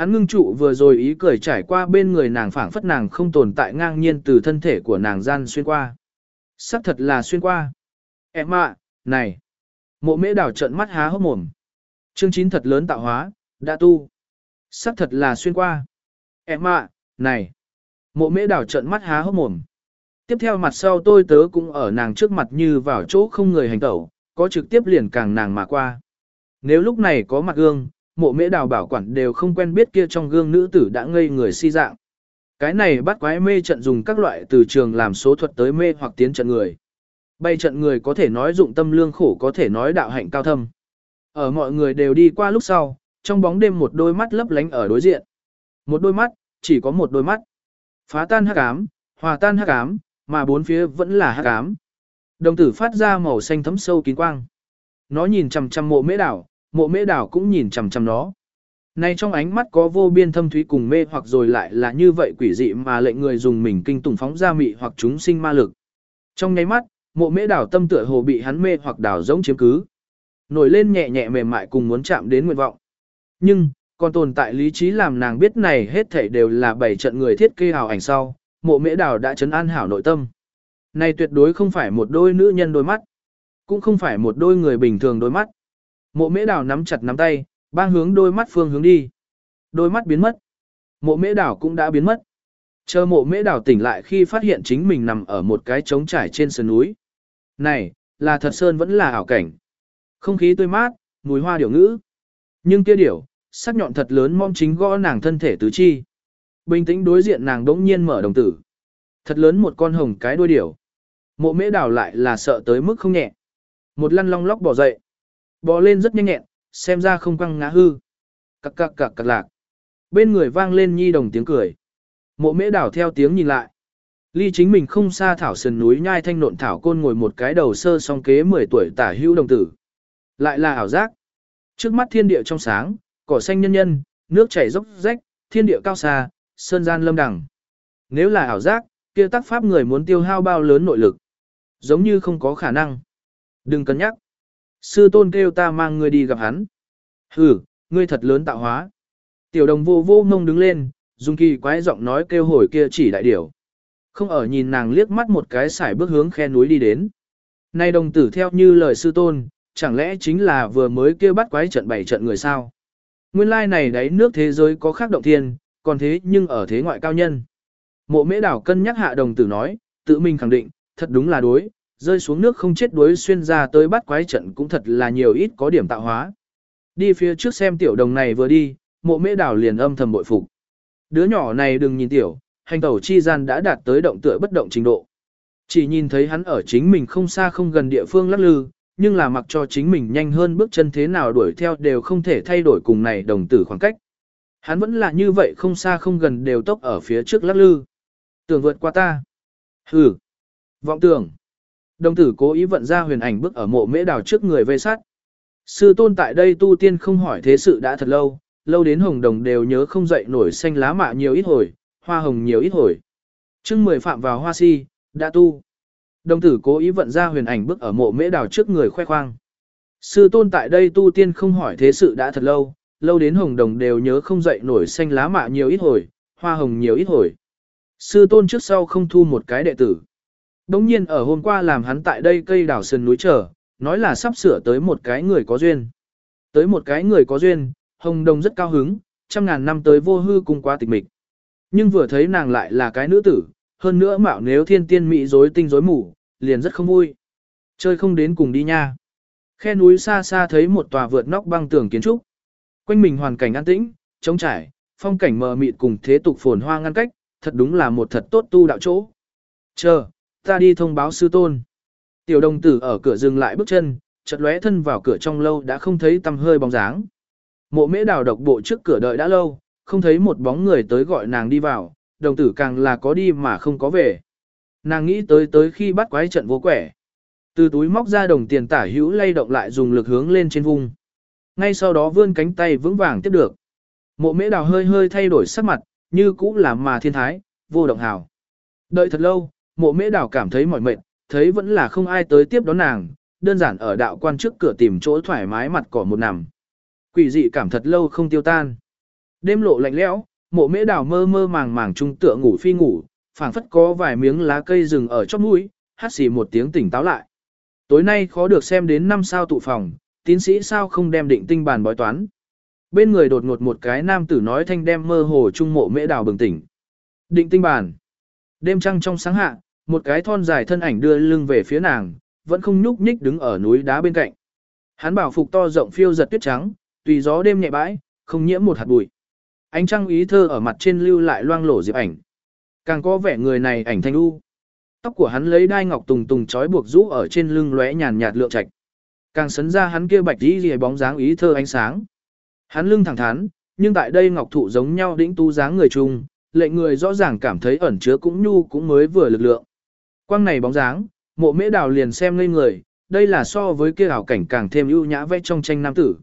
Hắn ngưng trụ vừa rồi ý cười trải qua bên người nàng phảng phất nàng không tồn tại ngang nhiên từ thân thể của nàng gian xuyên qua. Sắc thật là xuyên qua. Em ạ, này. Mộ mễ đảo trận mắt há hốc mồm. Chương chín thật lớn tạo hóa, đã tu. Sắc thật là xuyên qua. Em ạ, này. Mộ mễ đảo trận mắt há hốc mồm. Tiếp theo mặt sau tôi tớ cũng ở nàng trước mặt như vào chỗ không người hành tẩu, có trực tiếp liền càng nàng mà qua. Nếu lúc này có mặt gương, mộ mễ đào bảo quản đều không quen biết kia trong gương nữ tử đã ngây người si dạng. Cái này bắt quái mê trận dùng các loại từ trường làm số thuật tới mê hoặc tiến trận người. Bay trận người có thể nói dụng tâm lương khổ có thể nói đạo hạnh cao thâm. Ở mọi người đều đi qua lúc sau, trong bóng đêm một đôi mắt lấp lánh ở đối diện. Một đôi mắt, chỉ có một đôi mắt. Phá tan hắc ám, hòa tan hắc ám, mà bốn phía vẫn là hắc ám. Đồng tử phát ra màu xanh thấm sâu kín quang. Nó nhìn chằm chằm mộ mễ đảo, mộ mễ đảo cũng nhìn chằm chằm nó. Nay trong ánh mắt có vô biên thâm thúy cùng mê hoặc rồi lại là như vậy quỷ dị mà lệnh người dùng mình kinh tủng phóng ra mị hoặc chúng sinh ma lực. Trong nháy mắt, mộ mễ đảo tâm tựa hồ bị hắn mê hoặc đảo giống chiếm cứ. Nổi lên nhẹ nhẹ mềm mại cùng muốn chạm đến nguyện vọng. Nhưng, còn tồn tại lý trí làm nàng biết này hết thảy đều là bảy trận người thiết kế hào ảnh sau, mộ mễ đảo đã chấn an hảo nội tâm. Này tuyệt đối không phải một đôi nữ nhân đôi mắt, cũng không phải một đôi người bình thường đôi mắt. Mộ mễ đảo nắm chặt nắm tay, bang hướng đôi mắt phương hướng đi. Đôi mắt biến mất. Mộ mễ đảo cũng đã biến mất. Chờ mộ mễ đảo tỉnh lại khi phát hiện chính mình nằm ở một cái trống trải trên sườn núi. Này, là thật sơn vẫn là ảo cảnh. Không khí tươi mát, mùi hoa điểu ngữ. Nhưng kia điểu, sắc nhọn thật lớn mong chính gõ nàng thân thể tứ chi. Bình tĩnh đối diện nàng đống nhiên mở đồng tử. Thật lớn một con hồng cái đuôi điểu. Mộ mễ đảo lại là sợ tới mức không nhẹ. Một lăn long lóc bỏ dậy. Bò lên rất nhanh nhẹn, xem ra không quăng ngã hư. Cặc cặc cặc cặc lạc. Bên người vang lên nhi đồng tiếng cười. Mộ mễ đảo theo tiếng nhìn lại. Ly chính mình không xa thảo sườn núi nhai thanh nộn thảo côn ngồi một cái đầu sơ song kế 10 tuổi tả hữu đồng tử. Lại là ảo giác. Trước mắt thiên địa trong sáng, cỏ xanh nhân nhân, nước chảy dốc rách, thiên địa cao xa, sơn gian lâm đẳng. Nếu là ảo giác, kia tác pháp người muốn tiêu hao bao lớn nội lực. Giống như không có khả năng. Đừng cân nhắc. Sư tôn kêu ta mang ngươi đi gặp hắn. Hừ, ngươi thật lớn tạo hóa. Tiểu đồng vô vô ngông đứng lên, dùng kỳ quái giọng nói kêu hồi kia chỉ đại điểu. Không ở nhìn nàng liếc mắt một cái xài bước hướng khe núi đi đến. Nay đồng tử theo như lời sư tôn, chẳng lẽ chính là vừa mới kêu bắt quái trận bảy trận người sao? Nguyên lai này đấy nước thế giới có khác động thiên, còn thế nhưng ở thế ngoại cao nhân. Mộ mễ đảo cân nhắc hạ đồng tử nói, tự mình khẳng định, thật đúng là đối, rơi xuống nước không chết đuối xuyên ra tới bắt quái trận cũng thật là nhiều ít có điểm tạo hóa. Đi phía trước xem tiểu đồng này vừa đi, mộ mễ đảo liền âm thầm bội phục. Đứa nhỏ này đừng nhìn tiểu, hành tẩu chi gian đã đạt tới động tựa bất động trình độ. Chỉ nhìn thấy hắn ở chính mình không xa không gần địa phương lắc lư, nhưng là mặc cho chính mình nhanh hơn bước chân thế nào đuổi theo đều không thể thay đổi cùng này đồng tử khoảng cách. Hắn vẫn là như vậy không xa không gần đều tốc ở phía trước lắc lư. Tưởng vượt qua ta. Hừ. Vọng tưởng. Đồng tử cố ý vận ra huyền ảnh bước ở mộ mễ đào trước người vây sát. Sư tôn tại đây tu tiên không hỏi thế sự đã thật lâu, lâu đến hồng đồng đều nhớ không dậy nổi xanh lá mạ nhiều ít hồi, hoa hồng nhiều ít hồi. Trưng mười phạm vào hoa si, đã tu. Đồng tử cố ý vận ra huyền ảnh bước ở mộ mễ đào trước người khoe khoang. Sư tôn tại đây tu tiên không hỏi thế sự đã thật lâu, lâu đến hồng đồng đều nhớ không dậy nổi xanh lá mạ nhiều ít hồi, hoa hồng nhiều ít hồi. Sư tôn trước sau không thu một cái đệ tử. Đống nhiên ở hôm qua làm hắn tại đây cây đảo sườn núi chờ, nói là sắp sửa tới một cái người có duyên. Tới một cái người có duyên, hồng đồng rất cao hứng, trăm ngàn năm tới vô hư cùng quá tịch mịch. Nhưng vừa thấy nàng lại là cái nữ tử, hơn nữa mạo nếu thiên tiên mỹ rối tinh rối mù, liền rất không vui. Chơi không đến cùng đi nha. Khe núi xa xa thấy một tòa vượt nóc băng tường kiến trúc. Quanh mình hoàn cảnh an tĩnh, trống trải, phong cảnh mờ mịt cùng thế tục phồn hoa ngăn cách, thật đúng là một thật tốt tu đạo chỗ. Chờ, ta đi thông báo sư tôn. Tiểu đồng tử ở cửa dừng lại bước chân, chợt lóe thân vào cửa trong lâu đã không thấy tăm hơi bóng dáng. Mộ mễ đào độc bộ trước cửa đợi đã lâu, không thấy một bóng người tới gọi nàng đi vào, đồng tử càng là có đi mà không có về. Nàng nghĩ tới tới khi bắt quái trận vô quẻ. Từ túi móc ra đồng tiền tả hữu lay động lại dùng lực hướng lên trên vùng. Ngay sau đó vươn cánh tay vững vàng tiếp được. Mộ mễ đào hơi hơi thay đổi sắc mặt, như cũ là mà thiên thái, vô động hào. Đợi thật lâu, mộ mễ đào cảm thấy mỏi mệt, thấy vẫn là không ai tới tiếp đón nàng, đơn giản ở đạo quan trước cửa tìm chỗ thoải mái mặt cỏ một nằm. Quỷ dị cảm thật lâu không tiêu tan. Đêm lộ lạnh lẽo, mộ mễ đào mơ mơ màng màng trung tựa ngủ phi ngủ, phảng phất có vài miếng lá cây rừng ở chóp mũi, hát xì một tiếng tỉnh táo lại. Tối nay khó được xem đến năm sao tụ phòng, tín sĩ sao không đem định tinh bàn bói toán. Bên người đột ngột một cái nam tử nói thanh đem mơ hồ trung mộ mễ đào bừng tỉnh. Định tinh bàn. Đêm trăng trong sáng hạ, một cái thon dài thân ảnh đưa lưng về phía nàng, vẫn không nhúc nhích đứng ở núi đá bên cạnh. Hắn bảo phục to rộng phiêu giật tuyết trắng, tùy gió đêm nhẹ bãi, không nhiễm một hạt bụi. Ánh trăng ý thơ ở mặt trên lưu lại loang lổ diệp ảnh. Càng có vẻ người này ảnh thanh u. Tóc của hắn lấy đai ngọc tùng tùng trói buộc rũ ở trên lưng lóe nhàn nhạt lượng trạch. Càng sấn ra hắn kia bạch y rìa bóng dáng ý thơ ánh sáng. Hắn lưng thẳng thắn, nhưng tại đây ngọc thụ giống nhau đĩnh tu dáng người chung, lệ người rõ ràng cảm thấy ẩn chứa cũng nhu cũng mới vừa lực lượng. Quang này bóng dáng, mộ mễ đào liền xem ngây người, đây là so với kia ảo cảnh càng thêm ưu nhã vẽ trong tranh nam tử.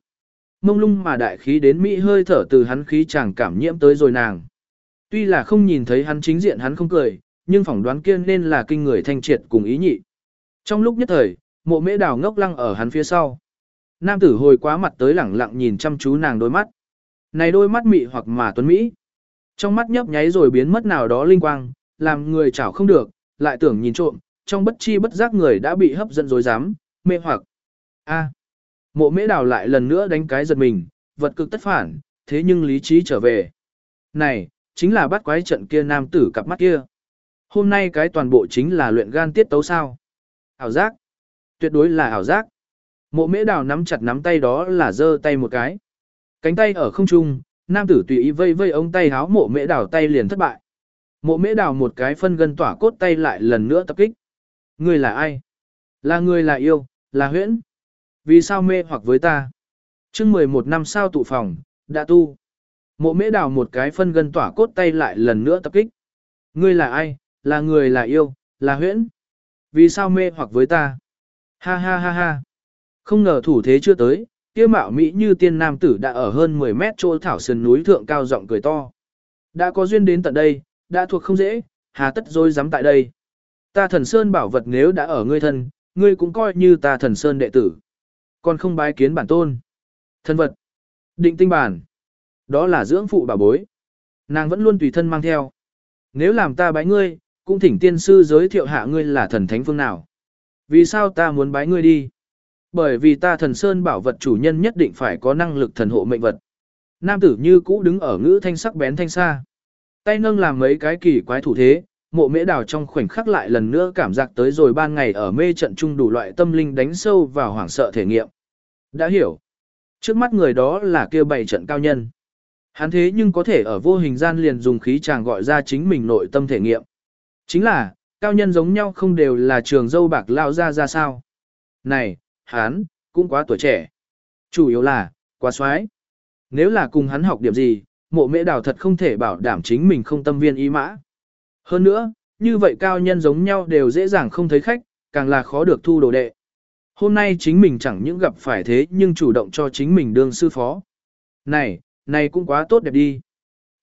Mông lung mà đại khí đến mỹ hơi thở từ hắn khí chàng cảm nhiễm tới rồi nàng. Tuy là không nhìn thấy hắn chính diện hắn không cười, nhưng phỏng đoán kia nên là kinh người thanh triệt cùng ý nhị. Trong lúc nhất thời, mộ mễ đào ngốc lăng ở hắn phía sau. Nam tử hồi quá mặt tới lẳng lặng nhìn chăm chú nàng đôi mắt. Này đôi mắt mị hoặc mà tuấn mỹ. Trong mắt nhấp nháy rồi biến mất nào đó linh quang, làm người chảo không được, lại tưởng nhìn trộm, trong bất chi bất giác người đã bị hấp dẫn dối dám, mê hoặc. A. Mộ mễ đào lại lần nữa đánh cái giật mình, vật cực tất phản, thế nhưng lý trí trở về. Này, chính là bắt quái trận kia nam tử cặp mắt kia. Hôm nay cái toàn bộ chính là luyện gan tiết tấu sao. Ảo giác. Tuyệt đối là ảo giác. Mộ mễ đào nắm chặt nắm tay đó là giơ tay một cái. Cánh tay ở không trung, nam tử tùy ý vây vây ống tay háo mộ mễ đào tay liền thất bại. Mộ mễ đào một cái phân gân tỏa cốt tay lại lần nữa tập kích. Người là ai? Là người là yêu, là huyễn. Vì sao mê hoặc với ta? chương 11 năm sao tụ phòng, đã tu. Mộ mễ đào một cái phân gân tỏa cốt tay lại lần nữa tập kích. Ngươi là ai? Là người là yêu, là huyễn. Vì sao mê hoặc với ta? Ha ha ha ha. Không ngờ thủ thế chưa tới, kia mạo mỹ như tiên nam tử đã ở hơn 10 mét chỗ thảo sườn núi thượng cao giọng cười to. Đã có duyên đến tận đây, đã thuộc không dễ, hà tất dối dám tại đây. Ta thần sơn bảo vật nếu đã ở ngươi thân, ngươi cũng coi như ta thần sơn đệ tử. Còn không bái kiến bản tôn. Thân vật. Định tinh bản. Đó là dưỡng phụ bảo bối. Nàng vẫn luôn tùy thân mang theo. Nếu làm ta bái ngươi, cũng thỉnh tiên sư giới thiệu hạ ngươi là thần thánh phương nào. Vì sao ta muốn bái ngươi đi? Bởi vì ta thần sơn bảo vật chủ nhân nhất định phải có năng lực thần hộ mệnh vật. Nam tử như cũ đứng ở ngữ thanh sắc bén thanh xa. Tay nâng làm mấy cái kỳ quái thủ thế, mộ mễ đào trong khoảnh khắc lại lần nữa cảm giác tới rồi ban ngày ở mê trận chung đủ loại tâm linh đánh sâu vào hoảng sợ thể nghiệm. Đã hiểu. Trước mắt người đó là kia bảy trận cao nhân. Hắn thế nhưng có thể ở vô hình gian liền dùng khí chàng gọi ra chính mình nội tâm thể nghiệm. Chính là, cao nhân giống nhau không đều là trường dâu bạc lao ra ra sao. Này, hắn, cũng quá tuổi trẻ. Chủ yếu là, quá xoái. Nếu là cùng hắn học điểm gì, mộ mễ đào thật không thể bảo đảm chính mình không tâm viên ý mã. Hơn nữa, như vậy cao nhân giống nhau đều dễ dàng không thấy khách, càng là khó được thu đồ đệ. Hôm nay chính mình chẳng những gặp phải thế nhưng chủ động cho chính mình đương sư phó. Này, này cũng quá tốt đẹp đi.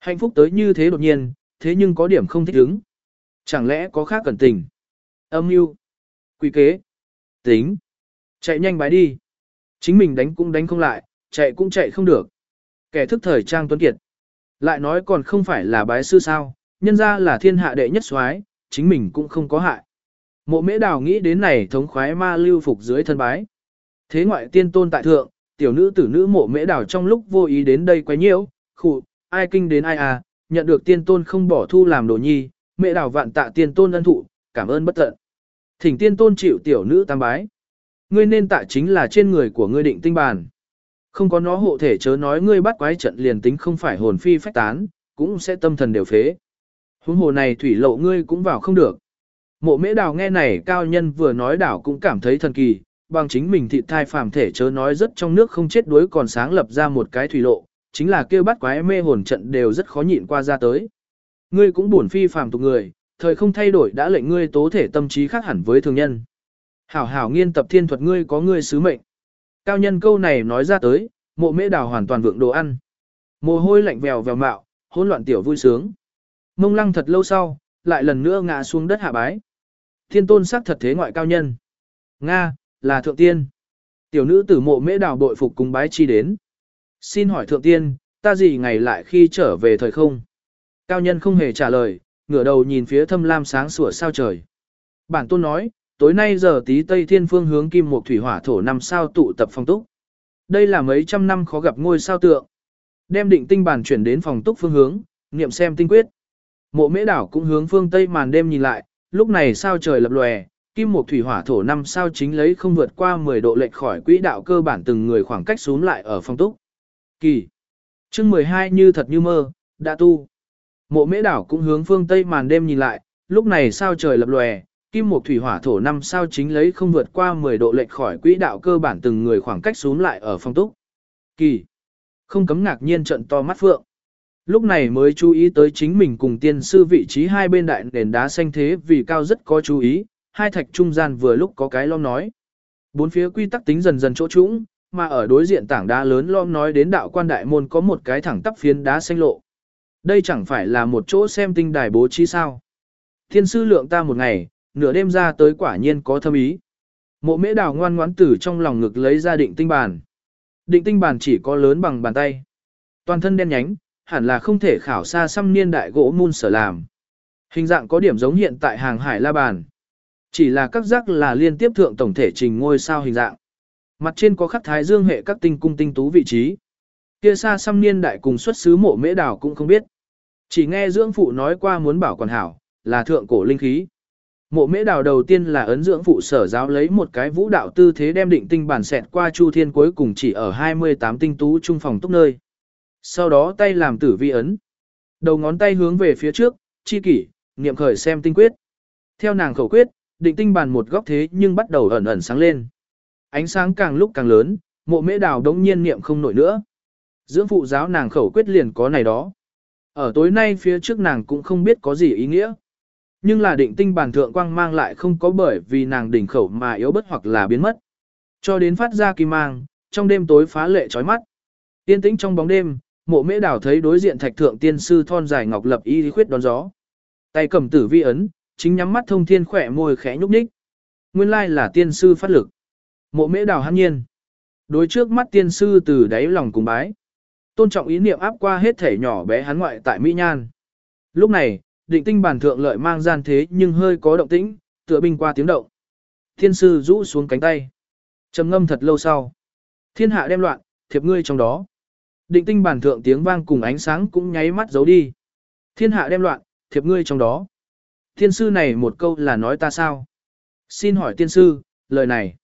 Hạnh phúc tới như thế đột nhiên, thế nhưng có điểm không thích ứng. Chẳng lẽ có khác cẩn tình? Âm mưu, quỷ kế, tính, chạy nhanh bái đi. Chính mình đánh cũng đánh không lại, chạy cũng chạy không được. Kẻ thức thời trang tuấn kiệt. Lại nói còn không phải là bái sư sao, nhân ra là thiên hạ đệ nhất soái, chính mình cũng không có hại. Mộ mễ đào nghĩ đến này thống khoái ma lưu phục dưới thân bái. Thế ngoại tiên tôn tại thượng, tiểu nữ tử nữ mộ mễ đào trong lúc vô ý đến đây quấy nhiễu, khụ, ai kinh đến ai à, nhận được tiên tôn không bỏ thu làm đồ nhi, mẹ đào vạn tạ tiên tôn ân thụ, cảm ơn bất tận. Thỉnh tiên tôn chịu tiểu nữ tam bái. Ngươi nên tạ chính là trên người của ngươi định tinh bản không có nó hộ thể chớ nói ngươi bắt quái trận liền tính không phải hồn phi phách tán, cũng sẽ tâm thần đều phế. Huống hồ này thủy lộ ngươi cũng vào không được. Mộ mễ đào nghe này cao nhân vừa nói đảo cũng cảm thấy thần kỳ, bằng chính mình thịt thai phàm thể chớ nói rất trong nước không chết đuối còn sáng lập ra một cái thủy lộ, chính là kêu bắt quái mê hồn trận đều rất khó nhịn qua ra tới. Ngươi cũng buồn phi phàm tục người, thời không thay đổi đã lệnh ngươi tố thể tâm trí khác hẳn với thường nhân. Hảo hảo nghiên tập thiên thuật ngươi có ngươi sứ mệnh. Cao nhân câu này nói ra tới, mộ mễ đào hoàn toàn vượng đồ ăn. Mồ hôi lạnh vèo vèo mạo, hỗn loạn tiểu vui sướng. Mông lăng thật lâu sau, lại lần nữa ngã xuống đất hạ bái. Thiên tôn sắc thật thế ngoại cao nhân. Nga, là thượng tiên. Tiểu nữ tử mộ mễ đào bội phục cùng bái chi đến. Xin hỏi thượng tiên, ta gì ngày lại khi trở về thời không? Cao nhân không hề trả lời, ngửa đầu nhìn phía thâm lam sáng sủa sao trời. Bản tôn nói, tối nay giờ tí tây thiên phương hướng kim một thủy hỏa thổ năm sao tụ tập phong túc. Đây là mấy trăm năm khó gặp ngôi sao tượng. Đem định tinh bản chuyển đến phòng túc phương hướng, nghiệm xem tinh quyết. Mộ mễ đảo cũng hướng phương tây màn đêm nhìn lại, lúc này sao trời lập lòe, kim một thủy hỏa thổ năm sao chính lấy không vượt qua 10 độ lệch khỏi quỹ đạo cơ bản từng người khoảng cách xuống lại ở phong túc. Kỳ. chương 12 như thật như mơ, đã tu. Mộ mễ đảo cũng hướng phương tây màn đêm nhìn lại, lúc này sao trời lập lòe, kim một thủy hỏa thổ năm sao chính lấy không vượt qua 10 độ lệch khỏi quỹ đạo cơ bản từng người khoảng cách xuống lại ở phong túc. Kỳ. Không cấm ngạc nhiên trận to mắt phượng. Lúc này mới chú ý tới chính mình cùng tiên sư vị trí hai bên đại nền đá xanh thế vì cao rất có chú ý, hai thạch trung gian vừa lúc có cái lom nói. Bốn phía quy tắc tính dần dần chỗ trũng, mà ở đối diện tảng đá lớn lom nói đến đạo quan đại môn có một cái thẳng tắp phiến đá xanh lộ. Đây chẳng phải là một chỗ xem tinh đài bố trí sao. Thiên sư lượng ta một ngày, nửa đêm ra tới quả nhiên có thâm ý. Mộ mễ đào ngoan ngoãn tử trong lòng ngực lấy ra định tinh bàn. Định tinh bàn chỉ có lớn bằng bàn tay. Toàn thân đen nhánh, hẳn là không thể khảo xa xăm niên đại gỗ mun sở làm. Hình dạng có điểm giống hiện tại hàng hải la bàn. Chỉ là các giác là liên tiếp thượng tổng thể trình ngôi sao hình dạng. Mặt trên có khắc thái dương hệ các tinh cung tinh tú vị trí. Kia xa xăm niên đại cùng xuất xứ mộ mễ đào cũng không biết. Chỉ nghe dưỡng phụ nói qua muốn bảo quản hảo, là thượng cổ linh khí. Mộ mễ đào đầu tiên là ấn dưỡng phụ sở giáo lấy một cái vũ đạo tư thế đem định tinh bản xẹt qua chu thiên cuối cùng chỉ ở 28 tinh tú trung phòng túc nơi. Sau đó tay làm tử vi ấn. Đầu ngón tay hướng về phía trước, chi kỷ, niệm khởi xem tinh quyết. Theo nàng khẩu quyết, định tinh bàn một góc thế nhưng bắt đầu ẩn ẩn sáng lên. Ánh sáng càng lúc càng lớn, mộ mễ đào đống nhiên niệm không nổi nữa. Dưỡng phụ giáo nàng khẩu quyết liền có này đó. Ở tối nay phía trước nàng cũng không biết có gì ý nghĩa. Nhưng là định tinh bàn thượng quang mang lại không có bởi vì nàng đỉnh khẩu mà yếu bất hoặc là biến mất. Cho đến phát ra kim mang, trong đêm tối phá lệ chói mắt. Tiên tĩnh trong bóng đêm, mộ mễ đảo thấy đối diện thạch thượng tiên sư thon dài ngọc lập y khuyết đón gió. Tay cầm tử vi ấn, chính nhắm mắt thông thiên khỏe môi khẽ nhúc nhích. Nguyên lai là tiên sư phát lực. Mộ mễ đảo hăng nhiên. Đối trước mắt tiên sư từ đáy lòng cùng bái. Tôn trọng ý niệm áp qua hết thể nhỏ bé hắn ngoại tại Mỹ Nhan. Lúc này, định tinh bản thượng lợi mang gian thế nhưng hơi có động tĩnh, tựa binh qua tiếng động. Thiên sư rũ xuống cánh tay. trầm ngâm thật lâu sau. Thiên hạ đem loạn, thiệp ngươi trong đó. Định tinh bản thượng tiếng vang cùng ánh sáng cũng nháy mắt giấu đi. Thiên hạ đem loạn, thiệp ngươi trong đó. Thiên sư này một câu là nói ta sao? Xin hỏi tiên sư, lời này.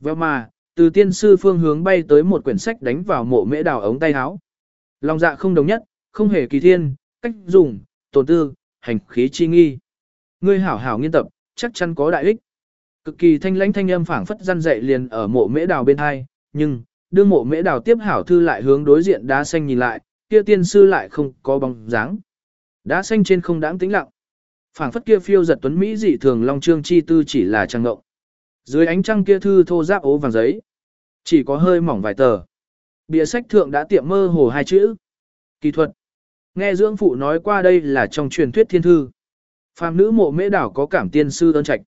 Vèo mà, từ tiên sư phương hướng bay tới một quyển sách đánh vào mộ mễ đào ống tay áo. Lòng dạ không đồng nhất, không hề kỳ thiên, cách dùng, tổn tư, hành khí chi nghi. Ngươi hảo hảo nghiên tập, chắc chắn có đại ích. Cực kỳ thanh lãnh thanh âm phảng phất răn dậy liền ở mộ mễ đào bên hai, nhưng, đương mộ mễ đào tiếp hảo thư lại hướng đối diện đá xanh nhìn lại, kia tiên sư lại không có bóng dáng. Đá xanh trên không đáng tĩnh lặng. phảng phất kia phiêu giật tuấn Mỹ dị thường long trương chi tư chỉ là trang ngộng. Dưới ánh trăng kia thư thô giáp ố vàng giấy. Chỉ có hơi mỏng vài tờ. Bìa sách thượng đã tiệm mơ hồ hai chữ. Kỹ thuật. Nghe dưỡng phụ nói qua đây là trong truyền thuyết thiên thư. Phàm nữ mộ mễ đảo có cảm tiên sư ơn trạch.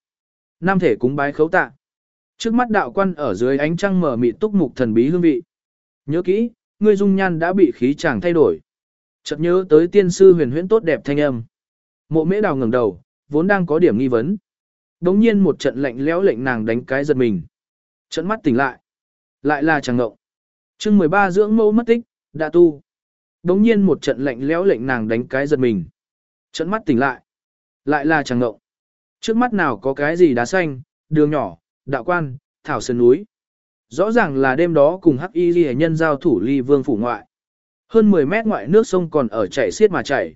Nam thể cúng bái khấu tạ. Trước mắt đạo quan ở dưới ánh trăng mở mịt túc mục thần bí hương vị. Nhớ kỹ, ngươi dung nhan đã bị khí chàng thay đổi. Chợt nhớ tới tiên sư huyền huyễn tốt đẹp thanh âm. Mộ mễ đào ngẩng đầu, vốn đang có điểm nghi vấn. Đống nhiên một trận lạnh lẽo lệnh nàng đánh cái giật mình. Trận mắt tỉnh lại. Lại là chàng ngộng. chương 13 dưỡng mẫu mất tích, đã tu. Đống nhiên một trận lạnh lẽo lệnh nàng đánh cái giật mình. Trận mắt tỉnh lại. Lại là chàng ngộng. Trước mắt nào có cái gì đá xanh, đường nhỏ, đạo quan, thảo sơn núi. Rõ ràng là đêm đó cùng hắc y ghi nhân giao thủ ly vương phủ ngoại. Hơn 10 mét ngoại nước sông còn ở chảy xiết mà chảy.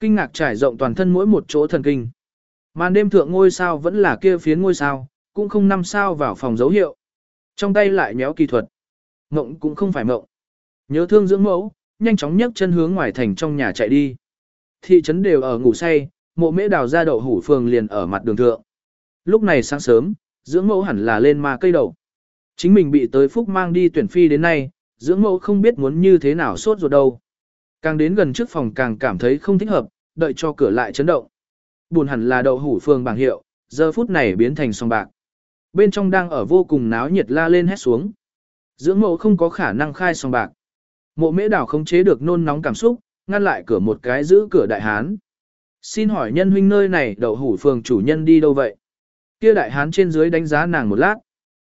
Kinh ngạc trải rộng toàn thân mỗi một chỗ thần kinh. Màn đêm thượng ngôi sao vẫn là kia phiến ngôi sao, cũng không năm sao vào phòng dấu hiệu. Trong tay lại méo kỳ thuật. Mộng cũng không phải mộng. Nhớ thương dưỡng mẫu, nhanh chóng nhấc chân hướng ngoài thành trong nhà chạy đi. Thị trấn đều ở ngủ say, mộ mễ đào ra đậu hủ phường liền ở mặt đường thượng. Lúc này sáng sớm, dưỡng mẫu hẳn là lên ma cây đậu. Chính mình bị tới phúc mang đi tuyển phi đến nay, dưỡng mẫu không biết muốn như thế nào sốt ruột đâu. Càng đến gần trước phòng càng cảm thấy không thích hợp, đợi cho cửa lại chấn động. Buồn hẳn là đậu hủ phường bảng hiệu, giờ phút này biến thành song bạc. Bên trong đang ở vô cùng náo nhiệt la lên hét xuống. Dưỡng mẫu không có khả năng khai song bạc. Mộ mễ đảo không chế được nôn nóng cảm xúc, ngăn lại cửa một cái giữ cửa đại hán. Xin hỏi nhân huynh nơi này đậu hủ phường chủ nhân đi đâu vậy? Kia đại hán trên dưới đánh giá nàng một lát.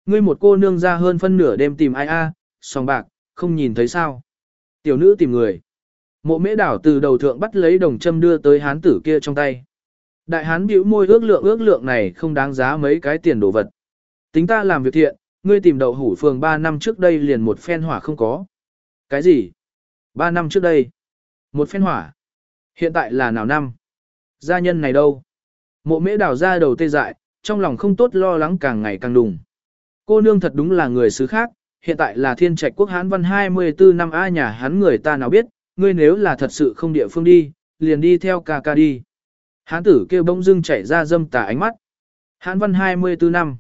Ngươi một cô nương ra hơn phân nửa đêm tìm ai a, à, song bạc, không nhìn thấy sao? Tiểu nữ tìm người. Mộ mễ đảo từ đầu thượng bắt lấy đồng châm đưa tới hán tử kia trong tay. Đại hán bĩu môi ước lượng ước lượng này không đáng giá mấy cái tiền đồ vật. Tính ta làm việc thiện, ngươi tìm đậu hủ phường 3 năm trước đây liền một phen hỏa không có. Cái gì? ba năm trước đây. Một phen hỏa. Hiện tại là nào năm? Gia nhân này đâu? Mộ mễ đào ra đầu tê dại, trong lòng không tốt lo lắng càng ngày càng đùng. Cô nương thật đúng là người xứ khác, hiện tại là thiên trạch quốc hán văn 24 năm A nhà hắn người ta nào biết, ngươi nếu là thật sự không địa phương đi, liền đi theo ca ca đi. Hán tử kêu bỗng dưng chảy ra dâm tà ánh mắt. Hán văn 24 năm.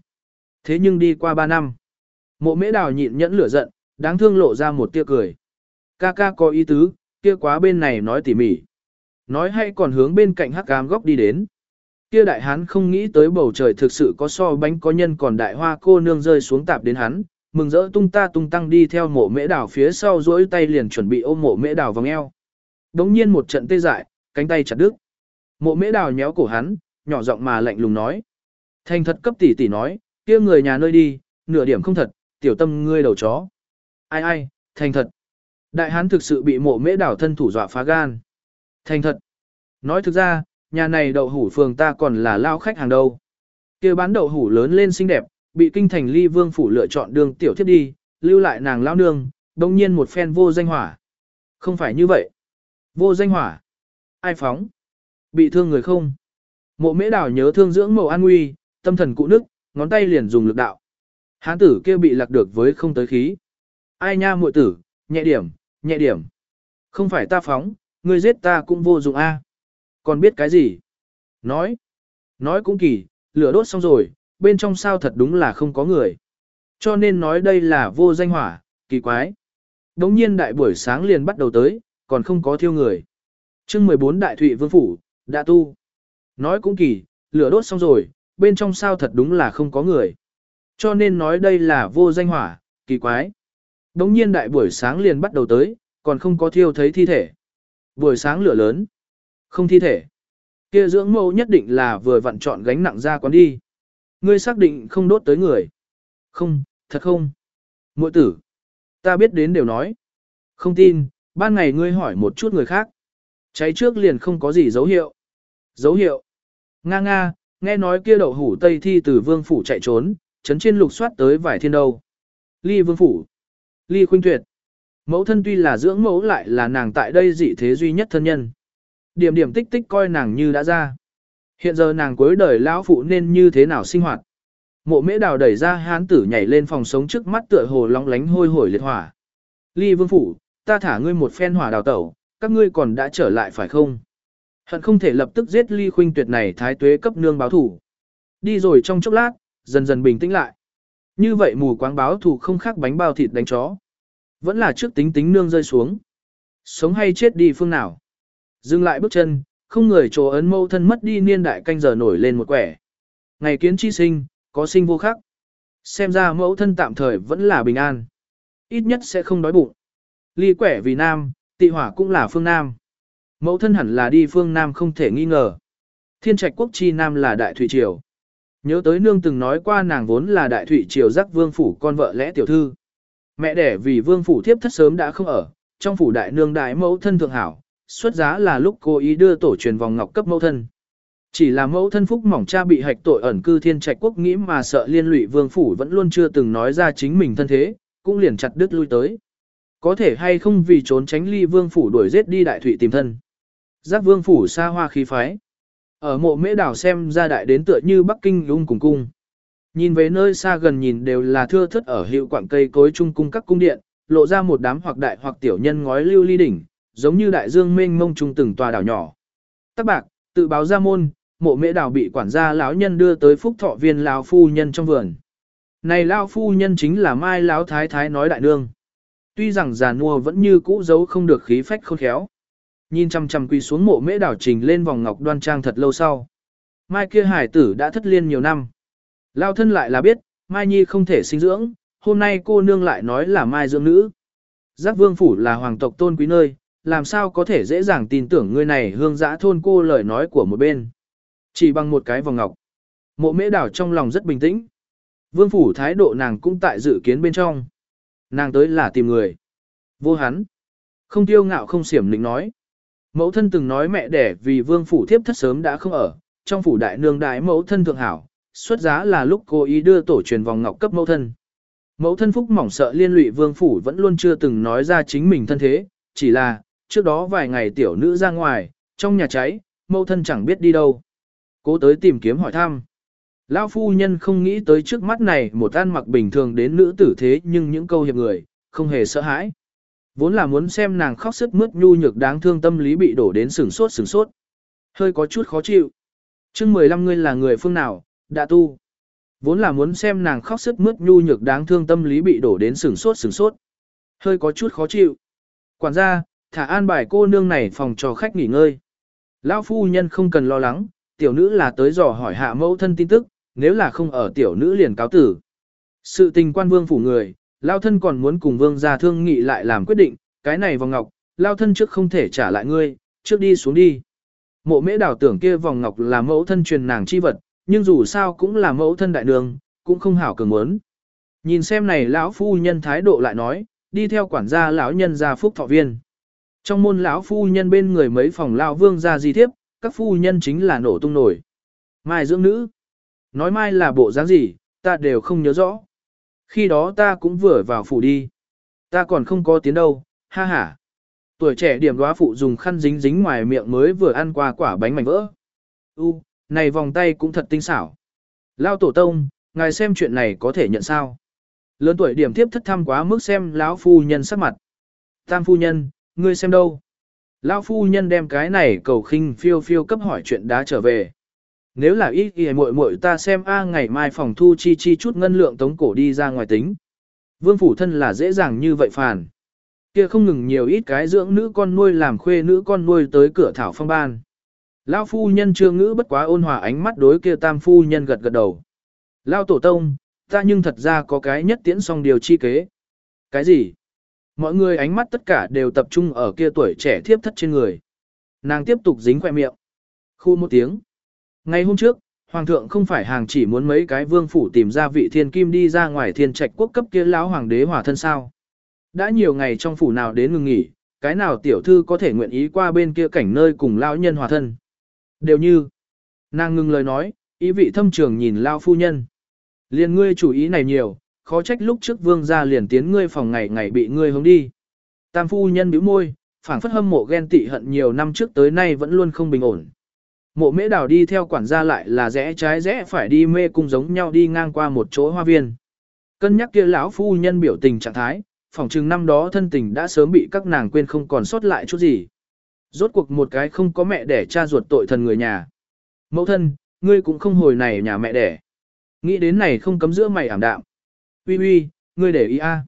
Thế nhưng đi qua 3 năm. Mộ mễ đào nhịn nhẫn lửa giận, đáng thương lộ ra một tia cười. Ca ca có ý tứ, kia quá bên này nói tỉ mỉ. Nói hay còn hướng bên cạnh hắc cam góc đi đến. Kia đại hán không nghĩ tới bầu trời thực sự có so bánh có nhân còn đại hoa cô nương rơi xuống tạp đến hắn, mừng rỡ tung ta tung tăng đi theo mộ mễ đảo phía sau duỗi tay liền chuẩn bị ôm mộ mễ đảo vòng eo. Đống nhiên một trận tê dại, cánh tay chặt đứt. Mộ mễ đảo nhéo cổ hắn, nhỏ giọng mà lạnh lùng nói. Thành thật cấp tỷ tỷ nói, kia người nhà nơi đi, nửa điểm không thật, tiểu tâm ngươi đầu chó. Ai ai, thành thật. Đại hán thực sự bị mộ mễ đảo thân thủ dọa phá gan. Thành thật. Nói thực ra, nhà này đậu hủ phường ta còn là lao khách hàng đâu. kia bán đậu hủ lớn lên xinh đẹp, bị kinh thành ly vương phủ lựa chọn đường tiểu thiết đi, lưu lại nàng lao nương, đồng nhiên một phen vô danh hỏa. Không phải như vậy. Vô danh hỏa. Ai phóng? Bị thương người không? Mộ mễ đảo nhớ thương dưỡng mẫu an nguy, tâm thần cụ nức, ngón tay liền dùng lực đạo. Hán tử kia bị lạc được với không tới khí. Ai nha muội tử, nhẹ điểm, nhẹ điểm. Không phải ta phóng, ngươi giết ta cũng vô dụng a. Còn biết cái gì? Nói. Nói cũng kỳ, lửa đốt xong rồi, bên trong sao thật đúng là không có người. Cho nên nói đây là vô danh hỏa, kỳ quái. Đống nhiên đại buổi sáng liền bắt đầu tới, còn không có thiêu người. chương 14 đại thụy vương phủ, đã tu. Nói cũng kỳ, lửa đốt xong rồi, bên trong sao thật đúng là không có người. Cho nên nói đây là vô danh hỏa, kỳ quái. Đống nhiên đại buổi sáng liền bắt đầu tới, còn không có thiêu thấy thi thể. Buổi sáng lửa lớn, không thi thể. Kia dưỡng mẫu nhất định là vừa vặn chọn gánh nặng ra quán đi. Ngươi xác định không đốt tới người. Không, thật không. Muội tử. Ta biết đến đều nói. Không tin, ban ngày ngươi hỏi một chút người khác. Cháy trước liền không có gì dấu hiệu. Dấu hiệu. Nga nga, nghe nói kia đậu hủ Tây Thi từ vương phủ chạy trốn, chấn trên lục soát tới vải thiên đâu. Ly vương phủ. Ly khuynh tuyệt. Mẫu thân tuy là dưỡng mẫu lại là nàng tại đây dị thế duy nhất thân nhân. Điểm điểm tích tích coi nàng như đã ra. Hiện giờ nàng cuối đời lão phụ nên như thế nào sinh hoạt. Mộ mễ đào đẩy ra hán tử nhảy lên phòng sống trước mắt tựa hồ long lánh hôi hổi liệt hỏa. Ly vương phủ, ta thả ngươi một phen hỏa đào tẩu, các ngươi còn đã trở lại phải không? Hận không thể lập tức giết ly khuynh tuyệt này thái tuế cấp nương báo thủ. Đi rồi trong chốc lát, dần dần bình tĩnh lại. Như vậy mù quáng báo thủ không khác bánh bao thịt đánh chó. Vẫn là trước tính tính nương rơi xuống. Sống hay chết đi phương nào. Dừng lại bước chân, không người chỗ ấn mâu thân mất đi niên đại canh giờ nổi lên một quẻ. Ngày kiến chi sinh, có sinh vô khắc. Xem ra mẫu thân tạm thời vẫn là bình an. Ít nhất sẽ không đói bụng. Ly quẻ vì nam, tị hỏa cũng là phương nam. Mẫu thân hẳn là đi phương nam không thể nghi ngờ. Thiên trạch quốc chi nam là đại thủy triều. Nhớ tới nương từng nói qua nàng vốn là đại thủy triều giác vương phủ con vợ lẽ tiểu thư. Mẹ đẻ vì vương phủ thiếp thất sớm đã không ở, trong phủ đại nương đại mẫu thân thượng hảo, xuất giá là lúc cô ý đưa tổ truyền vòng ngọc cấp mẫu thân. Chỉ là mẫu thân phúc mỏng cha bị hạch tội ẩn cư thiên trạch quốc nghĩ mà sợ liên lụy vương phủ vẫn luôn chưa từng nói ra chính mình thân thế, cũng liền chặt đứt lui tới. Có thể hay không vì trốn tránh ly vương phủ đuổi giết đi đại thụy tìm thân. Giác vương phủ xa hoa khí phái. Ở mộ mễ đảo xem ra đại đến tựa như Bắc Kinh lung cùng cung. Nhìn về nơi xa gần nhìn đều là thưa thất ở hiệu quảng cây cối trung cung các cung điện, lộ ra một đám hoặc đại hoặc tiểu nhân ngói lưu ly đỉnh, giống như đại dương mênh mông trung từng tòa đảo nhỏ. Tắc bạc, tự báo ra môn, mộ mễ đảo bị quản gia lão nhân đưa tới phúc thọ viên lão phu nhân trong vườn. Này lão phu nhân chính là mai lão thái thái nói đại nương. Tuy rằng già nua vẫn như cũ giấu không được khí phách khôn khéo. Nhìn chăm chăm quỳ xuống mộ mễ đảo trình lên vòng ngọc đoan trang thật lâu sau. Mai kia hải tử đã thất liên nhiều năm. Lao thân lại là biết, Mai Nhi không thể sinh dưỡng, hôm nay cô nương lại nói là Mai dưỡng nữ. Giác vương phủ là hoàng tộc tôn quý nơi, làm sao có thể dễ dàng tin tưởng người này hương giã thôn cô lời nói của một bên. Chỉ bằng một cái vòng ngọc. Mộ mễ đảo trong lòng rất bình tĩnh. Vương phủ thái độ nàng cũng tại dự kiến bên trong. Nàng tới là tìm người. Vô hắn. Không tiêu ngạo không xiểm lĩnh nói. Mẫu thân từng nói mẹ đẻ vì vương phủ thiếp thất sớm đã không ở, trong phủ đại nương đại mẫu thân thượng hảo, xuất giá là lúc cô ý đưa tổ truyền vòng ngọc cấp mẫu thân. Mẫu thân phúc mỏng sợ liên lụy vương phủ vẫn luôn chưa từng nói ra chính mình thân thế, chỉ là, trước đó vài ngày tiểu nữ ra ngoài, trong nhà cháy, mẫu thân chẳng biết đi đâu. Cố tới tìm kiếm hỏi thăm. Lão phu nhân không nghĩ tới trước mắt này một ăn mặc bình thường đến nữ tử thế nhưng những câu hiệp người, không hề sợ hãi. Vốn là muốn xem nàng khóc sức mướt nhu nhược đáng thương tâm lý bị đổ đến sừng sốt sừng sốt. Hơi có chút khó chịu. chương 15 ngươi là người phương nào, đã tu. Vốn là muốn xem nàng khóc sức mướt nhu nhược đáng thương tâm lý bị đổ đến sừng sốt sừng sốt. Hơi có chút khó chịu. Quản gia, thả an bài cô nương này phòng cho khách nghỉ ngơi. Lão phu nhân không cần lo lắng, tiểu nữ là tới dò hỏi hạ mẫu thân tin tức, nếu là không ở tiểu nữ liền cáo tử. Sự tình quan vương phủ người, lao thân còn muốn cùng vương gia thương nghị lại làm quyết định, cái này vòng ngọc, lao thân trước không thể trả lại ngươi, trước đi xuống đi. Mộ mễ đảo tưởng kia vòng ngọc là mẫu thân truyền nàng chi vật, nhưng dù sao cũng là mẫu thân đại đường, cũng không hảo cường muốn. Nhìn xem này lão phu nhân thái độ lại nói, đi theo quản gia lão nhân gia phúc thọ viên. Trong môn lão phu nhân bên người mấy phòng lão vương gia di thiếp, các phu nhân chính là nổ tung nổi. Mai dưỡng nữ. Nói mai là bộ dáng gì, ta đều không nhớ rõ. Khi đó ta cũng vừa vào phủ đi. Ta còn không có tiến đâu, ha ha. Tuổi trẻ điểm đoá phụ dùng khăn dính dính ngoài miệng mới vừa ăn qua quả bánh mảnh vỡ. U, này vòng tay cũng thật tinh xảo. Lao tổ tông, ngài xem chuyện này có thể nhận sao. Lớn tuổi điểm tiếp thất thăm quá mức xem lão phu nhân sắc mặt. Tam phu nhân, ngươi xem đâu. Lão phu nhân đem cái này cầu khinh phiêu phiêu cấp hỏi chuyện đá trở về. Nếu là ít thì muội muội ta xem a ngày mai phòng thu chi chi chút ngân lượng tống cổ đi ra ngoài tính. Vương phủ thân là dễ dàng như vậy phàn. Kia không ngừng nhiều ít cái dưỡng nữ con nuôi làm khuê nữ con nuôi tới cửa thảo phong ban. Lão phu nhân trương ngữ bất quá ôn hòa ánh mắt đối kia tam phu nhân gật gật đầu. Lão tổ tông, ta nhưng thật ra có cái nhất tiễn xong điều chi kế. Cái gì? Mọi người ánh mắt tất cả đều tập trung ở kia tuổi trẻ thiếp thất trên người. Nàng tiếp tục dính khoe miệng. Khu một tiếng. Ngày hôm trước, Hoàng thượng không phải hàng chỉ muốn mấy cái vương phủ tìm ra vị thiên kim đi ra ngoài thiên trạch quốc cấp kia lão hoàng đế hòa thân sao. Đã nhiều ngày trong phủ nào đến ngừng nghỉ, cái nào tiểu thư có thể nguyện ý qua bên kia cảnh nơi cùng lão nhân hòa thân. Đều như, nàng ngừng lời nói, ý vị thâm trường nhìn lao phu nhân. Liền ngươi chủ ý này nhiều, khó trách lúc trước vương gia liền tiến ngươi phòng ngày ngày bị ngươi hướng đi. Tam phu nhân bĩu môi, phảng phất hâm mộ ghen tị hận nhiều năm trước tới nay vẫn luôn không bình ổn. Mộ mễ đào đi theo quản gia lại là rẽ trái rẽ phải đi mê cung giống nhau đi ngang qua một chỗ hoa viên. Cân nhắc kia lão phu nhân biểu tình trạng thái, phỏng chừng năm đó thân tình đã sớm bị các nàng quên không còn sót lại chút gì. Rốt cuộc một cái không có mẹ đẻ cha ruột tội thần người nhà. Mẫu thân, ngươi cũng không hồi này nhà mẹ đẻ. Nghĩ đến này không cấm giữa mày ảm đạm. Uy uy, ngươi để ý a.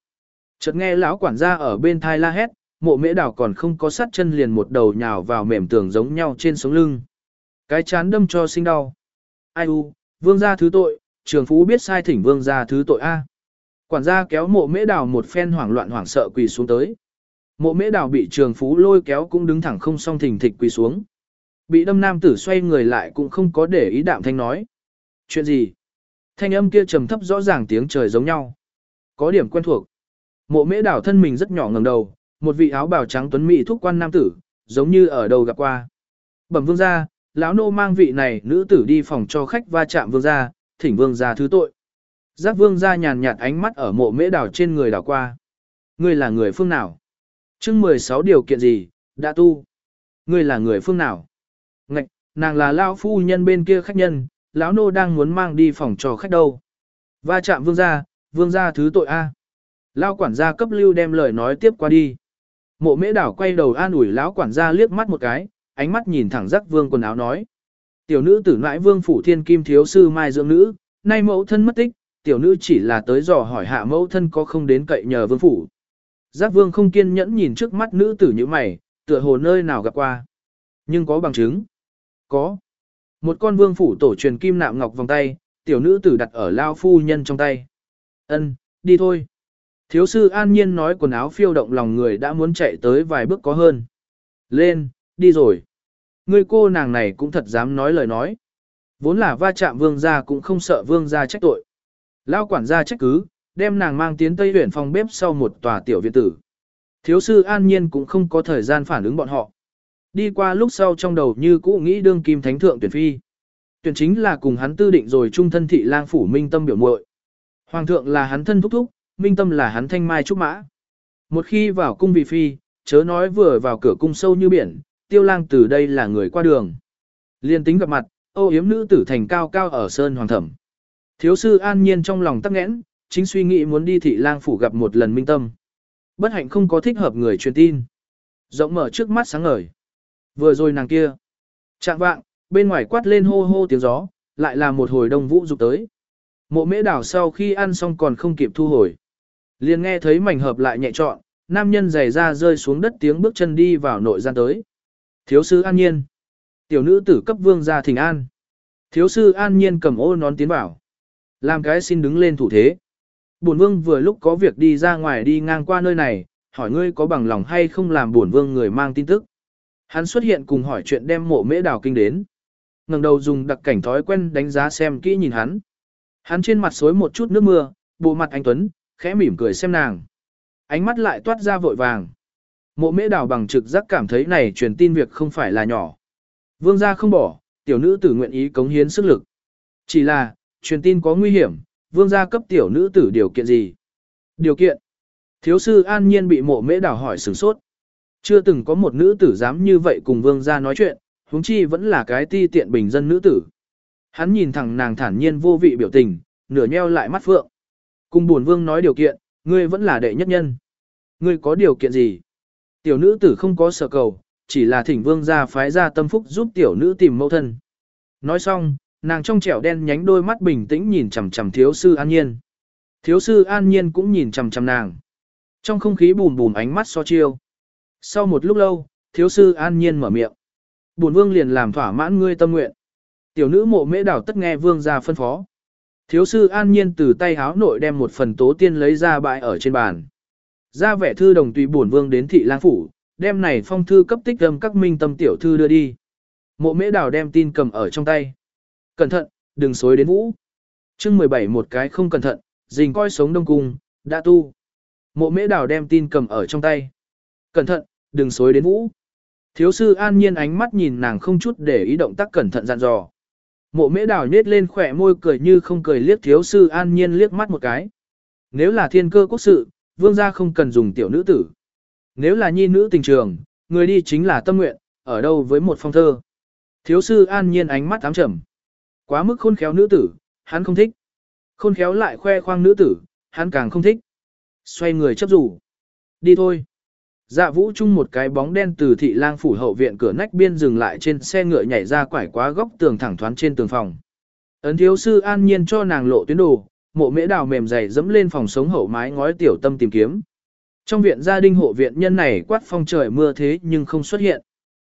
Chợt nghe lão quản gia ở bên thai la hét, mộ mễ đào còn không có sát chân liền một đầu nhào vào mềm tường giống nhau trên sống lưng. Cái chán đâm cho sinh đau. Ai u, vương gia thứ tội, trường phú biết sai thỉnh vương gia thứ tội A. Quản gia kéo mộ mễ đào một phen hoảng loạn hoảng sợ quỳ xuống tới. Mộ mễ đào bị trường phú lôi kéo cũng đứng thẳng không song thình thịch quỳ xuống. Bị đâm nam tử xoay người lại cũng không có để ý đạm thanh nói. Chuyện gì? Thanh âm kia trầm thấp rõ ràng tiếng trời giống nhau. Có điểm quen thuộc. Mộ mễ đào thân mình rất nhỏ ngẩng đầu, một vị áo bào trắng tuấn mỹ thúc quan nam tử, giống như ở đầu gặp qua. Bẩm vương gia, lão nô mang vị này nữ tử đi phòng cho khách va chạm vương gia, thỉnh vương gia thứ tội. Giác vương gia nhàn nhạt ánh mắt ở mộ mễ đảo trên người đảo qua. Ngươi là người phương nào? chương 16 điều kiện gì, đã tu. Ngươi là người phương nào? Ngạch, nàng là lão phu nhân bên kia khách nhân, lão nô đang muốn mang đi phòng cho khách đâu. Va chạm vương gia, vương gia thứ tội A. Lão quản gia cấp lưu đem lời nói tiếp qua đi. Mộ mễ đảo quay đầu an ủi lão quản gia liếc mắt một cái, ánh mắt nhìn thẳng giác vương quần áo nói. Tiểu nữ tử nãi vương phủ thiên kim thiếu sư mai dưỡng nữ, nay mẫu thân mất tích, tiểu nữ chỉ là tới dò hỏi hạ mẫu thân có không đến cậy nhờ vương phủ. Giác vương không kiên nhẫn nhìn trước mắt nữ tử như mày, tựa hồ nơi nào gặp qua. Nhưng có bằng chứng. Có. Một con vương phủ tổ truyền kim nạm ngọc vòng tay, tiểu nữ tử đặt ở lao phu nhân trong tay. Ân, đi thôi. Thiếu sư an nhiên nói quần áo phiêu động lòng người đã muốn chạy tới vài bước có hơn. Lên, đi rồi. người cô nàng này cũng thật dám nói lời nói. Vốn là va chạm vương gia cũng không sợ vương gia trách tội. Lao quản gia trách cứ, đem nàng mang tiến Tây huyện phòng bếp sau một tòa tiểu viện tử. Thiếu sư an nhiên cũng không có thời gian phản ứng bọn họ. Đi qua lúc sau trong đầu như cũ nghĩ đương kim thánh thượng tuyển phi. Tuyển chính là cùng hắn tư định rồi trung thân thị lang phủ minh tâm biểu muội. Hoàng thượng là hắn thân thúc thúc, minh tâm là hắn thanh mai trúc mã. Một khi vào cung vị phi, chớ nói vừa vào cửa cung sâu như biển, tiêu lang từ đây là người qua đường. Liên tính gặp mặt, ô yếm nữ tử thành cao cao ở sơn hoàng thẩm. Thiếu sư an nhiên trong lòng tắc nghẽn, chính suy nghĩ muốn đi thị lang phủ gặp một lần minh tâm. Bất hạnh không có thích hợp người truyền tin. Rộng mở trước mắt sáng ngời. Vừa rồi nàng kia. Chạm vạng, bên ngoài quát lên hô hô tiếng gió, lại là một hồi đông vũ dục tới. Mộ mễ đảo sau khi ăn xong còn không kịp thu hồi. liền nghe thấy mảnh hợp lại nhẹ trọn, nam nhân giày ra rơi xuống đất tiếng bước chân đi vào nội gian tới. Thiếu sư an nhiên. Tiểu nữ tử cấp vương gia thỉnh an. Thiếu sư an nhiên cầm ô nón tiến vào. Làm cái xin đứng lên thủ thế. Bổn vương vừa lúc có việc đi ra ngoài đi ngang qua nơi này, hỏi ngươi có bằng lòng hay không làm bổn vương người mang tin tức. Hắn xuất hiện cùng hỏi chuyện đem mộ mễ đào kinh đến. ngẩng đầu dùng đặc cảnh thói quen đánh giá xem kỹ nhìn hắn. Hắn trên mặt xối một chút nước mưa, bộ mặt anh Tuấn, khẽ mỉm cười xem nàng. Ánh mắt lại toát ra vội vàng. Mộ mễ đào bằng trực giác cảm thấy này truyền tin việc không phải là nhỏ. Vương gia không bỏ, tiểu nữ tử nguyện ý cống hiến sức lực. Chỉ là, truyền tin có nguy hiểm, vương gia cấp tiểu nữ tử điều kiện gì? Điều kiện. Thiếu sư an nhiên bị mộ mễ đào hỏi sửng sốt. Chưa từng có một nữ tử dám như vậy cùng vương gia nói chuyện, huống chi vẫn là cái ti tiện bình dân nữ tử. Hắn nhìn thẳng nàng thản nhiên vô vị biểu tình, nửa nheo lại mắt phượng. Cùng buồn vương nói điều kiện, ngươi vẫn là đệ nhất nhân. Ngươi có điều kiện gì? Tiểu nữ tử không có sở cầu, chỉ là thỉnh vương gia phái ra tâm phúc giúp tiểu nữ tìm mẫu thân. Nói xong, nàng trong trẻo đen nhánh đôi mắt bình tĩnh nhìn chằm chằm thiếu sư an nhiên. Thiếu sư an nhiên cũng nhìn chằm chằm nàng. Trong không khí bùn bùn ánh mắt so chiêu. Sau một lúc lâu, thiếu sư an nhiên mở miệng. Bùn vương liền làm thỏa mãn ngươi tâm nguyện. Tiểu nữ mộ mễ đảo tất nghe vương ra phân phó. Thiếu sư an nhiên từ tay háo nội đem một phần tố tiên lấy ra bãi ở trên bàn. Ra vẻ thư đồng tùy bổn vương đến thị lang phủ, đem này phong thư cấp tích âm các minh tâm tiểu thư đưa đi. Mộ mễ đào đem tin cầm ở trong tay. Cẩn thận, đừng xối đến vũ. chương 17 một cái không cẩn thận, dình coi sống đông cung, đã tu. Mộ mễ đào đem tin cầm ở trong tay. Cẩn thận, đừng xối đến vũ. Thiếu sư an nhiên ánh mắt nhìn nàng không chút để ý động tác cẩn thận dặn dò. Mộ mễ đào nết lên khỏe môi cười như không cười liếc thiếu sư an nhiên liếc mắt một cái. Nếu là thiên cơ quốc sự, vương gia không cần dùng tiểu nữ tử. Nếu là nhi nữ tình trường, người đi chính là tâm nguyện, ở đâu với một phong thơ. Thiếu sư an nhiên ánh mắt ám trầm. Quá mức khôn khéo nữ tử, hắn không thích. Khôn khéo lại khoe khoang nữ tử, hắn càng không thích. Xoay người chấp rủ. Đi thôi. Dạ vũ chung một cái bóng đen từ thị lang phủ hậu viện cửa nách biên dừng lại trên xe ngựa nhảy ra quải quá góc tường thẳng thoáng trên tường phòng. Ấn thiếu sư an nhiên cho nàng lộ tuyến đồ, mộ mễ đào mềm dày dẫm lên phòng sống hậu mái ngói tiểu tâm tìm kiếm. Trong viện gia đình hộ viện nhân này quát phong trời mưa thế nhưng không xuất hiện.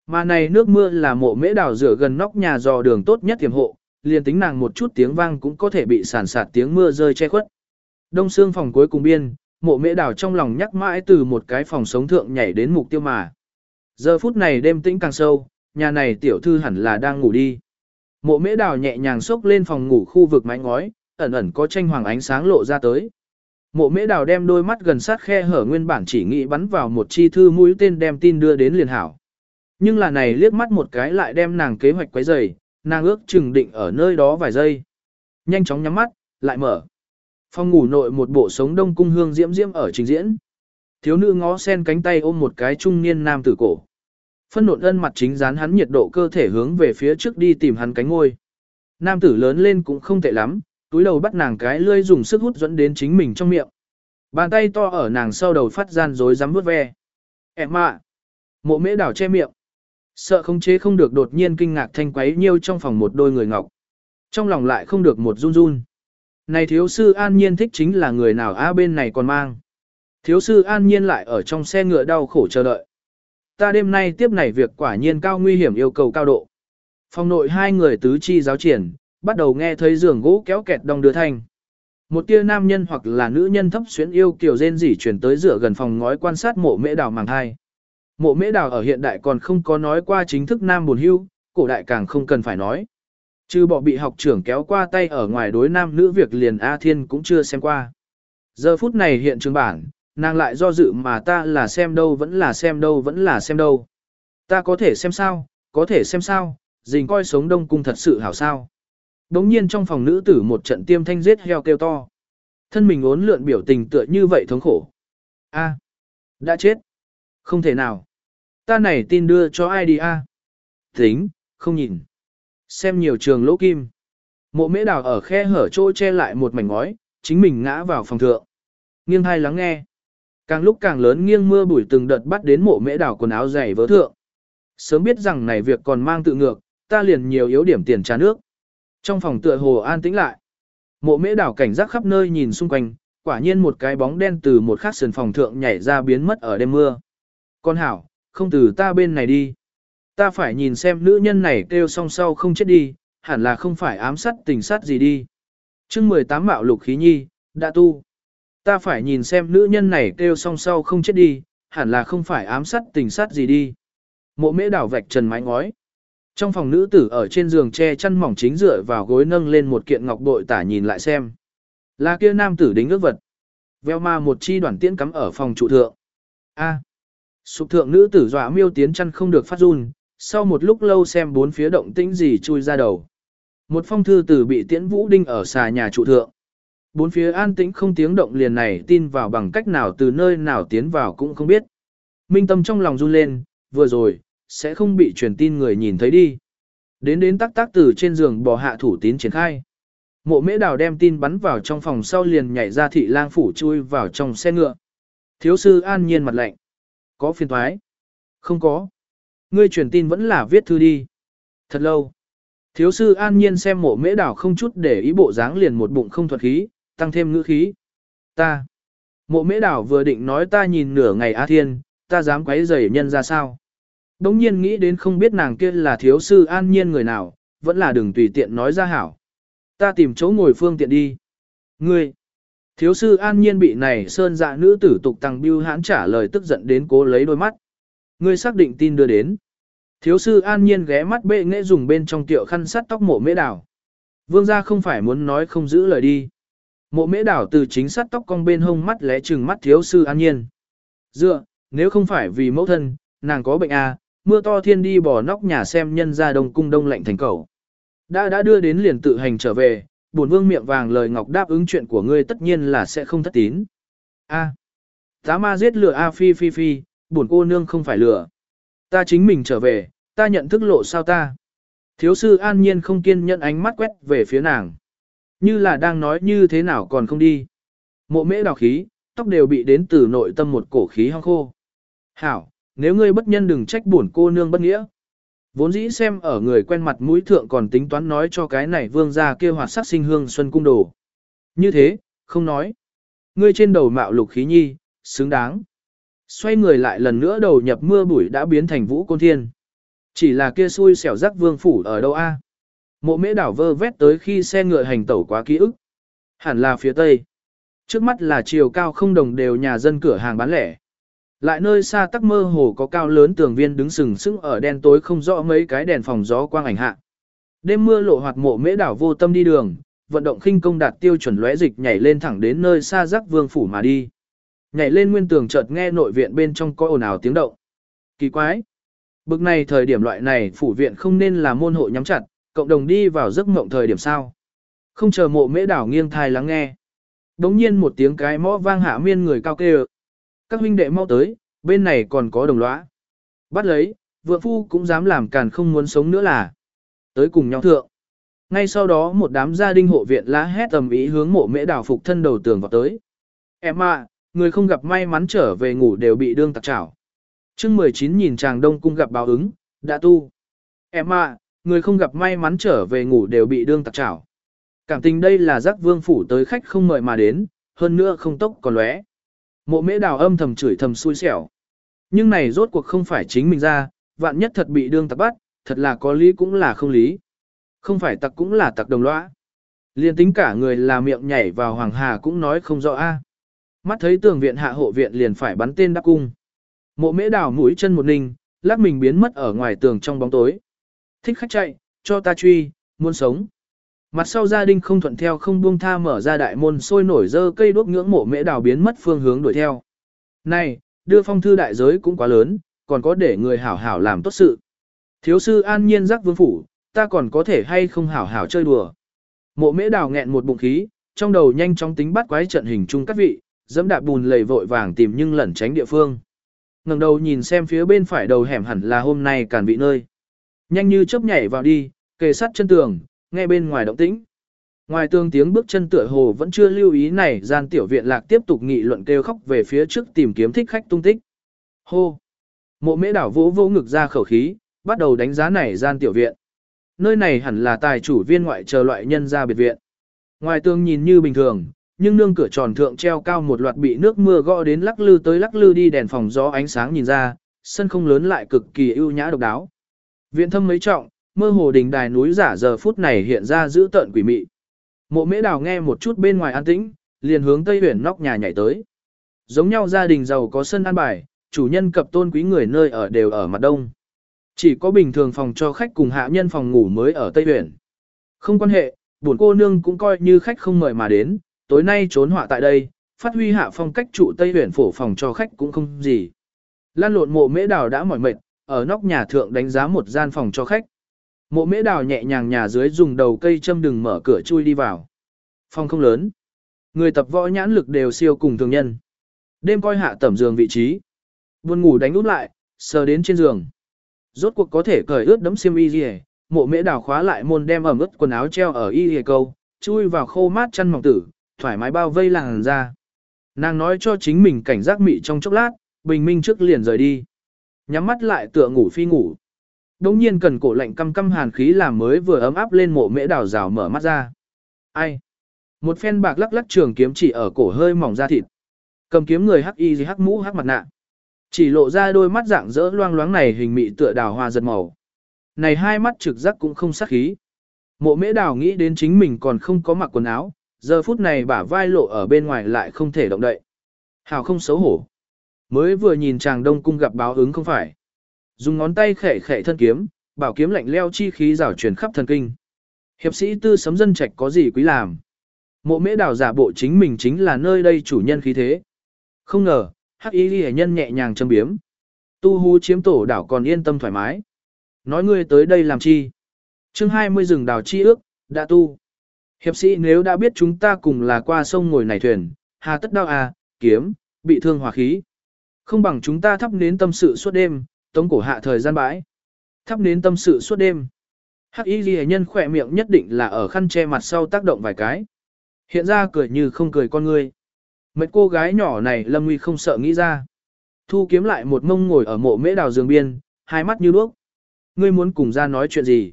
Mà này nước mưa là mộ mễ đào rửa gần nóc nhà dò đường tốt nhất tiềm hộ, liền tính nàng một chút tiếng vang cũng có thể bị sản sạt tiếng mưa rơi che khuất. Đông xương phòng cuối cùng biên, mộ mễ đào trong lòng nhắc mãi từ một cái phòng sống thượng nhảy đến mục tiêu mà. Giờ phút này đêm tĩnh càng sâu, nhà này tiểu thư hẳn là đang ngủ đi. Mộ mễ đào nhẹ nhàng xốc lên phòng ngủ khu vực mái ngói, ẩn ẩn có tranh hoàng ánh sáng lộ ra tới. Mộ mễ đào đem đôi mắt gần sát khe hở nguyên bản chỉ nghĩ bắn vào một chi thư mũi tên đem tin đưa đến liền hảo. Nhưng là này liếc mắt một cái lại đem nàng kế hoạch quấy rầy, nàng ước chừng định ở nơi đó vài giây. Nhanh chóng nhắm mắt, lại mở. Phòng ngủ nội một bộ sống đông cung hương diễm diễm ở trình diễn. Thiếu nữ ngó sen cánh tay ôm một cái trung niên nam tử cổ. Phân nộn ân mặt chính dán hắn nhiệt độ cơ thể hướng về phía trước đi tìm hắn cánh ngôi. Nam tử lớn lên cũng không tệ lắm, túi đầu bắt nàng cái lươi dùng sức hút dẫn đến chính mình trong miệng. Bàn tay to ở nàng sau đầu phát gian rối rắm vướt ve. Em ạ! Mộ mễ đảo che miệng. Sợ không chế không được đột nhiên kinh ngạc thanh quấy nhiêu trong phòng một đôi người ngọc. Trong lòng lại không được một run run. Này thiếu sư an nhiên thích chính là người nào a bên này còn mang. Thiếu sư an nhiên lại ở trong xe ngựa đau khổ chờ đợi. Ta đêm nay tiếp này việc quả nhiên cao nguy hiểm yêu cầu cao độ. Phòng nội hai người tứ chi giáo triển, bắt đầu nghe thấy giường gỗ kéo kẹt đong đưa thanh. Một tia nam nhân hoặc là nữ nhân thấp xuyến yêu kiểu rên rỉ chuyển tới rửa gần phòng ngói quan sát mộ mễ đào màng thai. Mộ mễ đào ở hiện đại còn không có nói qua chính thức nam buồn hưu, cổ đại càng không cần phải nói. Trừ bỏ bị học trưởng kéo qua tay ở ngoài đối nam nữ việc liền A Thiên cũng chưa xem qua. Giờ phút này hiện trường bản, nàng lại do dự mà ta là xem đâu vẫn là xem đâu vẫn là xem đâu. Ta có thể xem sao, có thể xem sao, dình coi sống đông cung thật sự hảo sao. Đống nhiên trong phòng nữ tử một trận tiêm thanh giết heo kêu to. Thân mình ốn lượn biểu tình tựa như vậy thống khổ. A, đã chết. Không thể nào. Ta này tin đưa cho ai đi a? Tính, không nhìn. Xem nhiều trường lỗ kim. Mộ mễ đào ở khe hở chỗ che lại một mảnh ngói, chính mình ngã vào phòng thượng. Nghiêng hai lắng nghe. Càng lúc càng lớn nghiêng mưa bụi từng đợt bắt đến mộ mễ đào quần áo dày vỡ thượng. Sớm biết rằng này việc còn mang tự ngược, ta liền nhiều yếu điểm tiền trà nước. Trong phòng tựa hồ an tĩnh lại. Mộ mễ đảo cảnh giác khắp nơi nhìn xung quanh, quả nhiên một cái bóng đen từ một khắc sườn phòng thượng nhảy ra biến mất ở đêm mưa. Con hảo, không từ ta bên này đi. Ta phải nhìn xem nữ nhân này kêu song sau không chết đi, hẳn là không phải ám sát tình sát gì đi. chương 18 mạo lục khí nhi, đã tu. Ta phải nhìn xem nữ nhân này kêu song sau không chết đi, hẳn là không phải ám sát tình sát gì đi. Mộ mễ đảo vạch trần mái ngói. Trong phòng nữ tử ở trên giường che chăn mỏng chính dựa vào gối nâng lên một kiện ngọc bội tả nhìn lại xem. Là kia nam tử đính ước vật. Veo ma một chi đoàn tiễn cắm ở phòng trụ thượng. A. Sụp thượng nữ tử dọa miêu tiến chăn không được phát run, sau một lúc lâu xem bốn phía động tĩnh gì chui ra đầu. Một phong thư tử bị tiễn vũ đinh ở xà nhà trụ thượng. Bốn phía an tĩnh không tiếng động liền này tin vào bằng cách nào từ nơi nào tiến vào cũng không biết. Minh tâm trong lòng run lên, vừa rồi, sẽ không bị truyền tin người nhìn thấy đi. Đến đến tắc tắc từ trên giường bò hạ thủ tín triển khai. Mộ mễ đào đem tin bắn vào trong phòng sau liền nhảy ra thị lang phủ chui vào trong xe ngựa. Thiếu sư an nhiên mặt lạnh. Có phiền thoái? Không có. Ngươi truyền tin vẫn là viết thư đi. Thật lâu. Thiếu sư an nhiên xem mộ mễ đào không chút để ý bộ dáng liền một bụng không thuật khí, tăng thêm ngữ khí. Ta. Mộ mễ đảo vừa định nói ta nhìn nửa ngày A Thiên, ta dám quấy rầy nhân ra sao. Đống nhiên nghĩ đến không biết nàng kia là thiếu sư an nhiên người nào, vẫn là đừng tùy tiện nói ra hảo. Ta tìm chỗ ngồi phương tiện đi. Ngươi, thiếu sư an nhiên bị này sơn dạ nữ tử tục tăng biêu hãn trả lời tức giận đến cố lấy đôi mắt. Ngươi xác định tin đưa đến. Thiếu sư an nhiên ghé mắt bệ nghệ dùng bên trong tiệu khăn sắt tóc mộ mễ đảo. Vương gia không phải muốn nói không giữ lời đi. Mộ mễ đảo từ chính sắt tóc cong bên hông mắt lẽ chừng mắt thiếu sư an nhiên. Dựa, nếu không phải vì mẫu thân, nàng có bệnh à, mưa to thiên đi bỏ nóc nhà xem nhân ra đông cung đông lạnh thành cầu. Đã đã đưa đến liền tự hành trở về, bổn vương miệng vàng lời ngọc đáp ứng chuyện của ngươi tất nhiên là sẽ không thất tín. A. Tá ma giết lửa A phi phi phi, bổn cô nương không phải lửa. Ta chính mình trở về, ta nhận thức lộ sao ta. Thiếu sư an nhiên không kiên nhẫn ánh mắt quét về phía nàng. Như là đang nói như thế nào còn không đi. Mộ mễ đào khí, tóc đều bị đến từ nội tâm một cổ khí hong khô. Hảo, nếu ngươi bất nhân đừng trách bổn cô nương bất nghĩa. Vốn dĩ xem ở người quen mặt mũi thượng còn tính toán nói cho cái này vương gia kia hoạt sắc sinh hương xuân cung đồ. Như thế, không nói. Ngươi trên đầu mạo lục khí nhi, xứng đáng. Xoay người lại lần nữa đầu nhập mưa bụi đã biến thành vũ côn thiên. Chỉ là kia xui xẻo rắc vương phủ ở đâu a? Mộ mễ đảo vơ vét tới khi xe ngựa hành tẩu quá ký ức. Hẳn là phía tây. Trước mắt là chiều cao không đồng đều nhà dân cửa hàng bán lẻ. Lại nơi xa tắc mơ hồ có cao lớn tường viên đứng sừng sững ở đen tối không rõ mấy cái đèn phòng gió quang ảnh hạ. Đêm mưa lộ hoạt mộ mễ đảo vô tâm đi đường, vận động khinh công đạt tiêu chuẩn lóe dịch nhảy lên thẳng đến nơi xa giác vương phủ mà đi. Nhảy lên nguyên tường chợt nghe nội viện bên trong có ồn ào tiếng động. Kỳ quái! Bực này thời điểm loại này phủ viện không nên là môn hộ nhắm chặt, cộng đồng đi vào giấc mộng thời điểm sao. Không chờ mộ mễ đảo nghiêng thai lắng nghe. Đống nhiên một tiếng cái mõ vang hạ miên người cao kêu. Các huynh đệ mau tới, bên này còn có đồng lõa. Bắt lấy, vượng phu cũng dám làm càn không muốn sống nữa là. Tới cùng nhau thượng. Ngay sau đó một đám gia đình hộ viện lá hét tầm ý hướng mộ mễ đảo phục thân đầu tường vào tới. Em à, người không gặp may mắn trở về ngủ đều bị đương tặc trảo. chương 19 nhìn chàng đông cung gặp báo ứng, đã tu. Em à, người không gặp may mắn trở về ngủ đều bị đương tặc trảo. Cảm tình đây là giác vương phủ tới khách không mời mà đến, hơn nữa không tốc còn lóe. Mộ mễ đào âm thầm chửi thầm xui xẻo. Nhưng này rốt cuộc không phải chính mình ra, vạn nhất thật bị đương tặc bắt, thật là có lý cũng là không lý. Không phải tặc cũng là tặc đồng lõa. Liên tính cả người là miệng nhảy vào hoàng hà cũng nói không rõ a. Mắt thấy tường viện hạ hộ viện liền phải bắn tên đáp cung. Mộ mễ đào mũi chân một ninh, lắc mình biến mất ở ngoài tường trong bóng tối. Thích khách chạy, cho ta truy, muốn sống. Mặt sau gia đình không thuận theo không buông tha mở ra đại môn sôi nổi dơ cây đuốc ngưỡng mộ mễ đào biến mất phương hướng đuổi theo. Này, đưa phong thư đại giới cũng quá lớn, còn có để người hảo hảo làm tốt sự. Thiếu sư an nhiên giác vương phủ, ta còn có thể hay không hảo hảo chơi đùa. Mộ mễ đào nghẹn một bụng khí, trong đầu nhanh chóng tính bắt quái trận hình chung các vị, dẫm đạp bùn lầy vội vàng tìm nhưng lẩn tránh địa phương. ngẩng đầu nhìn xem phía bên phải đầu hẻm hẳn là hôm nay càn bị nơi. Nhanh như chớp nhảy vào đi, kề sát chân tường, nghe bên ngoài động tĩnh. Ngoài tương tiếng bước chân tựa hồ vẫn chưa lưu ý này gian tiểu viện lạc tiếp tục nghị luận kêu khóc về phía trước tìm kiếm thích khách tung tích. Hô! Mộ mễ đảo vỗ vỗ ngực ra khẩu khí, bắt đầu đánh giá này gian tiểu viện. Nơi này hẳn là tài chủ viên ngoại chờ loại nhân ra biệt viện. Ngoài tương nhìn như bình thường, nhưng nương cửa tròn thượng treo cao một loạt bị nước mưa gõ đến lắc lư tới lắc lư đi đèn phòng gió ánh sáng nhìn ra, sân không lớn lại cực kỳ ưu nhã độc đáo. Viện thâm mấy trọng, mơ hồ đình đài núi giả giờ phút này hiện ra giữ tợn quỷ mị. Mộ mễ đào nghe một chút bên ngoài an tĩnh, liền hướng tây huyền nóc nhà nhảy tới. Giống nhau gia đình giàu có sân an bài, chủ nhân cập tôn quý người nơi ở đều ở mặt đông. Chỉ có bình thường phòng cho khách cùng hạ nhân phòng ngủ mới ở Tây Huyền. Không quan hệ, buồn cô nương cũng coi như khách không mời mà đến, tối nay trốn họa tại đây, phát huy hạ phong cách trụ Tây Huyền phổ phòng cho khách cũng không gì. Lan lộn mộ mễ đào đã mỏi mệt, ở nóc nhà thượng đánh giá một gian phòng cho khách. Mộ mễ đào nhẹ nhàng nhà dưới dùng đầu cây châm đừng mở cửa chui đi vào. Phòng không lớn. Người tập võ nhãn lực đều siêu cùng thường nhân. Đêm coi hạ tẩm giường vị trí. Buồn ngủ đánh út lại, sờ đến trên giường. Rốt cuộc có thể cởi ướt đấm xiêm y gì mộ mễ đào khóa lại môn đem ẩm ướt quần áo treo ở y gì câu, chui vào khô mát chăn mỏng tử, thoải mái bao vây làng ra. Nàng nói cho chính mình cảnh giác mị trong chốc lát, bình minh trước liền rời đi. Nhắm mắt lại tựa ngủ phi ngủ. Đống nhiên cần cổ lạnh căm căm hàn khí làm mới vừa ấm áp lên mộ mễ đào rào mở mắt ra. Ai? Một phen bạc lắc lắc trường kiếm chỉ ở cổ hơi mỏng da thịt. Cầm kiếm người hắc y hắc mũ hắc mặt nạ. Chỉ lộ ra đôi mắt dạng dỡ loang loáng này hình mị tựa đào hoa giật màu. Này hai mắt trực giác cũng không sắc khí. Mộ mễ đào nghĩ đến chính mình còn không có mặc quần áo, giờ phút này bả vai lộ ở bên ngoài lại không thể động đậy. Hào không xấu hổ. Mới vừa nhìn chàng đông cung gặp báo ứng không phải. Dùng ngón tay khẽ khẽ thân kiếm, bảo kiếm lạnh leo chi khí rào truyền khắp thần kinh. Hiệp sĩ tư sấm dân trạch có gì quý làm. Mộ mễ đào giả bộ chính mình chính là nơi đây chủ nhân khí thế. Không ngờ, hắc y ghi nhân nhẹ nhàng châm biếm. Tu hú chiếm tổ đảo còn yên tâm thoải mái. Nói ngươi tới đây làm chi? chương 20 rừng đảo chi ước, đã tu. Hiệp sĩ nếu đã biết chúng ta cùng là qua sông ngồi này thuyền, hà tất đau à, kiếm, bị thương hỏa khí. Không bằng chúng ta thắp nến tâm sự suốt đêm, tống cổ hạ thời gian bãi. Thắp nến tâm sự suốt đêm. Hắc y ghi nhân khỏe miệng nhất định là ở khăn che mặt sau tác động vài cái. Hiện ra cười như không cười con người Mấy cô gái nhỏ này Lâm Nguy không sợ nghĩ ra. Thu kiếm lại một mông ngồi ở mộ mễ đào giường biên, hai mắt như đuốc. Ngươi muốn cùng ra nói chuyện gì?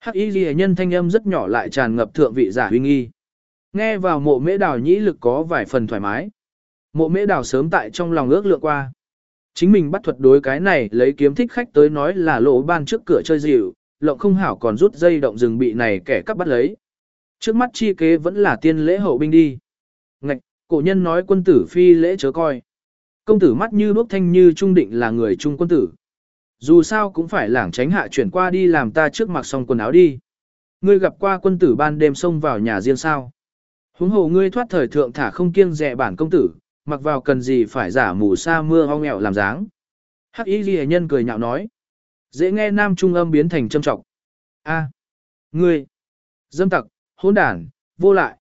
Hắc y ghi nhân thanh âm rất nhỏ lại tràn ngập thượng vị giả huy nghi. Nghe vào mộ mễ đào nhĩ lực có vài phần thoải mái. Mộ mễ đào sớm tại trong lòng ước lượng qua. Chính mình bắt thuật đối cái này lấy kiếm thích khách tới nói là lỗ ban trước cửa chơi dịu, lộng không hảo còn rút dây động rừng bị này kẻ cắp bắt lấy. Trước mắt chi kế vẫn là tiên lễ hậu binh đi. Ngạch, cổ nhân nói quân tử phi lễ chớ coi. Công tử mắt như đuốc thanh như trung định là người trung quân tử. Dù sao cũng phải lảng tránh hạ chuyển qua đi làm ta trước mặc xong quần áo đi. Ngươi gặp qua quân tử ban đêm xông vào nhà riêng sao. Huống hồ ngươi thoát thời thượng thả không kiêng dè bản công tử, mặc vào cần gì phải giả mù sa mưa ho nghẹo làm dáng. Hắc y ghi nhân cười nhạo nói. Dễ nghe nam trung âm biến thành châm trọng. A, ngươi, dâm tặc, hỗn đản, vô lại.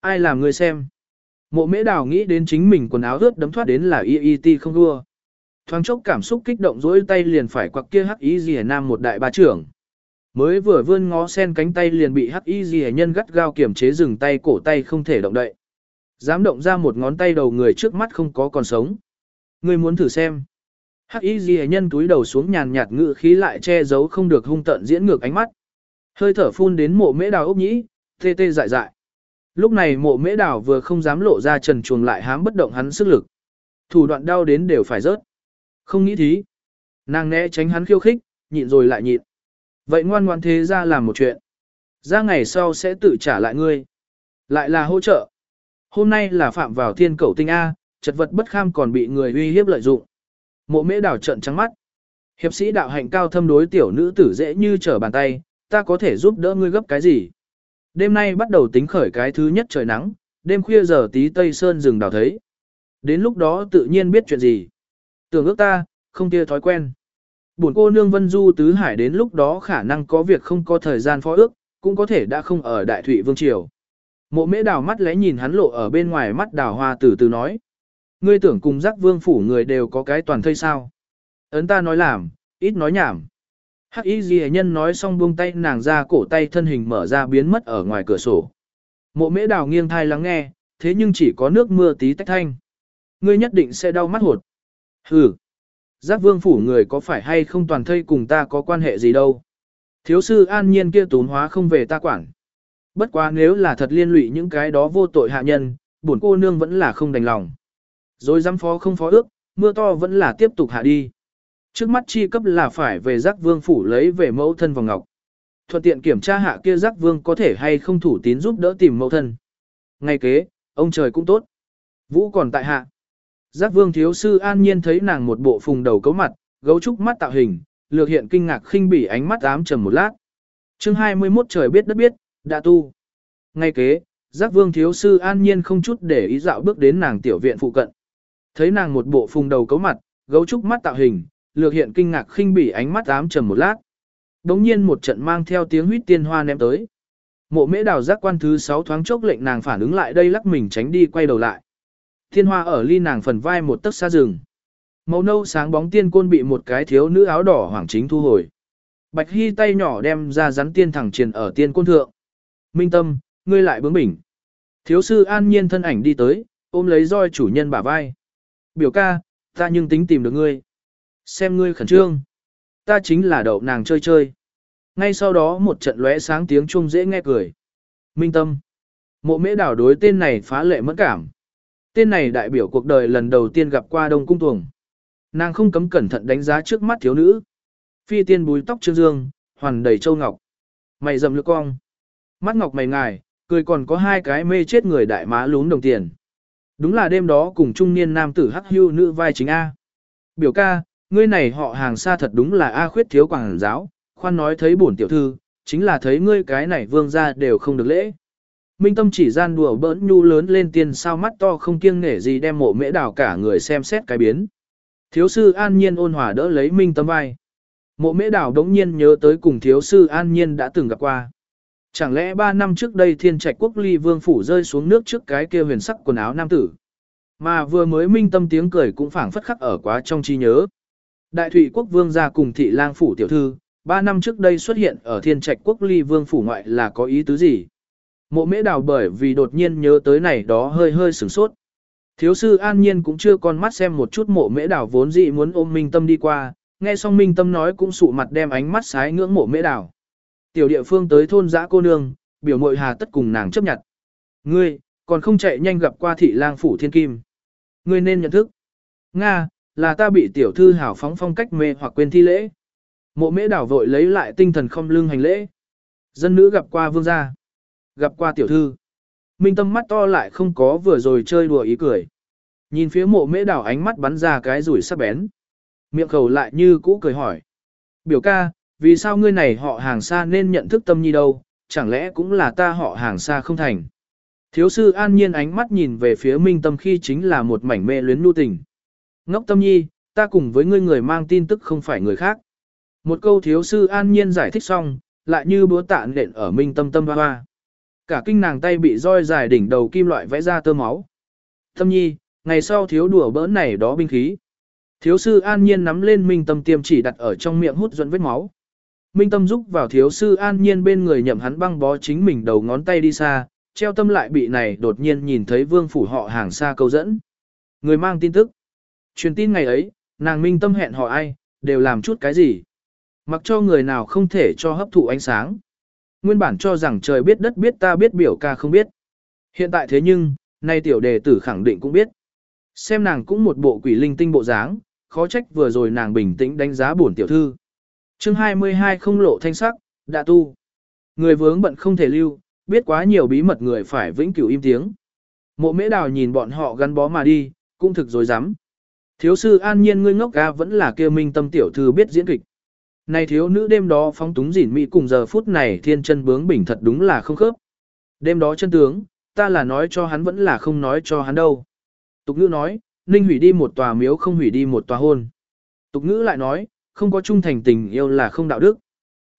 Ai làm ngươi xem? Mộ mễ đào nghĩ đến chính mình quần áo ướt đấm thoát đến là EET không đua. Thoáng chốc cảm xúc kích động dỗi tay liền phải quặc kia hắc y ghi nam một đại ba trưởng. Mới vừa vươn ngó sen cánh tay liền bị hắc y ghi nhân gắt gao kiểm chế dừng tay cổ tay không thể động đậy. Dám động ra một ngón tay đầu người trước mắt không có còn sống. Người muốn thử xem. Hắc y ghi nhân túi đầu xuống nhàn nhạt ngự khí lại che giấu không được hung tận diễn ngược ánh mắt. Hơi thở phun đến mộ mễ đào ốc nhĩ, tê tê dại dại. Lúc này mộ mễ đào vừa không dám lộ ra trần chuồng lại hám bất động hắn sức lực. Thủ đoạn đau đến đều phải rớt. Không nghĩ thí. Nàng né tránh hắn khiêu khích, nhịn rồi lại nhịn. Vậy ngoan ngoan thế ra làm một chuyện. Ra ngày sau sẽ tự trả lại ngươi. Lại là hỗ trợ. Hôm nay là phạm vào thiên cầu tinh A, chật vật bất kham còn bị người uy hiếp lợi dụng. Mộ mễ đảo trận trắng mắt. Hiệp sĩ đạo hạnh cao thâm đối tiểu nữ tử dễ như trở bàn tay, ta có thể giúp đỡ ngươi gấp cái gì. Đêm nay bắt đầu tính khởi cái thứ nhất trời nắng, đêm khuya giờ tí tây sơn rừng đào thấy. Đến lúc đó tự nhiên biết chuyện gì. Tưởng ước ta, không kia thói quen. Buồn cô nương Vân Du Tứ Hải đến lúc đó khả năng có việc không có thời gian phó ước, cũng có thể đã không ở Đại Thụy Vương Triều. Mộ mễ đào mắt lẽ nhìn hắn lộ ở bên ngoài mắt đào hoa từ từ nói. Ngươi tưởng cùng giác vương phủ người đều có cái toàn thây sao. Ấn ta nói làm, ít nói nhảm. Hắc y ghi nhân nói xong buông tay nàng ra cổ tay thân hình mở ra biến mất ở ngoài cửa sổ. Mộ mễ đào nghiêng thai lắng nghe, thế nhưng chỉ có nước mưa tí tách thanh. Ngươi nhất định sẽ đau mắt hột. Hừ. Giác vương phủ người có phải hay không toàn thây cùng ta có quan hệ gì đâu. Thiếu sư an nhiên kia tốn hóa không về ta quản. Bất quá nếu là thật liên lụy những cái đó vô tội hạ nhân, bổn cô nương vẫn là không đành lòng. Rồi dám phó không phó ước, mưa to vẫn là tiếp tục hạ đi. Trước mắt chi cấp là phải về giác vương phủ lấy về mẫu thân vòng ngọc. Thuận tiện kiểm tra hạ kia giác vương có thể hay không thủ tín giúp đỡ tìm mẫu thân. Ngay kế, ông trời cũng tốt. Vũ còn tại hạ. Giác vương thiếu sư an nhiên thấy nàng một bộ phùng đầu cấu mặt, gấu trúc mắt tạo hình, lược hiện kinh ngạc khinh bỉ ánh mắt ám trầm một lát. chương 21 trời biết đất biết, đã tu. Ngay kế, giác vương thiếu sư an nhiên không chút để ý dạo bước đến nàng tiểu viện phụ cận. Thấy nàng một bộ phùng đầu cấu mặt, gấu trúc mắt tạo hình, lược hiện kinh ngạc khinh bỉ ánh mắt ám trầm một lát. Đống nhiên một trận mang theo tiếng huýt tiên hoa ném tới. Mộ mễ đào giác quan thứ 6 thoáng chốc lệnh nàng phản ứng lại đây lắc mình tránh đi quay đầu lại. Thiên hoa ở ly nàng phần vai một tấc xa rừng. Màu nâu sáng bóng tiên côn bị một cái thiếu nữ áo đỏ hoàng chính thu hồi. Bạch Hy tay nhỏ đem ra rắn tiên thẳng triền ở tiên côn thượng. Minh tâm, ngươi lại bướng bỉnh. Thiếu sư an nhiên thân ảnh đi tới, ôm lấy roi chủ nhân bả vai. Biểu ca, ta nhưng tính tìm được ngươi. Xem ngươi khẩn trương. Ta chính là đậu nàng chơi chơi. Ngay sau đó một trận lóe sáng tiếng chuông dễ nghe cười. Minh tâm. Mộ mễ đảo đối tên này phá lệ mất cảm. Tên này đại biểu cuộc đời lần đầu tiên gặp qua Đông Cung Tuồng. Nàng không cấm cẩn thận đánh giá trước mắt thiếu nữ. Phi tiên búi tóc trương dương, hoàn đầy châu ngọc. Mày rậm lược cong. Mắt ngọc mày ngài, cười còn có hai cái mê chết người đại má lún đồng tiền. Đúng là đêm đó cùng trung niên nam tử hắc hưu nữ vai chính A. Biểu ca, ngươi này họ hàng xa thật đúng là A khuyết thiếu quảng giáo, khoan nói thấy bổn tiểu thư, chính là thấy ngươi cái này vương ra đều không được lễ. Minh tâm chỉ gian đùa bỡn nhu lớn lên tiên sao mắt to không kiêng nể gì đem mộ mễ đảo cả người xem xét cái biến. Thiếu sư an nhiên ôn hòa đỡ lấy minh tâm vai. Mộ mễ đảo đống nhiên nhớ tới cùng thiếu sư an nhiên đã từng gặp qua. Chẳng lẽ ba năm trước đây thiên trạch quốc ly vương phủ rơi xuống nước trước cái kia huyền sắc quần áo nam tử. Mà vừa mới minh tâm tiếng cười cũng phảng phất khắc ở quá trong trí nhớ. Đại thủy quốc vương gia cùng thị lang phủ tiểu thư, ba năm trước đây xuất hiện ở thiên trạch quốc ly vương phủ ngoại là có ý tứ gì? Mộ mễ đào bởi vì đột nhiên nhớ tới này đó hơi hơi sửng sốt. Thiếu sư an nhiên cũng chưa con mắt xem một chút mộ mễ đào vốn dị muốn ôm minh tâm đi qua, nghe xong minh tâm nói cũng sụ mặt đem ánh mắt sái ngưỡng mộ mễ đào. Tiểu địa phương tới thôn giã cô nương, biểu mội hà tất cùng nàng chấp nhận. Ngươi, còn không chạy nhanh gặp qua thị lang phủ thiên kim. Ngươi nên nhận thức. Nga, là ta bị tiểu thư hảo phóng phong cách mê hoặc quên thi lễ. Mộ mễ đảo vội lấy lại tinh thần không lưng hành lễ. Dân nữ gặp qua vương gia. Gặp qua tiểu thư. Minh tâm mắt to lại không có vừa rồi chơi đùa ý cười. Nhìn phía mộ mễ đảo ánh mắt bắn ra cái rủi sắc bén. Miệng khẩu lại như cũ cười hỏi. Biểu ca, vì sao ngươi này họ hàng xa nên nhận thức tâm nhi đâu, chẳng lẽ cũng là ta họ hàng xa không thành. Thiếu sư an nhiên ánh mắt nhìn về phía minh tâm khi chính là một mảnh mê luyến nu tình. Ngốc tâm nhi, ta cùng với ngươi người mang tin tức không phải người khác. Một câu thiếu sư an nhiên giải thích xong, lại như búa tạ nện ở minh tâm tâm hoa hoa. Cả kinh nàng tay bị roi dài đỉnh đầu kim loại vẽ ra tơ máu. Tâm nhi, ngày sau thiếu đùa bỡn này đó binh khí. Thiếu sư an nhiên nắm lên minh tâm tiêm chỉ đặt ở trong miệng hút dẫn vết máu. Minh tâm giúp vào thiếu sư an nhiên bên người nhậm hắn băng bó chính mình đầu ngón tay đi xa, treo tâm lại bị này đột nhiên nhìn thấy vương phủ họ hàng xa câu dẫn. Người mang tin tức. Truyền tin ngày ấy, nàng minh tâm hẹn họ ai, đều làm chút cái gì. Mặc cho người nào không thể cho hấp thụ ánh sáng. Nguyên bản cho rằng trời biết đất biết ta biết biểu ca không biết. Hiện tại thế nhưng, nay tiểu đề tử khẳng định cũng biết. Xem nàng cũng một bộ quỷ linh tinh bộ dáng, khó trách vừa rồi nàng bình tĩnh đánh giá bổn tiểu thư chương 22 không lộ thanh sắc, đã tu. Người vướng bận không thể lưu, biết quá nhiều bí mật người phải vĩnh cửu im tiếng. Mộ mễ đào nhìn bọn họ gắn bó mà đi, cũng thực dối rắm Thiếu sư an nhiên ngươi ngốc ca vẫn là kêu minh tâm tiểu thư biết diễn kịch. Này thiếu nữ đêm đó phóng túng dỉn mỹ cùng giờ phút này thiên chân bướng bỉnh thật đúng là không khớp. Đêm đó chân tướng, ta là nói cho hắn vẫn là không nói cho hắn đâu. Tục ngữ nói, ninh hủy đi một tòa miếu không hủy đi một tòa hôn. Tục ngữ lại nói, không có trung thành tình yêu là không đạo đức.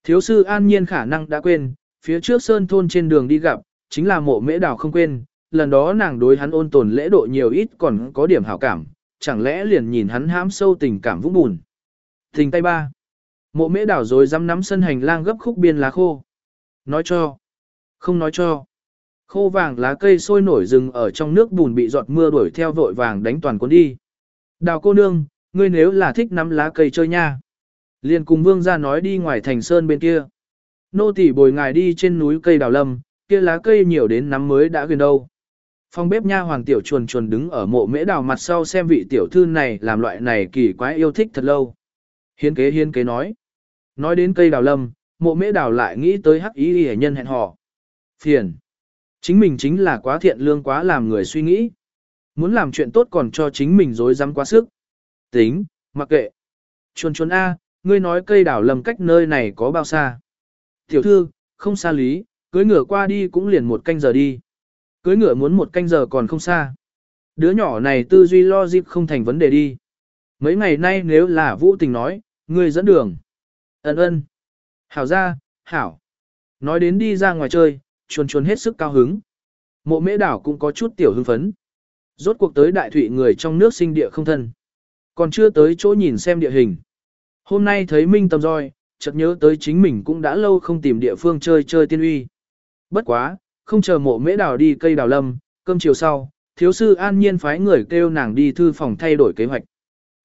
Thiếu sư an nhiên khả năng đã quên, phía trước sơn thôn trên đường đi gặp, chính là mộ mễ đào không quên, lần đó nàng đối hắn ôn tồn lễ độ nhiều ít còn có điểm hảo cảm, chẳng lẽ liền nhìn hắn hãm sâu tình cảm vũng bùn. Tình tay ba. Mộ mễ đảo rồi dám nắm sân hành lang gấp khúc biên lá khô. Nói cho. Không nói cho. Khô vàng lá cây sôi nổi rừng ở trong nước bùn bị giọt mưa đuổi theo vội vàng đánh toàn cuốn đi. Đào cô nương, ngươi nếu là thích nắm lá cây chơi nha. Liền cùng vương ra nói đi ngoài thành sơn bên kia. Nô tỳ bồi ngài đi trên núi cây đào lâm, kia lá cây nhiều đến nắm mới đã gần đâu. phòng bếp nha hoàng tiểu chuồn chuồn đứng ở mộ mễ đào mặt sau xem vị tiểu thư này làm loại này kỳ quái yêu thích thật lâu. Hiến kế hiến kế nói. Nói đến cây đào lâm, mộ mễ đào lại nghĩ tới hắc ý hề nhân hẹn hò. Phiền. Chính mình chính là quá thiện lương quá làm người suy nghĩ. Muốn làm chuyện tốt còn cho chính mình dối dám quá sức. Tính, mặc kệ. Chuồn chuồn A, ngươi nói cây đảo lầm cách nơi này có bao xa. Tiểu thư, không xa lý, cưới ngựa qua đi cũng liền một canh giờ đi. Cưới ngựa muốn một canh giờ còn không xa. Đứa nhỏ này tư duy lo dịp không thành vấn đề đi. Mấy ngày nay nếu là vũ tình nói, ngươi dẫn đường. Ấn ơn. Hảo ra, hảo. Nói đến đi ra ngoài chơi, chuồn chuồn hết sức cao hứng. Mộ mễ đảo cũng có chút tiểu hưng phấn. Rốt cuộc tới đại thủy người trong nước sinh địa không thân. Còn chưa tới chỗ nhìn xem địa hình. Hôm nay thấy Minh Tâm roi, chợt nhớ tới chính mình cũng đã lâu không tìm địa phương chơi chơi tiên uy. Bất quá, không chờ mộ mễ đào đi cây đào lâm, cơm chiều sau, thiếu sư an nhiên phái người kêu nàng đi thư phòng thay đổi kế hoạch.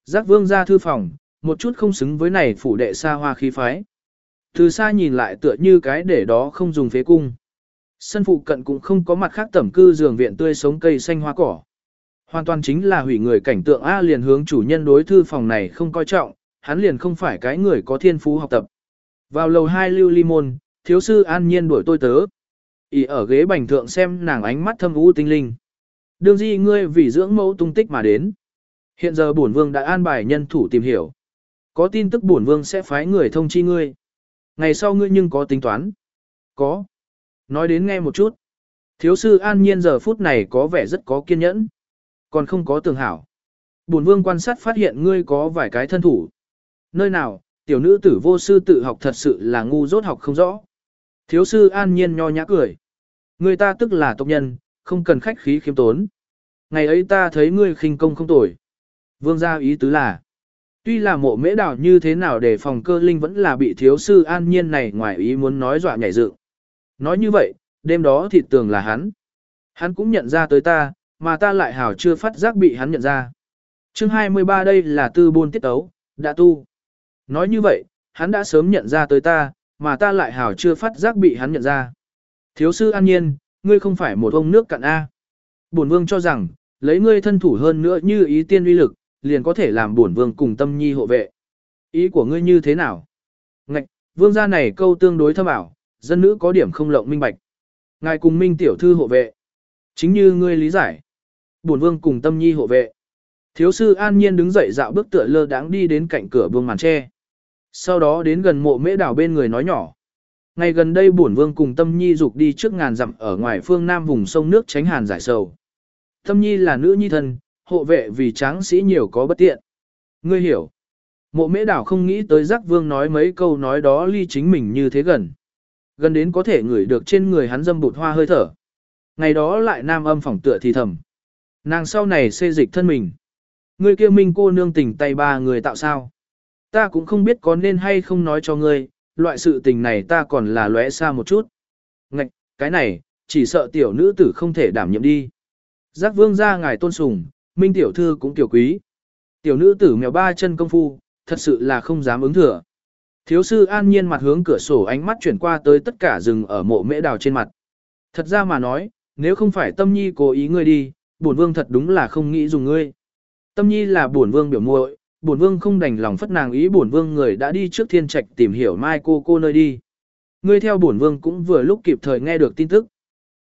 Giác vương ra thư phòng, một chút không xứng với này phủ đệ xa hoa khí phái. Từ xa nhìn lại tựa như cái để đó không dùng phế cung. Sân phụ cận cũng không có mặt khác tẩm cư giường viện tươi sống cây xanh hoa cỏ. Hoàn toàn chính là hủy người cảnh tượng A liền hướng chủ nhân đối thư phòng này không coi trọng, hắn liền không phải cái người có thiên phú học tập. Vào lầu hai lưu ly môn, thiếu sư an nhiên đuổi tôi tớ. ỉ ở ghế bành thượng xem nàng ánh mắt thâm u tinh linh. Đương di ngươi vì dưỡng mẫu tung tích mà đến. Hiện giờ bổn vương đã an bài nhân thủ tìm hiểu. Có tin tức bổn vương sẽ phái người thông chi ngươi. Ngày sau ngươi nhưng có tính toán. Có. Nói đến nghe một chút. Thiếu sư an nhiên giờ phút này có vẻ rất có kiên nhẫn. Còn không có tường hảo. Bổn vương quan sát phát hiện ngươi có vài cái thân thủ. Nơi nào, tiểu nữ tử vô sư tự học thật sự là ngu dốt học không rõ. Thiếu sư an nhiên nho nhã cười. Người ta tức là tộc nhân, không cần khách khí khiêm tốn. Ngày ấy ta thấy ngươi khinh công không tồi. Vương gia ý tứ là, tuy là mộ mễ đảo như thế nào để phòng cơ linh vẫn là bị thiếu sư an nhiên này ngoài ý muốn nói dọa nhảy dựng. Nói như vậy, đêm đó thịt tường là hắn. Hắn cũng nhận ra tới ta, mà ta lại hảo chưa phát giác bị hắn nhận ra. chương 23 đây là tư buôn tiết tấu, đã tu. Nói như vậy, hắn đã sớm nhận ra tới ta, mà ta lại hảo chưa phát giác bị hắn nhận ra. Thiếu sư an nhiên, ngươi không phải một ông nước cạn A. Bổn vương cho rằng, lấy ngươi thân thủ hơn nữa như ý tiên uy lực, liền có thể làm bổn vương cùng tâm nhi hộ vệ. Ý của ngươi như thế nào? Ngạch, vương gia này câu tương đối thâm ảo, dân nữ có điểm không lộng minh bạch. Ngài cùng minh tiểu thư hộ vệ. Chính như ngươi lý giải. Bổn vương cùng tâm nhi hộ vệ. Thiếu sư an nhiên đứng dậy dạo bước tựa lơ đãng đi đến cạnh cửa buông màn tre. Sau đó đến gần mộ mễ đảo bên người nói nhỏ. Ngày gần đây bổn vương cùng tâm nhi dục đi trước ngàn dặm ở ngoài phương nam vùng sông nước tránh hàn giải sầu. Tâm nhi là nữ nhi thân, hộ vệ vì tráng sĩ nhiều có bất tiện. Ngươi hiểu. Mộ mễ đảo không nghĩ tới giác vương nói mấy câu nói đó ly chính mình như thế gần. Gần đến có thể ngửi được trên người hắn dâm bụt hoa hơi thở. Ngày đó lại nam âm phỏng tựa thì thầm. Nàng sau này xê dịch thân mình. người kia minh cô nương tình tay ba người tạo sao. Ta cũng không biết có nên hay không nói cho ngươi, loại sự tình này ta còn là lóe xa một chút. Ngạch, cái này, chỉ sợ tiểu nữ tử không thể đảm nhiệm đi. Giác vương ra ngài tôn sùng, minh tiểu thư cũng tiểu quý. Tiểu nữ tử mèo ba chân công phu, thật sự là không dám ứng thừa. Thiếu sư an nhiên mặt hướng cửa sổ ánh mắt chuyển qua tới tất cả rừng ở mộ mễ đào trên mặt. Thật ra mà nói, nếu không phải tâm nhi cố ý ngươi đi, bổn vương thật đúng là không nghĩ dùng ngươi. Tâm nhi là bổn vương biểu muội, bổn vương không đành lòng phất nàng ý bổn vương người đã đi trước thiên trạch tìm hiểu mai cô cô nơi đi. ngươi theo bổn vương cũng vừa lúc kịp thời nghe được tin tức.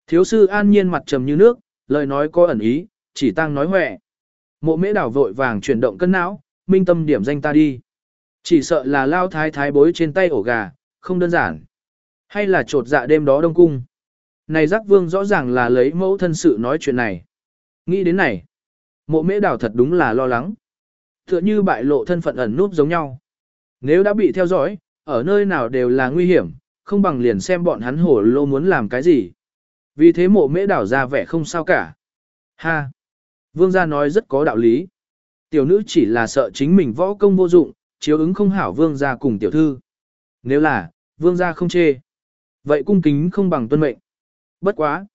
Thiếu sư an nhiên mặt trầm như nước, lời nói có ẩn ý, chỉ tăng nói huệ. Mộ mễ đảo vội vàng chuyển động cân não, minh tâm điểm danh ta đi. Chỉ sợ là lao thái thái bối trên tay ổ gà, không đơn giản. Hay là trột dạ đêm đó đông cung. Này giác vương rõ ràng là lấy mẫu thân sự nói chuyện này. Nghĩ đến này. Mộ mễ đảo thật đúng là lo lắng. Tựa như bại lộ thân phận ẩn núp giống nhau. Nếu đã bị theo dõi, ở nơi nào đều là nguy hiểm, không bằng liền xem bọn hắn hổ lô muốn làm cái gì. Vì thế mộ mễ đảo ra vẻ không sao cả. Ha! Vương gia nói rất có đạo lý. Tiểu nữ chỉ là sợ chính mình võ công vô dụng, chiếu ứng không hảo vương gia cùng tiểu thư. Nếu là, vương gia không chê. Vậy cung kính không bằng tuân mệnh. Bất quá.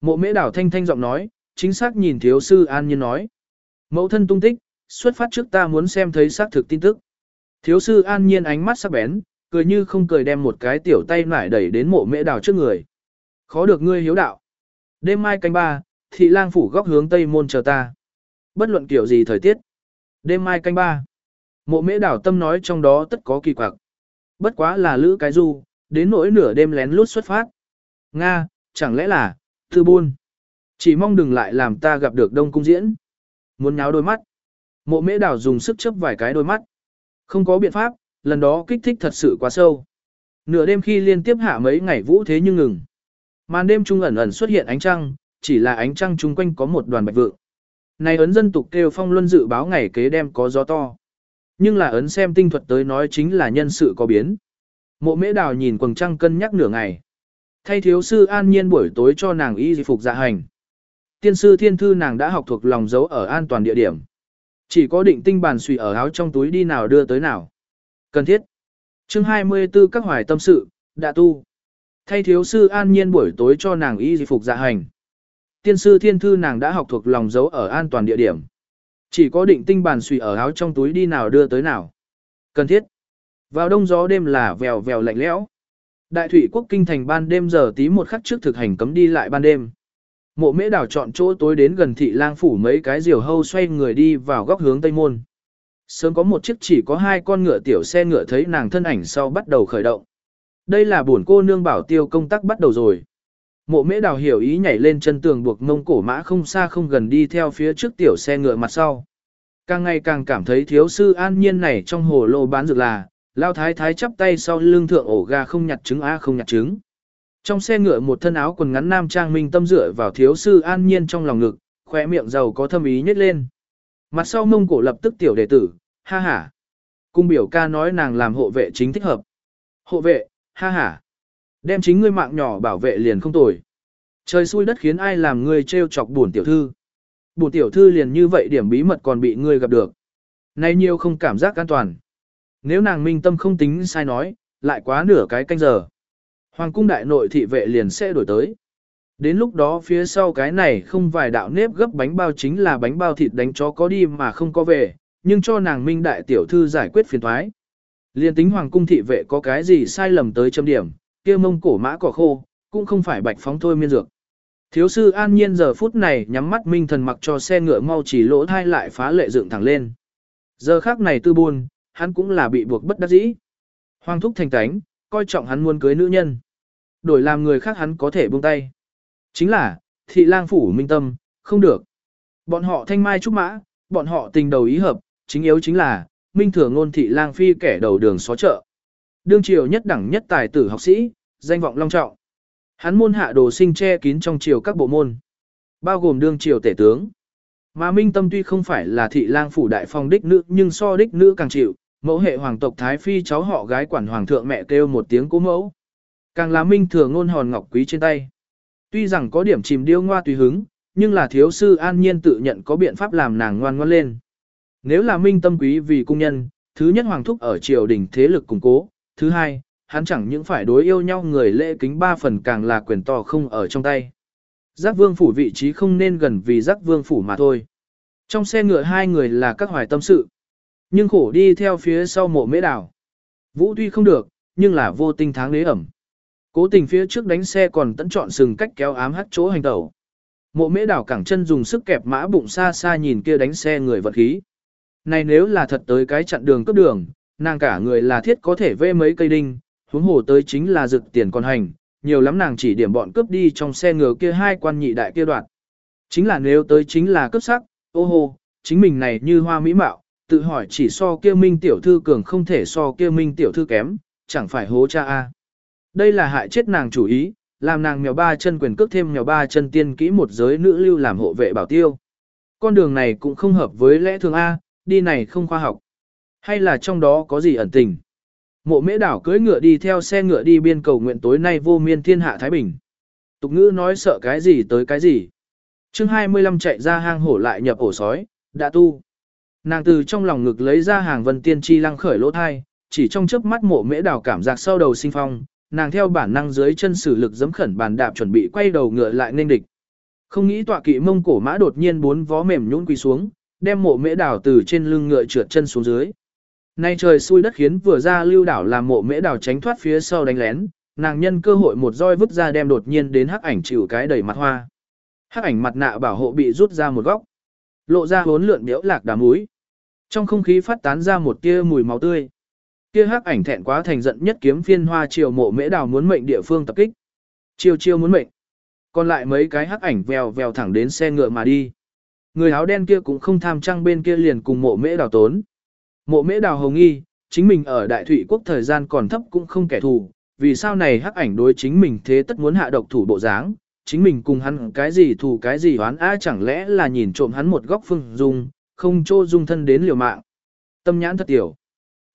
Mộ mễ đảo thanh thanh giọng nói, chính xác nhìn thiếu sư an nhiên nói. Mẫu thân tung tích, xuất phát trước ta muốn xem thấy xác thực tin tức. Thiếu sư an nhiên ánh mắt sắc bén, cười như không cười đem một cái tiểu tay nải đẩy đến mộ mễ đào trước người. Khó được ngươi hiếu đạo. Đêm mai canh ba, thị lang phủ góc hướng tây môn chờ ta. Bất luận kiểu gì thời tiết. Đêm mai canh ba. Mộ mễ đảo tâm nói trong đó tất có kỳ quặc. Bất quá là lữ cái du, đến nỗi nửa đêm lén lút xuất phát. Nga, chẳng lẽ là, thư buôn. Chỉ mong đừng lại làm ta gặp được đông cung diễn. Muốn nháo đôi mắt. Mộ mễ đảo dùng sức chấp vài cái đôi mắt. Không có biện pháp, lần đó kích thích thật sự quá sâu. Nửa đêm khi liên tiếp hạ mấy ngày vũ thế nhưng ngừng. Màn đêm trung ẩn ẩn xuất hiện ánh trăng, chỉ là ánh trăng chung quanh có một đoàn bạch vượng. Này ấn dân tục kêu phong luân dự báo ngày kế đêm có gió to. Nhưng là ấn xem tinh thuật tới nói chính là nhân sự có biến. Mộ mễ đào nhìn quần trăng cân nhắc nửa ngày. Thay thiếu sư an nhiên buổi tối cho nàng y phục dạ hành. Tiên sư thiên thư nàng đã học thuộc lòng dấu ở an toàn địa điểm. Chỉ có định tinh bàn sủy ở áo trong túi đi nào đưa tới nào. Cần thiết. chương 24 các hoài tâm sự, đã tu. Thay thiếu sư an nhiên buổi tối cho nàng y phục dạ hành. Tiên sư thiên thư nàng đã học thuộc lòng dấu ở an toàn địa điểm. Chỉ có định tinh bàn sủy ở áo trong túi đi nào đưa tới nào. Cần thiết. Vào đông gió đêm là vèo vèo lạnh lẽo. Đại thủy quốc kinh thành ban đêm giờ tí một khắc trước thực hành cấm đi lại ban đêm. Mộ mễ đảo chọn chỗ tối đến gần thị lang phủ mấy cái diều hâu xoay người đi vào góc hướng tây môn. Sớm có một chiếc chỉ có hai con ngựa tiểu xe ngựa thấy nàng thân ảnh sau bắt đầu khởi động. Đây là buồn cô nương bảo tiêu công tác bắt đầu rồi. Mộ mễ đào hiểu ý nhảy lên chân tường buộc mông cổ mã không xa không gần đi theo phía trước tiểu xe ngựa mặt sau. Càng ngày càng cảm thấy thiếu sư an nhiên này trong hồ lô bán dược là, lao thái thái chắp tay sau lưng thượng ổ ga không nhặt trứng a không nhặt trứng. Trong xe ngựa một thân áo quần ngắn nam trang minh tâm dựa vào thiếu sư an nhiên trong lòng ngực, khỏe miệng giàu có thâm ý nhếch lên. Mặt sau mông cổ lập tức tiểu đệ tử, ha ha. Cung biểu ca nói nàng làm hộ vệ chính thích hợp. Hộ vệ, ha ha. Đem chính ngươi mạng nhỏ bảo vệ liền không tồi. Trời xui đất khiến ai làm ngươi trêu chọc buồn tiểu thư. Buồn tiểu thư liền như vậy điểm bí mật còn bị ngươi gặp được. Nay nhiều không cảm giác an toàn. Nếu nàng minh tâm không tính sai nói, lại quá nửa cái canh giờ. Hoàng cung đại nội thị vệ liền sẽ đổi tới. Đến lúc đó phía sau cái này không vài đạo nếp gấp bánh bao chính là bánh bao thịt đánh chó có đi mà không có về, nhưng cho nàng minh đại tiểu thư giải quyết phiền thoái. Liên tính hoàng cung thị vệ có cái gì sai lầm tới châm điểm, kia mông cổ mã cỏ khô, cũng không phải bạch phóng thôi miên dược. Thiếu sư an nhiên giờ phút này nhắm mắt minh thần mặc cho xe ngựa mau chỉ lỗ thai lại phá lệ dựng thẳng lên. Giờ khác này tư buồn, hắn cũng là bị buộc bất đắc dĩ. Hoàng thúc thành tánh, coi trọng hắn muốn cưới nữ nhân. Đổi làm người khác hắn có thể buông tay. Chính là, thị lang phủ minh tâm, không được. Bọn họ thanh mai trúc mã, bọn họ tình đầu ý hợp, chính yếu chính là, minh thừa ngôn thị lang phi kẻ đầu đường xó chợ. Đương triều nhất đẳng nhất tài tử học sĩ, danh vọng long trọng. Hắn môn hạ đồ sinh che kín trong triều các bộ môn, bao gồm đương triều tể tướng. Mà Minh Tâm tuy không phải là thị lang phủ đại phong đích nữ nhưng so đích nữ càng chịu, mẫu hệ hoàng tộc Thái Phi cháu họ gái quản hoàng thượng mẹ kêu một tiếng cố mẫu. Càng là Minh thừa ngôn hòn ngọc quý trên tay. Tuy rằng có điểm chìm điêu ngoa tùy hứng, nhưng là thiếu sư an nhiên tự nhận có biện pháp làm nàng ngoan ngoan lên. Nếu là Minh Tâm quý vì cung nhân, thứ nhất hoàng thúc ở triều đình thế lực củng cố, thứ hai, hắn chẳng những phải đối yêu nhau người lễ kính ba phần càng là quyền to không ở trong tay. Giác vương phủ vị trí không nên gần vì giác vương phủ mà thôi. Trong xe ngựa hai người là các hoài tâm sự. Nhưng khổ đi theo phía sau mộ mễ đảo. Vũ tuy không được, nhưng là vô tinh tháng đế ẩm. Cố tình phía trước đánh xe còn tận chọn sừng cách kéo ám hắt chỗ hành tẩu. Mộ mễ đảo cẳng chân dùng sức kẹp mã bụng xa xa nhìn kia đánh xe người vật khí. Này nếu là thật tới cái chặn đường cấp đường, nàng cả người là thiết có thể vê mấy cây đinh, huống hồ tới chính là rực tiền còn hành, nhiều lắm nàng chỉ điểm bọn cướp đi trong xe ngựa kia hai quan nhị đại kia đoạn. Chính là nếu tới chính là cướp sắc, ô hô, chính mình này như hoa mỹ mạo, tự hỏi chỉ so kia minh tiểu thư cường không thể so kia minh tiểu thư kém, chẳng phải hố cha a. Đây là hại chết nàng chủ ý, làm nàng mèo ba chân quyền cước thêm mèo ba chân tiên kỹ một giới nữ lưu làm hộ vệ bảo tiêu. Con đường này cũng không hợp với lẽ thường A, đi này không khoa học. Hay là trong đó có gì ẩn tình? Mộ mễ đảo cưỡi ngựa đi theo xe ngựa đi biên cầu nguyện tối nay vô miên thiên hạ Thái Bình. Tục ngữ nói sợ cái gì tới cái gì. chương 25 chạy ra hang hổ lại nhập ổ sói, đã tu. Nàng từ trong lòng ngực lấy ra hàng vân tiên chi lăng khởi lỗ thai, chỉ trong chớp mắt mộ mễ đảo cảm giác sau đầu sinh phong, nàng theo bản năng dưới chân sử lực giấm khẩn bàn đạp chuẩn bị quay đầu ngựa lại nên địch. Không nghĩ tọa kỵ mông cổ mã đột nhiên bốn vó mềm nhũn quỳ xuống, đem mộ mễ đảo từ trên lưng ngựa trượt chân xuống dưới. Nay trời xui đất khiến vừa ra lưu đảo làm mộ mễ đảo tránh thoát phía sau đánh lén, nàng nhân cơ hội một roi vứt ra đem đột nhiên đến hắc ảnh chịu cái đầy mặt hoa. Hắc ảnh mặt nạ bảo hộ bị rút ra một góc, lộ ra hốn lượn béo lạc đám múi. Trong không khí phát tán ra một tia mùi máu tươi. Kia hắc ảnh thẹn quá thành giận nhất kiếm phiên hoa triều mộ mễ đào muốn mệnh địa phương tập kích. Chiêu chiêu muốn mệnh. Còn lại mấy cái hắc ảnh vèo vèo thẳng đến xe ngựa mà đi. Người áo đen kia cũng không tham trăng bên kia liền cùng mộ mễ đào tốn. Mộ mễ đào hồng nghi, chính mình ở đại thủy quốc thời gian còn thấp cũng không kẻ thù, vì sao này hắc ảnh đối chính mình thế tất muốn hạ độc thủ bộ dáng, chính mình cùng hắn cái gì thù cái gì oán á chẳng lẽ là nhìn trộm hắn một góc phương dung, không cho dung thân đến liều mạng. Tâm nhãn thật tiểu.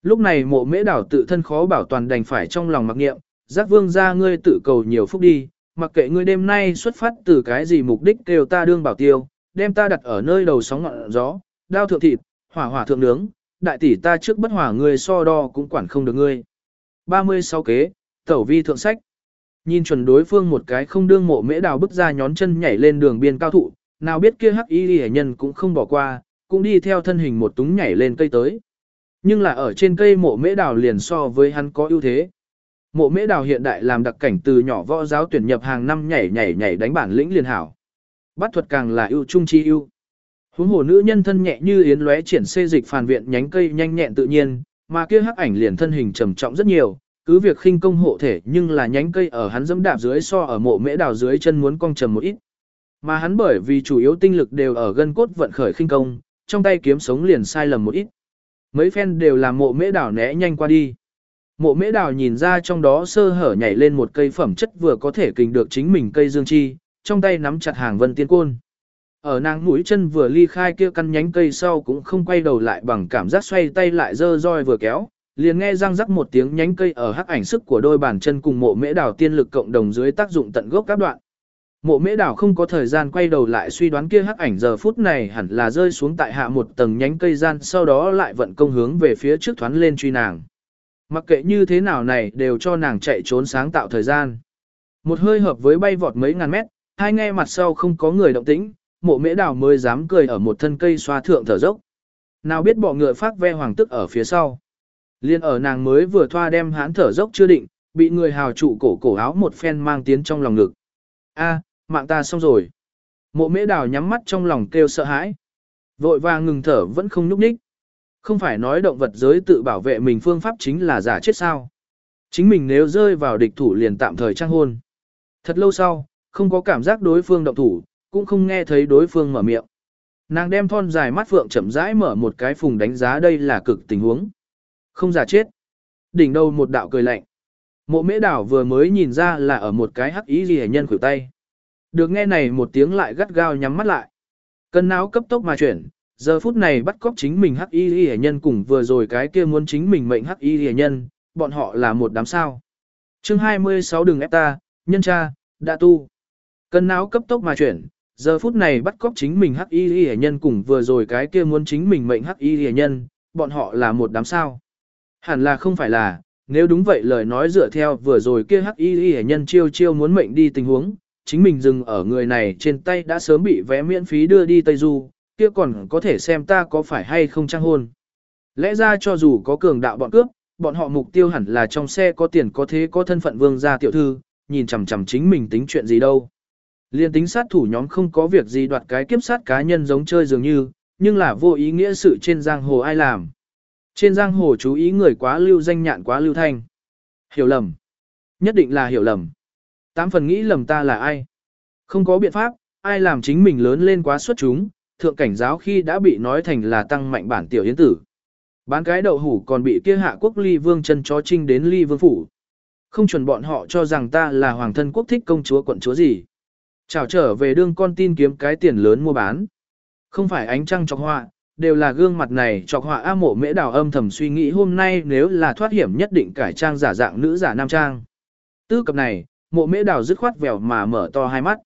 Lúc này mộ mễ đảo tự thân khó bảo toàn đành phải trong lòng mặc nghiệm, giác vương ra ngươi tự cầu nhiều phúc đi, mặc kệ ngươi đêm nay xuất phát từ cái gì mục đích kêu ta đương bảo tiêu, đem ta đặt ở nơi đầu sóng ngọn gió, đao thượng thịt, hỏa hỏa thượng nướng, đại tỷ ta trước bất hỏa ngươi so đo cũng quản không được ngươi. 36 kế, tẩu vi thượng sách. Nhìn chuẩn đối phương một cái không đương mộ mễ đào bước ra nhón chân nhảy lên đường biên cao thụ, nào biết kia hắc y hệ nhân cũng không bỏ qua, cũng đi theo thân hình một túng nhảy lên cây tới. Nhưng là ở trên cây mộ mễ đào liền so với hắn có ưu thế. Mộ mễ đào hiện đại làm đặc cảnh từ nhỏ võ giáo tuyển nhập hàng năm nhảy nhảy nhảy đánh bản lĩnh liền hảo. Bắt thuật càng là ưu trung chi ưu. Huống hồ nữ nhân thân nhẹ như yến lóe triển xê dịch phản viện nhánh cây nhanh nhẹn tự nhiên, mà kia hắc ảnh liền thân hình trầm trọng rất nhiều, cứ việc khinh công hộ thể nhưng là nhánh cây ở hắn dẫm đạp dưới so ở mộ mễ đào dưới chân muốn cong trầm một ít. Mà hắn bởi vì chủ yếu tinh lực đều ở gân cốt vận khởi khinh công, trong tay kiếm sống liền sai lầm một ít. Mấy phen đều làm mộ mễ đảo né nhanh qua đi. Mộ mễ đảo nhìn ra trong đó sơ hở nhảy lên một cây phẩm chất vừa có thể kình được chính mình cây dương chi, trong tay nắm chặt hàng vân tiên côn. Ở nàng mũi chân vừa ly khai kia căn nhánh cây sau cũng không quay đầu lại bằng cảm giác xoay tay lại dơ roi vừa kéo, liền nghe răng rắc một tiếng nhánh cây ở hắc ảnh sức của đôi bàn chân cùng mộ mễ đảo tiên lực cộng đồng dưới tác dụng tận gốc các đoạn. Mộ mễ đảo không có thời gian quay đầu lại suy đoán kia hắc ảnh giờ phút này hẳn là rơi xuống tại hạ một tầng nhánh cây gian sau đó lại vận công hướng về phía trước thoán lên truy nàng. Mặc kệ như thế nào này đều cho nàng chạy trốn sáng tạo thời gian. Một hơi hợp với bay vọt mấy ngàn mét, hai nghe mặt sau không có người động tĩnh, mộ mễ đảo mới dám cười ở một thân cây xoa thượng thở dốc. Nào biết bỏ ngựa phát ve hoàng tức ở phía sau. Liên ở nàng mới vừa thoa đem hán thở dốc chưa định, bị người hào trụ cổ cổ áo một phen mang tiến trong lòng ngực. A, mạng ta xong rồi. Mộ mễ đào nhắm mắt trong lòng kêu sợ hãi. Vội vàng ngừng thở vẫn không nhúc nhích. Không phải nói động vật giới tự bảo vệ mình phương pháp chính là giả chết sao. Chính mình nếu rơi vào địch thủ liền tạm thời trang hôn. Thật lâu sau, không có cảm giác đối phương động thủ, cũng không nghe thấy đối phương mở miệng. Nàng đem thon dài mắt phượng chậm rãi mở một cái phùng đánh giá đây là cực tình huống. Không giả chết. Đỉnh đầu một đạo cười lạnh. Mộ mễ đảo vừa mới nhìn ra là ở một cái hắc ý gì nhân khuỷu tay. Được nghe này một tiếng lại gắt gao nhắm mắt lại. Cân não cấp tốc mà chuyển, giờ phút này bắt cóc chính mình hắc y hệ nhân cùng vừa rồi cái kia muốn chính mình mệnh hắc y hệ nhân, bọn họ là một đám sao. chương 26 đừng ép ta, nhân cha, đã tu. Cân não cấp tốc mà chuyển, giờ phút này bắt cóc chính mình hắc y hệ nhân cùng vừa rồi cái kia muốn chính mình mệnh hắc y hệ nhân, bọn họ là một đám sao. Hẳn là không phải là, nếu đúng vậy lời nói dựa theo vừa rồi kia hắc y hệ nhân chiêu chiêu muốn mệnh đi tình huống, chính mình dừng ở người này trên tay đã sớm bị vé miễn phí đưa đi Tây Du, kia còn có thể xem ta có phải hay không trang hôn. Lẽ ra cho dù có cường đạo bọn cướp, bọn họ mục tiêu hẳn là trong xe có tiền có thế có thân phận vương gia tiểu thư, nhìn chằm chằm chính mình tính chuyện gì đâu. Liên tính sát thủ nhóm không có việc gì đoạt cái kiếp sát cá nhân giống chơi dường như, nhưng là vô ý nghĩa sự trên giang hồ ai làm. Trên giang hồ chú ý người quá lưu danh nhạn quá lưu thanh. Hiểu lầm. Nhất định là hiểu lầm. Tám phần nghĩ lầm ta là ai. Không có biện pháp, ai làm chính mình lớn lên quá xuất chúng, thượng cảnh giáo khi đã bị nói thành là tăng mạnh bản tiểu yến tử. Bán cái đậu hủ còn bị kia hạ quốc ly vương chân chó trinh đến ly vương phủ. Không chuẩn bọn họ cho rằng ta là hoàng thân quốc thích công chúa quận chúa gì. Chào trở về đương con tin kiếm cái tiền lớn mua bán. Không phải ánh trăng chọc họa, đều là gương mặt này chọc họa A mộ mễ đào âm thầm suy nghĩ hôm nay nếu là thoát hiểm nhất định cải trang giả dạng nữ giả nam trang. Tư cập này, mộ mễ đào dứt khoát vèo mà mở to hai mắt.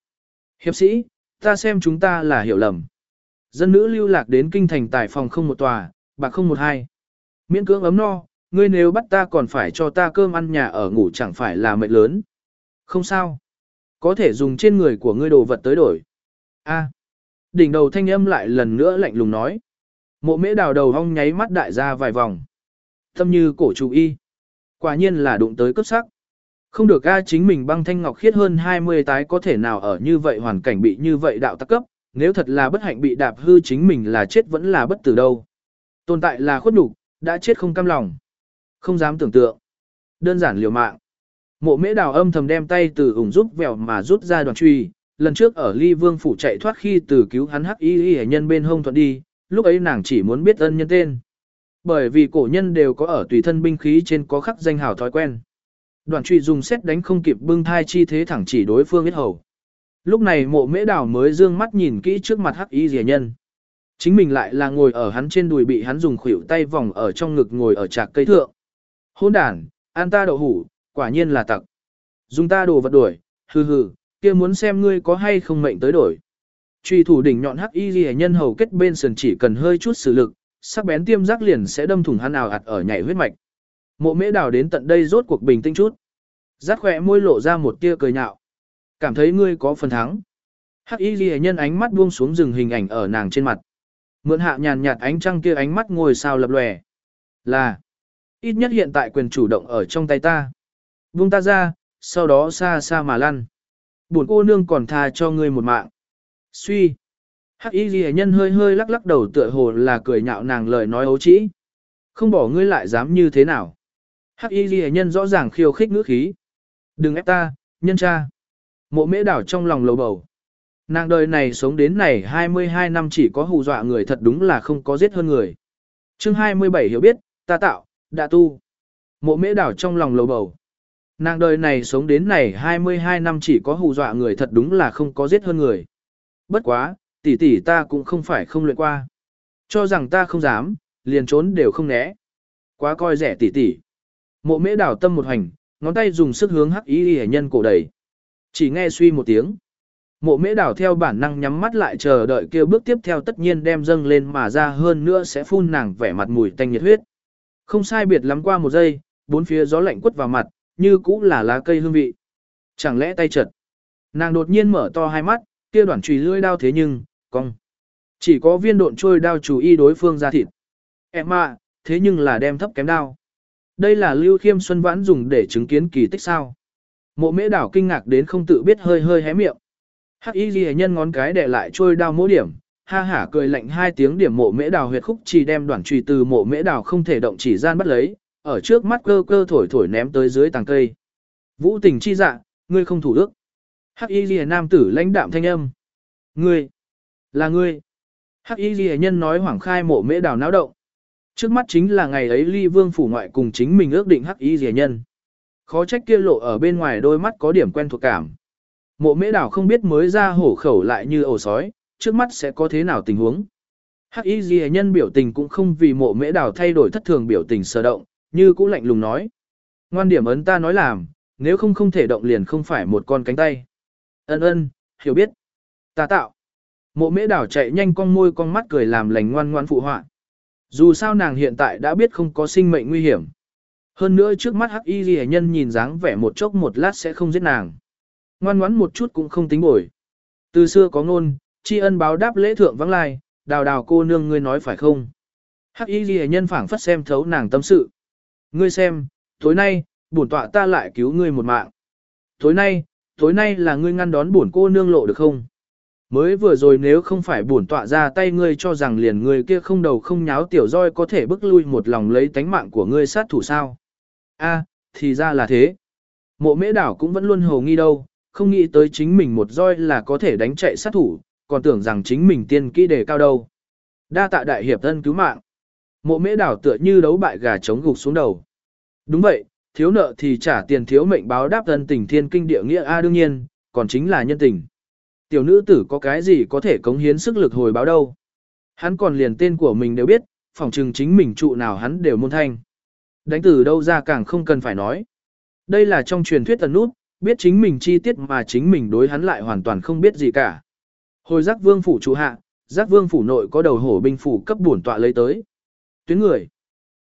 Hiệp sĩ, ta xem chúng ta là hiểu lầm. Dân nữ lưu lạc đến kinh thành tài phòng không một tòa, bạc không một hai. Miễn cưỡng ấm no, ngươi nếu bắt ta còn phải cho ta cơm ăn nhà ở ngủ chẳng phải là mệnh lớn. Không sao. Có thể dùng trên người của ngươi đồ vật tới đổi. A. Đỉnh đầu thanh âm lại lần nữa lạnh lùng nói. Mộ mễ đào đầu hong nháy mắt đại ra vài vòng. Tâm như cổ chủ y. Quả nhiên là đụng tới cấp sắc. Không được A chính mình băng thanh ngọc khiết hơn 20 tái có thể nào ở như vậy hoàn cảnh bị như vậy đạo tắc cấp, nếu thật là bất hạnh bị đạp hư chính mình là chết vẫn là bất tử đâu. Tồn tại là khuất nhục, đã chết không cam lòng. Không dám tưởng tượng. Đơn giản liều mạng. Mộ mễ đào âm thầm đem tay từ ủng giúp vèo mà rút ra đoàn truy, lần trước ở ly vương phủ chạy thoát khi từ cứu hắn hắc y y nhân bên hông thuận đi, lúc ấy nàng chỉ muốn biết ân nhân tên. Bởi vì cổ nhân đều có ở tùy thân binh khí trên có khắc danh hào thói quen. Đoàn truy dùng xét đánh không kịp bưng thai chi thế thẳng chỉ đối phương biết hầu. Lúc này mộ mễ đào mới dương mắt nhìn kỹ trước mặt hắc y rìa nhân. Chính mình lại là ngồi ở hắn trên đùi bị hắn dùng khuỷu tay vòng ở trong ngực ngồi ở trạc cây thượng. Hôn đàn, an ta đậu hủ, quả nhiên là tặc. Dùng ta đồ vật đuổi, hừ hừ, kia muốn xem ngươi có hay không mệnh tới đổi. Truy thủ đỉnh nhọn hắc y ghi nhân hầu kết bên sườn chỉ cần hơi chút sử lực, sắc bén tiêm giác liền sẽ đâm thủng hắn nào ạt ở nhảy huyết mạch. Mộ mễ đào đến tận đây rốt cuộc bình tĩnh chút. Rát khỏe môi lộ ra một tia cười nhạo. Cảm thấy ngươi có phần thắng. Hắc y ghi nhân ánh mắt buông xuống rừng hình ảnh ở nàng trên mặt. Mượn hạ nhàn nhạt ánh trăng kia ánh mắt ngồi sao lập lòe. Là. Ít nhất hiện tại quyền chủ động ở trong tay ta. Buông ta ra, sau đó xa xa mà lăn. Buồn cô nương còn tha cho ngươi một mạng. Suy. Hắc y ghi nhân hơi hơi lắc lắc đầu tựa hồ là cười nhạo nàng lời nói ấu trĩ. Không bỏ ngươi lại dám như thế nào. Hắc y ghi nhân rõ ràng khiêu khích ngữ khí. Đừng ép ta, nhân cha. Mộ mễ đảo trong lòng lầu bầu. Nàng đời này sống đến này 22 năm chỉ có hù dọa người thật đúng là không có giết hơn người. chương 27 hiểu biết, ta tạo, đã tu. Mộ mễ đảo trong lòng lầu bầu. Nàng đời này sống đến này 22 năm chỉ có hù dọa người thật đúng là không có giết hơn người. Bất quá, tỷ tỷ ta cũng không phải không luyện qua. Cho rằng ta không dám, liền trốn đều không né. Quá coi rẻ tỷ tỷ. Mộ mễ đảo tâm một hành, ngón tay dùng sức hướng hắc ý hệ nhân cổ đẩy. Chỉ nghe suy một tiếng. Mộ mễ đảo theo bản năng nhắm mắt lại chờ đợi kêu bước tiếp theo tất nhiên đem dâng lên mà ra hơn nữa sẽ phun nàng vẻ mặt mùi tanh nhiệt huyết. Không sai biệt lắm qua một giây, bốn phía gió lạnh quất vào mặt, như cũ là lá cây hương vị. Chẳng lẽ tay chật. Nàng đột nhiên mở to hai mắt, kia đoạn chùy lưỡi đao thế nhưng, cong. Chỉ có viên độn trôi đao chủ y đối phương ra thịt. Em à, thế nhưng là đem thấp kém đao. Đây là Lưu Khiêm Xuân Vãn dùng để chứng kiến kỳ tích sao. Mộ mễ đảo kinh ngạc đến không tự biết hơi hơi hé miệng. Hắc y ghi nhân ngón cái để lại trôi đao mỗi điểm, ha hả cười lạnh hai tiếng điểm mộ mễ đào huyệt khúc chỉ đem đoạn trùy từ mộ mễ đào không thể động chỉ gian bắt lấy, ở trước mắt cơ cơ thổi thổi ném tới dưới tàng cây. Vũ tình chi dạ, ngươi không thủ đức. Hắc y ghi nam tử lãnh đạm thanh âm. Ngươi, là ngươi. Hắc y ghi nhân nói hoảng khai mộ mễ đào náo động. Trước mắt chính là ngày ấy ly vương phủ ngoại cùng chính mình ước định hắc y rẻ nhân. Khó trách kia lộ ở bên ngoài đôi mắt có điểm quen thuộc cảm. Mộ mễ đảo không biết mới ra hổ khẩu lại như ổ sói, trước mắt sẽ có thế nào tình huống. Hắc y rẻ nhân biểu tình cũng không vì mộ mễ đảo thay đổi thất thường biểu tình sơ động, như cũ lạnh lùng nói. Ngoan điểm ấn ta nói làm, nếu không không thể động liền không phải một con cánh tay. Ân ân, hiểu biết. Ta tạo. Mộ mễ đảo chạy nhanh con môi con mắt cười làm lành ngoan ngoan phụ họa. Dù sao nàng hiện tại đã biết không có sinh mệnh nguy hiểm. Hơn nữa trước mắt hắc y ghi nhân nhìn dáng vẻ một chốc một lát sẽ không giết nàng. Ngoan ngoãn một chút cũng không tính bổi. Từ xưa có ngôn, tri ân báo đáp lễ thượng vắng lai, đào đào cô nương ngươi nói phải không? Hắc y ghi nhân phảng phất xem thấu nàng tâm sự. Ngươi xem, tối nay, bổn tọa ta lại cứu ngươi một mạng. Tối nay, tối nay là ngươi ngăn đón bổn cô nương lộ được không? Mới vừa rồi nếu không phải bổn tọa ra tay ngươi cho rằng liền ngươi kia không đầu không nháo tiểu roi có thể bức lui một lòng lấy tánh mạng của ngươi sát thủ sao? A, thì ra là thế. Mộ mễ đảo cũng vẫn luôn hồ nghi đâu, không nghĩ tới chính mình một roi là có thể đánh chạy sát thủ, còn tưởng rằng chính mình tiên kỹ đề cao đâu. Đa tạ đại hiệp thân cứu mạng. Mộ mễ đảo tựa như đấu bại gà trống gục xuống đầu. Đúng vậy, thiếu nợ thì trả tiền thiếu mệnh báo đáp thân tình thiên kinh địa nghĩa A đương nhiên, còn chính là nhân tình. Tiểu nữ tử có cái gì có thể cống hiến sức lực hồi báo đâu. Hắn còn liền tên của mình đều biết, phòng trừng chính mình trụ nào hắn đều môn thanh. Đánh từ đâu ra càng không cần phải nói. Đây là trong truyền thuyết tần nút, biết chính mình chi tiết mà chính mình đối hắn lại hoàn toàn không biết gì cả. Hồi giác vương phủ trụ hạ, giác vương phủ nội có đầu hổ binh phủ cấp bổn tọa lấy tới. Tuyến người.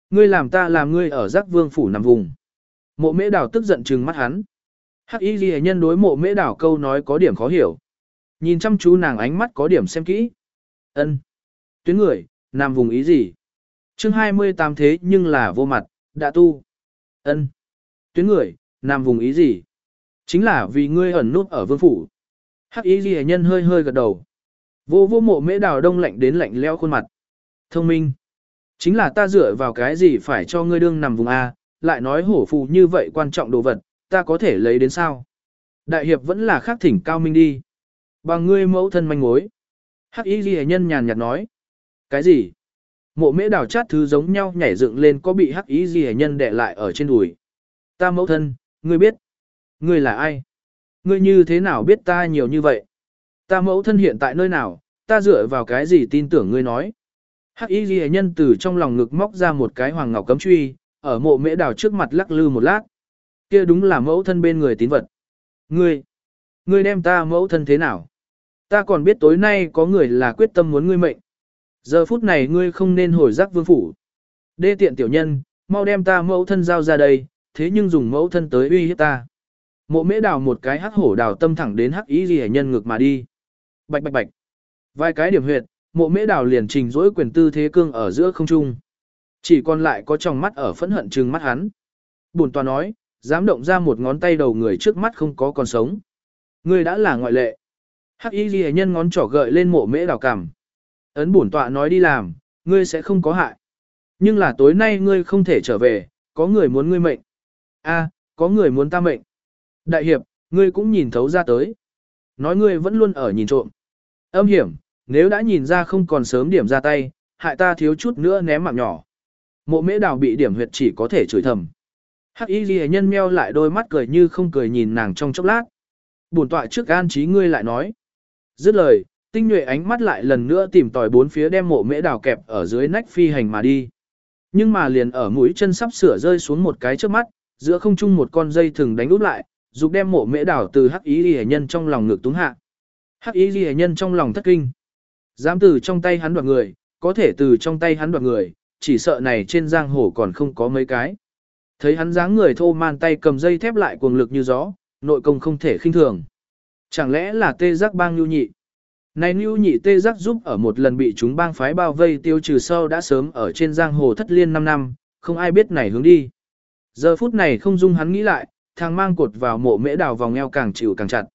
Ngươi làm ta làm ngươi ở giác vương phủ nằm vùng. Mộ mễ đảo tức giận trừng mắt hắn. Hắc y ghi nhân đối mộ mễ đảo câu nói có điểm khó hiểu. Nhìn chăm chú nàng ánh mắt có điểm xem kỹ. ân Tuyến người, nằm vùng ý gì? chương 28 thế nhưng là vô mặt, đã tu. ân Tuyến người, nằm vùng ý gì? Chính là vì ngươi ẩn nút ở vương phủ. Hắc ý gì nhân hơi hơi gật đầu. Vô vô mộ mễ đào đông lạnh đến lạnh leo khuôn mặt. Thông minh. Chính là ta dựa vào cái gì phải cho ngươi đương nằm vùng A, lại nói hổ phù như vậy quan trọng đồ vật, ta có thể lấy đến sao? Đại hiệp vẫn là khác thỉnh cao minh đi. Bằng ngươi mẫu thân manh mối. Hắc y ghi nhân nhàn nhạt nói. Cái gì? Mộ mễ đào chát thứ giống nhau nhảy dựng lên có bị hắc y ghi nhân đè lại ở trên đùi. Ta mẫu thân, ngươi biết. Ngươi là ai? Ngươi như thế nào biết ta nhiều như vậy? Ta mẫu thân hiện tại nơi nào, ta dựa vào cái gì tin tưởng ngươi nói? Hắc y ghi nhân từ trong lòng ngực móc ra một cái hoàng ngọc cấm truy, ở mộ mễ đào trước mặt lắc lư một lát. Kia đúng là mẫu thân bên người tín vật. Ngươi, ngươi đem ta mẫu thân thế nào? Ta còn biết tối nay có người là quyết tâm muốn ngươi mệnh. Giờ phút này ngươi không nên hồi giác vương phủ. Đê tiện tiểu nhân, mau đem ta mẫu thân giao ra đây, thế nhưng dùng mẫu thân tới uy hiếp ta. Mộ mễ đào một cái hắc hổ đào tâm thẳng đến hắc ý gì nhân ngực mà đi. Bạch bạch bạch. Vài cái điểm huyệt, mộ mễ đào liền trình dỗi quyền tư thế cương ở giữa không trung. Chỉ còn lại có trong mắt ở phẫn hận trừng mắt hắn. Bùn tòa nói, dám động ra một ngón tay đầu người trước mắt không có còn sống. Ngươi đã là ngoại lệ. Hắc y ghi nhân ngón trỏ gợi lên mộ mễ đào cằm. Ấn bổn tọa nói đi làm, ngươi sẽ không có hại. Nhưng là tối nay ngươi không thể trở về, có người muốn ngươi mệnh. A, có người muốn ta mệnh. Đại hiệp, ngươi cũng nhìn thấu ra tới. Nói ngươi vẫn luôn ở nhìn trộm. Âm hiểm, nếu đã nhìn ra không còn sớm điểm ra tay, hại ta thiếu chút nữa ném mạng nhỏ. Mộ mễ đào bị điểm huyệt chỉ có thể chửi thầm. Hắc y ghi nhân meo lại đôi mắt cười như không cười nhìn nàng trong chốc lát. Bổn tọa trước an trí ngươi lại nói. Dứt lời, tinh nhuệ ánh mắt lại lần nữa tìm tòi bốn phía đem mộ mễ đào kẹp ở dưới nách phi hành mà đi. Nhưng mà liền ở mũi chân sắp sửa rơi xuống một cái trước mắt, giữa không trung một con dây thừng đánh úp lại, dục đem mộ mễ đảo từ hắc ý ghi nhân trong lòng ngực túng hạ. Hắc ý ghi nhân trong lòng thất kinh. Dám từ trong tay hắn đoạt người, có thể từ trong tay hắn đoạt người, chỉ sợ này trên giang hồ còn không có mấy cái. Thấy hắn dáng người thô man tay cầm dây thép lại cuồng lực như gió, nội công không thể khinh thường. Chẳng lẽ là tê giác bang nhu nhị? Này nhu nhị tê giác giúp ở một lần bị chúng bang phái bao vây tiêu trừ sau đã sớm ở trên giang hồ thất liên 5 năm, không ai biết này hướng đi. Giờ phút này không dung hắn nghĩ lại, thằng mang cột vào mộ mễ đào vòng eo càng chịu càng chặt.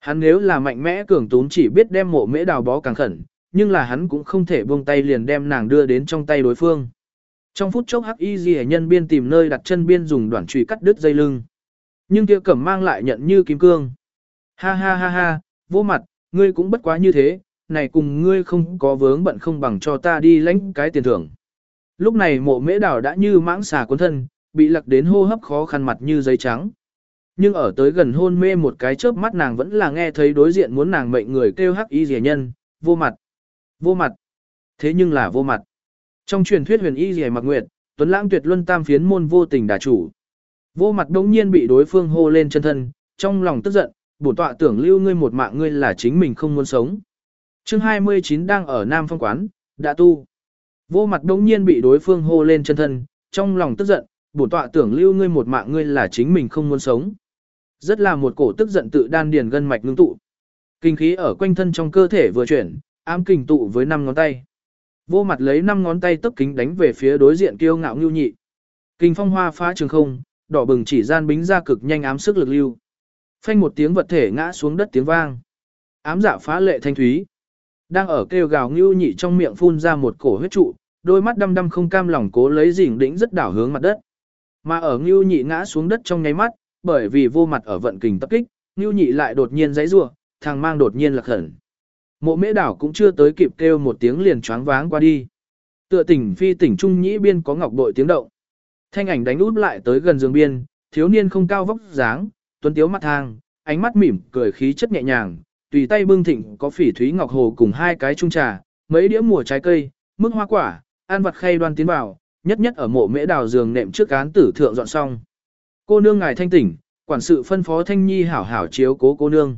Hắn nếu là mạnh mẽ cường tún chỉ biết đem mộ mễ đào bó càng khẩn, nhưng là hắn cũng không thể buông tay liền đem nàng đưa đến trong tay đối phương. Trong phút chốc hắc y ghi nhân biên tìm nơi đặt chân biên dùng đoạn trùy cắt đứt dây lưng. Nhưng kia cẩm mang lại nhận như kim cương. Ha ha ha ha, vô mặt, ngươi cũng bất quá như thế, này cùng ngươi không có vướng bận không bằng cho ta đi lãnh cái tiền thưởng. Lúc này mộ mễ đào đã như mãng xà cuốn thân, bị lặc đến hô hấp khó khăn mặt như giấy trắng. Nhưng ở tới gần hôn mê một cái chớp mắt nàng vẫn là nghe thấy đối diện muốn nàng mệnh người kêu hắc y rẻ nhân, vô mặt, vô mặt. Thế nhưng là vô mặt. Trong truyền thuyết huyền y rẻ mặc nguyệt, Tuấn Lãng tuyệt luân tam phiến môn vô tình đả chủ. Vô mặt đống nhiên bị đối phương hô lên chân thân, trong lòng tức giận, bổn tọa tưởng lưu ngươi một mạng ngươi là chính mình không muốn sống. Chương 29 đang ở Nam Phong Quán, đã tu. Vô mặt đống nhiên bị đối phương hô lên chân thân, trong lòng tức giận, bổn tọa tưởng lưu ngươi một mạng ngươi là chính mình không muốn sống. Rất là một cổ tức giận tự đan điền gân mạch ngưng tụ. Kinh khí ở quanh thân trong cơ thể vừa chuyển, ám kình tụ với năm ngón tay. Vô mặt lấy năm ngón tay tấp kính đánh về phía đối diện kiêu ngạo ngưu nhị. Kinh phong hoa phá trường không, đỏ bừng chỉ gian bính ra cực nhanh ám sức lực lưu. Phanh một tiếng vật thể ngã xuống đất tiếng vang. Ám dạ phá lệ thanh thúy. Đang ở kêu gào ngưu nhị trong miệng phun ra một cổ huyết trụ, đôi mắt đăm đăm không cam lòng cố lấy dình đỉnh rất đảo hướng mặt đất. Mà ở Ngưu Nhị ngã xuống đất trong nháy mắt, bởi vì vô mặt ở vận kình tập kích, Ngưu Nhị lại đột nhiên giãy giụa, thằng mang đột nhiên lạc khẩn. Mộ Mễ Đảo cũng chưa tới kịp kêu một tiếng liền choáng váng qua đi. Tựa tỉnh phi tỉnh trung nhĩ biên có ngọc bội tiếng động. Thanh ảnh đánh út lại tới gần giường biên, thiếu niên không cao vóc dáng, tuấn tiếu mắt thang, ánh mắt mỉm, cười khí chất nhẹ nhàng, tùy tay bưng thịnh có phỉ thúy ngọc hồ cùng hai cái chung trà, mấy đĩa mùa trái cây, mức hoa quả, an vật khay đoan tiến vào, nhất nhất ở mộ mễ đào giường nệm trước án tử thượng dọn xong. Cô nương ngài thanh tỉnh, quản sự phân phó thanh nhi hảo hảo chiếu cố cô nương.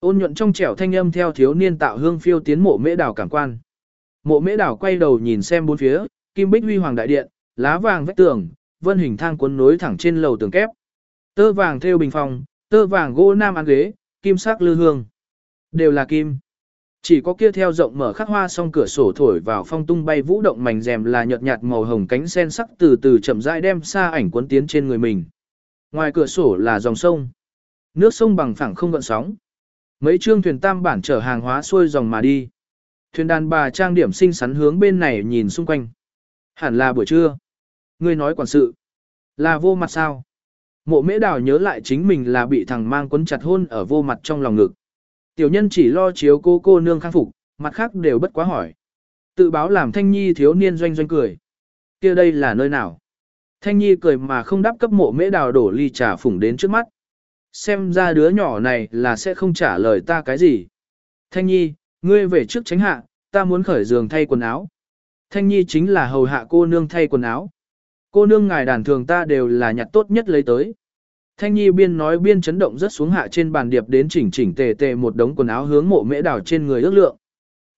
Ôn nhuận trong trẻo thanh âm theo thiếu niên tạo hương phiêu tiến mộ mễ đào cảm quan. Mộ mễ đào quay đầu nhìn xem bốn phía, kim bích huy hoàng đại điện, lá vàng vách tường, vân hình thang cuốn nối thẳng trên lầu tường kép. Tơ vàng theo bình phòng, tơ vàng gỗ nam ăn ghế, kim sắc lư hương. Đều là kim. Chỉ có kia theo rộng mở khắc hoa song cửa sổ thổi vào phong tung bay vũ động mảnh rèm là nhợt nhạt màu hồng cánh sen sắc từ từ chậm rãi đem xa ảnh cuốn tiến trên người mình. Ngoài cửa sổ là dòng sông. Nước sông bằng phẳng không gợn sóng. Mấy trương thuyền tam bản chở hàng hóa xuôi dòng mà đi. Thuyền đàn bà trang điểm xinh xắn hướng bên này nhìn xung quanh. Hẳn là buổi trưa. Ngươi nói quản sự. Là vô mặt sao? Mộ mễ đào nhớ lại chính mình là bị thằng mang quấn chặt hôn ở vô mặt trong lòng ngực. Tiểu nhân chỉ lo chiếu cô cô nương khang phục, mặt khác đều bất quá hỏi. Tự báo làm thanh nhi thiếu niên doanh doanh cười. kia đây là nơi nào? Thanh nhi cười mà không đáp cấp mộ mễ đào đổ ly trà phủng đến trước mắt. Xem ra đứa nhỏ này là sẽ không trả lời ta cái gì. Thanh nhi, ngươi về trước tránh hạ, ta muốn khởi giường thay quần áo. Thanh nhi chính là hầu hạ cô nương thay quần áo. Cô nương ngài đàn thường ta đều là nhặt tốt nhất lấy tới. Thanh Nhi biên nói biên chấn động rất xuống hạ trên bàn điệp đến chỉnh chỉnh tề tề một đống quần áo hướng mộ mễ đào trên người ước lượng.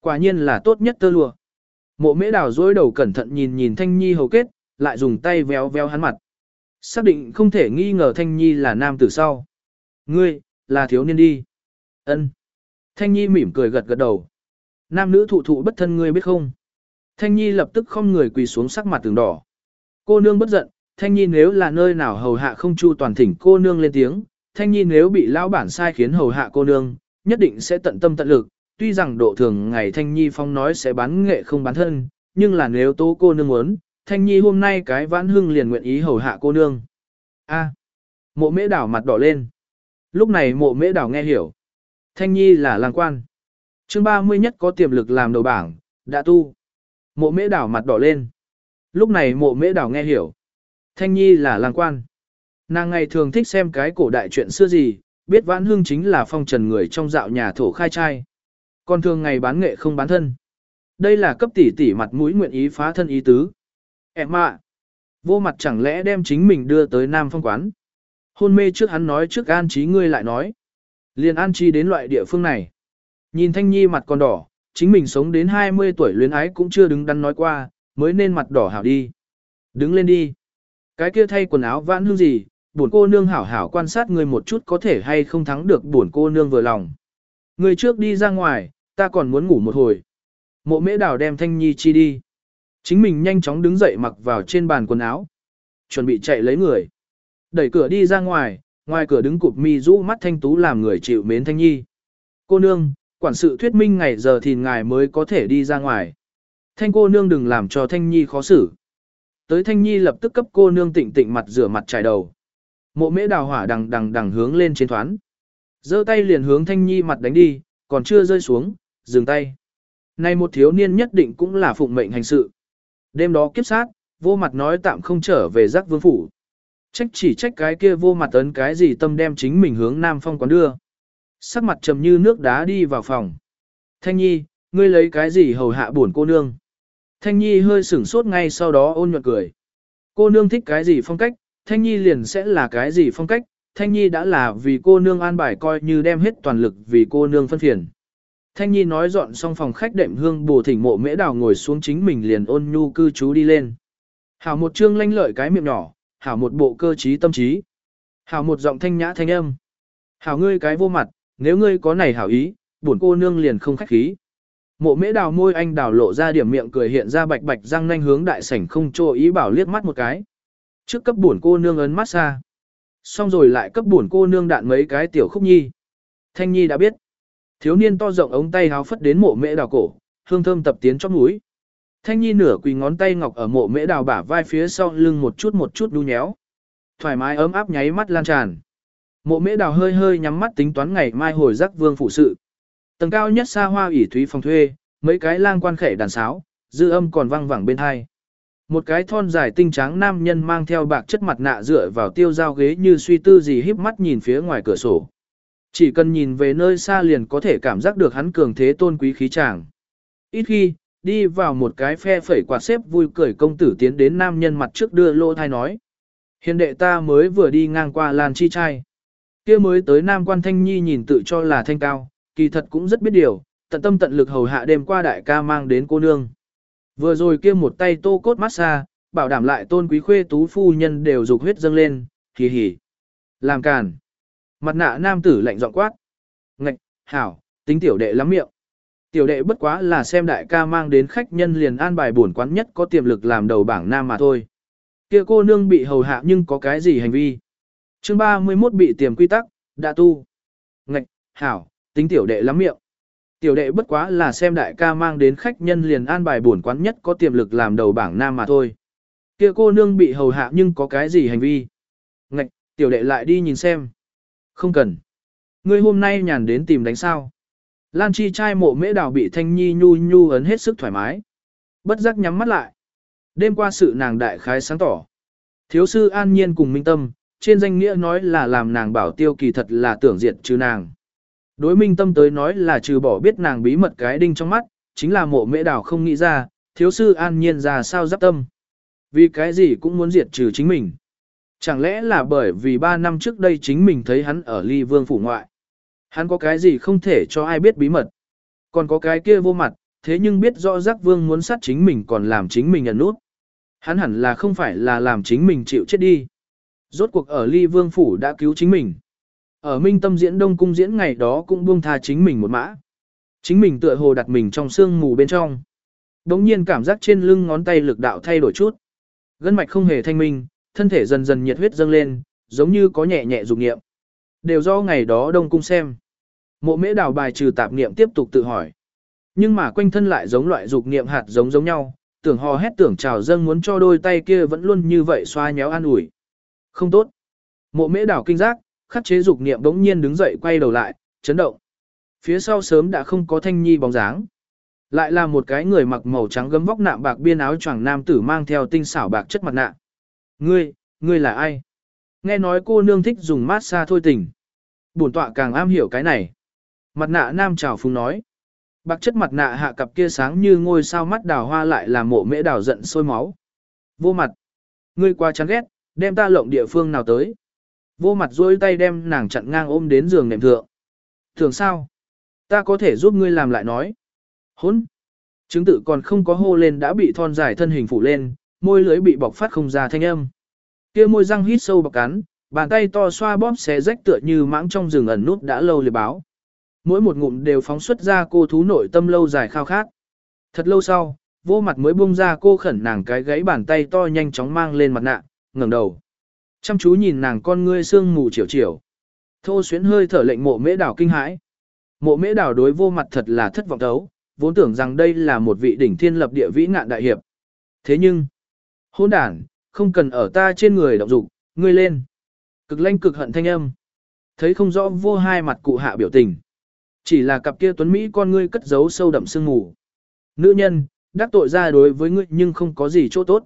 Quả nhiên là tốt nhất tơ lụa. Mộ mễ đào dối đầu cẩn thận nhìn nhìn Thanh Nhi hầu kết, lại dùng tay véo véo hắn mặt. Xác định không thể nghi ngờ Thanh Nhi là nam tử sau. Ngươi, là thiếu niên đi. Ân. Thanh Nhi mỉm cười gật gật đầu. Nam nữ thụ thụ bất thân ngươi biết không? Thanh Nhi lập tức không người quỳ xuống sắc mặt tường đỏ. Cô nương bất giận, Thanh Nhi nếu là nơi nào hầu hạ không chu toàn thỉnh cô nương lên tiếng, Thanh Nhi nếu bị lão bản sai khiến hầu hạ cô nương, nhất định sẽ tận tâm tận lực, tuy rằng độ thường ngày Thanh Nhi phong nói sẽ bán nghệ không bán thân, nhưng là nếu tố cô nương muốn, Thanh Nhi hôm nay cái vãn hưng liền nguyện ý hầu hạ cô nương. A. mộ mễ đảo mặt đỏ lên. Lúc này mộ mễ đảo nghe hiểu. Thanh Nhi là làng quan. chương 30 nhất có tiềm lực làm đầu bảng, đã tu. Mộ mễ đảo mặt đỏ lên. Lúc này mộ mễ đảo nghe hiểu. Thanh Nhi là làng quan. Nàng ngày thường thích xem cái cổ đại chuyện xưa gì, biết vãn hương chính là phong trần người trong dạo nhà thổ khai trai. Còn thường ngày bán nghệ không bán thân. Đây là cấp tỷ tỷ mặt mũi nguyện ý phá thân ý tứ. Em ạ! vô mặt chẳng lẽ đem chính mình đưa tới Nam Phong quán. Hôn mê trước hắn nói trước an trí ngươi lại nói. Liền an trí đến loại địa phương này. Nhìn Thanh Nhi mặt còn đỏ, chính mình sống đến 20 tuổi luyến ái cũng chưa đứng đắn nói qua, mới nên mặt đỏ hảo đi. Đứng lên đi. Cái kia thay quần áo vãn hương gì, buồn cô nương hảo hảo quan sát người một chút có thể hay không thắng được buồn cô nương vừa lòng. Người trước đi ra ngoài, ta còn muốn ngủ một hồi. Mộ mễ đảo đem thanh nhi chi đi. Chính mình nhanh chóng đứng dậy mặc vào trên bàn quần áo. Chuẩn bị chạy lấy người. Đẩy cửa đi ra ngoài, ngoài cửa đứng cụp mi rũ mắt thanh tú làm người chịu mến thanh nhi. Cô nương, quản sự thuyết minh ngày giờ thì ngài mới có thể đi ra ngoài. Thanh cô nương đừng làm cho thanh nhi khó xử. Tới Thanh Nhi lập tức cấp cô nương tịnh tịnh mặt rửa mặt trải đầu. Mộ mễ đào hỏa đằng đằng đằng hướng lên trên thoán. giơ tay liền hướng Thanh Nhi mặt đánh đi, còn chưa rơi xuống, dừng tay. Này một thiếu niên nhất định cũng là phụng mệnh hành sự. Đêm đó kiếp sát, vô mặt nói tạm không trở về giác vương phủ. Trách chỉ trách cái kia vô mặt ấn cái gì tâm đem chính mình hướng Nam Phong quán đưa. Sắc mặt trầm như nước đá đi vào phòng. Thanh Nhi, ngươi lấy cái gì hầu hạ buồn cô nương? Thanh Nhi hơi sửng sốt ngay sau đó ôn nhuận cười. Cô nương thích cái gì phong cách, Thanh Nhi liền sẽ là cái gì phong cách, Thanh Nhi đã là vì cô nương an bài coi như đem hết toàn lực vì cô nương phân phiền. Thanh Nhi nói dọn xong phòng khách đệm hương bù thỉnh mộ mễ đào ngồi xuống chính mình liền ôn nhu cư trú đi lên. Hảo một chương lanh lợi cái miệng nhỏ, hảo một bộ cơ trí tâm trí. Hảo một giọng thanh nhã thanh âm. Hảo ngươi cái vô mặt, nếu ngươi có này hảo ý, bổn cô nương liền không khách khí. Mộ mễ đào môi anh đào lộ ra điểm miệng cười hiện ra bạch bạch răng nanh hướng đại sảnh không cho ý bảo liếc mắt một cái. Trước cấp buồn cô nương ấn mắt xa. Xong rồi lại cấp buồn cô nương đạn mấy cái tiểu khúc nhi. Thanh nhi đã biết. Thiếu niên to rộng ống tay háo phất đến mộ mễ đào cổ, hương thơm tập tiến trong mũi. Thanh nhi nửa quỳ ngón tay ngọc ở mộ mễ đào bả vai phía sau lưng một chút một chút đu nhéo. thoải mái ấm áp nháy mắt lan tràn. Mộ mễ đào hơi hơi nhắm mắt tính toán ngày mai hồi giác vương phụ sự. Tầng cao nhất xa hoa ủy thúy phòng thuê, mấy cái lang quan khẻ đàn sáo, dư âm còn vang vẳng bên hai. Một cái thon dài tinh tráng nam nhân mang theo bạc chất mặt nạ dựa vào tiêu dao ghế như suy tư gì híp mắt nhìn phía ngoài cửa sổ. Chỉ cần nhìn về nơi xa liền có thể cảm giác được hắn cường thế tôn quý khí chàng. Ít khi, đi vào một cái phe phẩy quạt xếp vui cười công tử tiến đến nam nhân mặt trước đưa lô thai nói. Hiện đệ ta mới vừa đi ngang qua làn chi trai. kia mới tới nam quan thanh nhi nhìn tự cho là thanh cao, kỳ thật cũng rất biết điều, tận tâm tận lực hầu hạ đêm qua đại ca mang đến cô nương. Vừa rồi kia một tay tô cốt massage, bảo đảm lại tôn quý khuê tú phu nhân đều dục huyết dâng lên, hì hì. Làm càn. Mặt nạ nam tử lạnh giọng quát. Ngạch, hảo, tính tiểu đệ lắm miệng. Tiểu đệ bất quá là xem đại ca mang đến khách nhân liền an bài buồn quán nhất có tiềm lực làm đầu bảng nam mà thôi. Kia cô nương bị hầu hạ nhưng có cái gì hành vi? Chương 31 bị tiềm quy tắc, đã tu. Ngạch, hảo, tính tiểu đệ lắm miệng. Tiểu đệ bất quá là xem đại ca mang đến khách nhân liền an bài buồn quán nhất có tiềm lực làm đầu bảng nam mà thôi. Kia cô nương bị hầu hạ nhưng có cái gì hành vi? Ngạch, tiểu đệ lại đi nhìn xem. Không cần. Ngươi hôm nay nhàn đến tìm đánh sao. Lan chi trai mộ mễ đào bị thanh nhi nhu nhu ấn hết sức thoải mái. Bất giác nhắm mắt lại. Đêm qua sự nàng đại khái sáng tỏ. Thiếu sư an nhiên cùng minh tâm, trên danh nghĩa nói là làm nàng bảo tiêu kỳ thật là tưởng diệt trừ nàng. Đối minh tâm tới nói là trừ bỏ biết nàng bí mật cái đinh trong mắt, chính là mộ mễ đảo không nghĩ ra, thiếu sư an nhiên ra sao giáp tâm. Vì cái gì cũng muốn diệt trừ chính mình. Chẳng lẽ là bởi vì 3 năm trước đây chính mình thấy hắn ở ly vương phủ ngoại. Hắn có cái gì không thể cho ai biết bí mật. Còn có cái kia vô mặt, thế nhưng biết rõ giác vương muốn sát chính mình còn làm chính mình nhận nút. Hắn hẳn là không phải là làm chính mình chịu chết đi. Rốt cuộc ở ly vương phủ đã cứu chính mình. Ở minh tâm diễn đông cung diễn ngày đó cũng buông tha chính mình một mã. Chính mình tựa hồ đặt mình trong sương mù bên trong. Đống nhiên cảm giác trên lưng ngón tay lực đạo thay đổi chút. Gân mạch không hề thanh minh, thân thể dần dần nhiệt huyết dâng lên, giống như có nhẹ nhẹ dục nghiệm. Đều do ngày đó đông cung xem. Mộ mễ đào bài trừ tạp niệm tiếp tục tự hỏi. Nhưng mà quanh thân lại giống loại dục niệm hạt giống giống nhau, tưởng hò hét tưởng chào dâng muốn cho đôi tay kia vẫn luôn như vậy xoa nhéo an ủi. Không tốt. Mộ mễ đảo kinh giác, khắc chế dục niệm bỗng nhiên đứng dậy quay đầu lại, chấn động. Phía sau sớm đã không có thanh nhi bóng dáng. Lại là một cái người mặc màu trắng gấm vóc nạm bạc biên áo choàng nam tử mang theo tinh xảo bạc chất mặt nạ. Ngươi, ngươi là ai? Nghe nói cô nương thích dùng mát xa thôi tình. Bổn tọa càng am hiểu cái này. Mặt nạ nam chào phúng nói. Bạc chất mặt nạ hạ cặp kia sáng như ngôi sao mắt đào hoa lại là mộ mễ đào giận sôi máu. Vô mặt. Ngươi quá chán ghét, đem ta lộng địa phương nào tới. Vô mặt duỗi tay đem nàng chặn ngang ôm đến giường nệm thượng. Thường sao? Ta có thể giúp ngươi làm lại nói. Hốn. Chứng tự còn không có hô lên đã bị thon dài thân hình phủ lên, môi lưới bị bọc phát không ra thanh âm. Kia môi răng hít sâu bọc cắn, bàn tay to xoa bóp xé rách tựa như mãng trong rừng ẩn nút đã lâu liệt báo. Mỗi một ngụm đều phóng xuất ra cô thú nội tâm lâu dài khao khát. Thật lâu sau, vô mặt mới buông ra cô khẩn nàng cái gáy bàn tay to nhanh chóng mang lên mặt nạ, ngẩng đầu. Chăm chú nhìn nàng con ngươi sương mù chiều chiều. Thô xuyến hơi thở lệnh mộ mễ đảo kinh hãi. Mộ mễ đảo đối vô mặt thật là thất vọng đấu, vốn tưởng rằng đây là một vị đỉnh thiên lập địa vĩ ngạn đại hiệp. Thế nhưng, hôn đản, không cần ở ta trên người động dục, ngươi lên. Cực lanh cực hận thanh âm. Thấy không rõ vô hai mặt cụ hạ biểu tình. Chỉ là cặp kia tuấn Mỹ con ngươi cất giấu sâu đậm sương mù. Nữ nhân, đắc tội ra đối với ngươi nhưng không có gì chỗ tốt.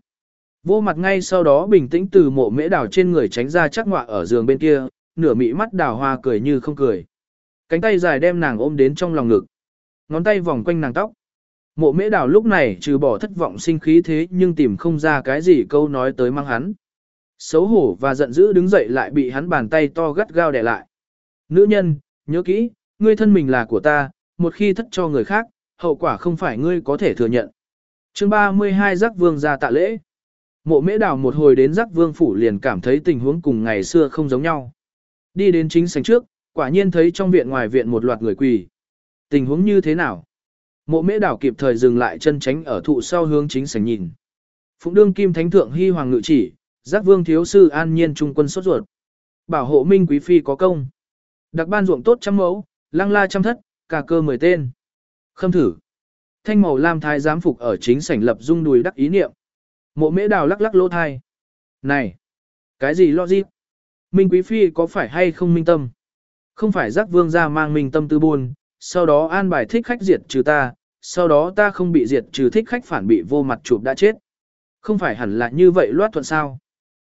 Vô mặt ngay sau đó bình tĩnh từ mộ mễ đào trên người tránh ra chắc ngọa ở giường bên kia, nửa mị mắt đào hoa cười như không cười. Cánh tay dài đem nàng ôm đến trong lòng ngực. Ngón tay vòng quanh nàng tóc. Mộ mễ đào lúc này trừ bỏ thất vọng sinh khí thế nhưng tìm không ra cái gì câu nói tới mang hắn. Xấu hổ và giận dữ đứng dậy lại bị hắn bàn tay to gắt gao đè lại. Nữ nhân, nhớ kỹ, ngươi thân mình là của ta, một khi thất cho người khác, hậu quả không phải ngươi có thể thừa nhận. chương 32 giác vương ra tạ lễ. Mộ mễ đào một hồi đến giác vương phủ liền cảm thấy tình huống cùng ngày xưa không giống nhau. Đi đến chính sảnh trước, quả nhiên thấy trong viện ngoài viện một loạt người quỳ. Tình huống như thế nào? Mộ mễ đảo kịp thời dừng lại chân tránh ở thụ sau hướng chính sảnh nhìn. Phụng đương kim thánh thượng hy hoàng ngự chỉ, giác vương thiếu sư an nhiên trung quân sốt ruột. Bảo hộ minh quý phi có công. Đặc ban ruộng tốt trăm mẫu, lăng la trăm thất, cả cơ mười tên. Khâm thử. Thanh màu lam thái giám phục ở chính sảnh lập dung đùi đắc ý niệm. Mộ mễ đào lắc lắc lỗ thai. Này! Cái gì logic? Minh Quý Phi có phải hay không minh tâm? Không phải giác vương ra mang minh tâm tư buồn, sau đó an bài thích khách diệt trừ ta, sau đó ta không bị diệt trừ thích khách phản bị vô mặt chụp đã chết. Không phải hẳn là như vậy loát thuận sao?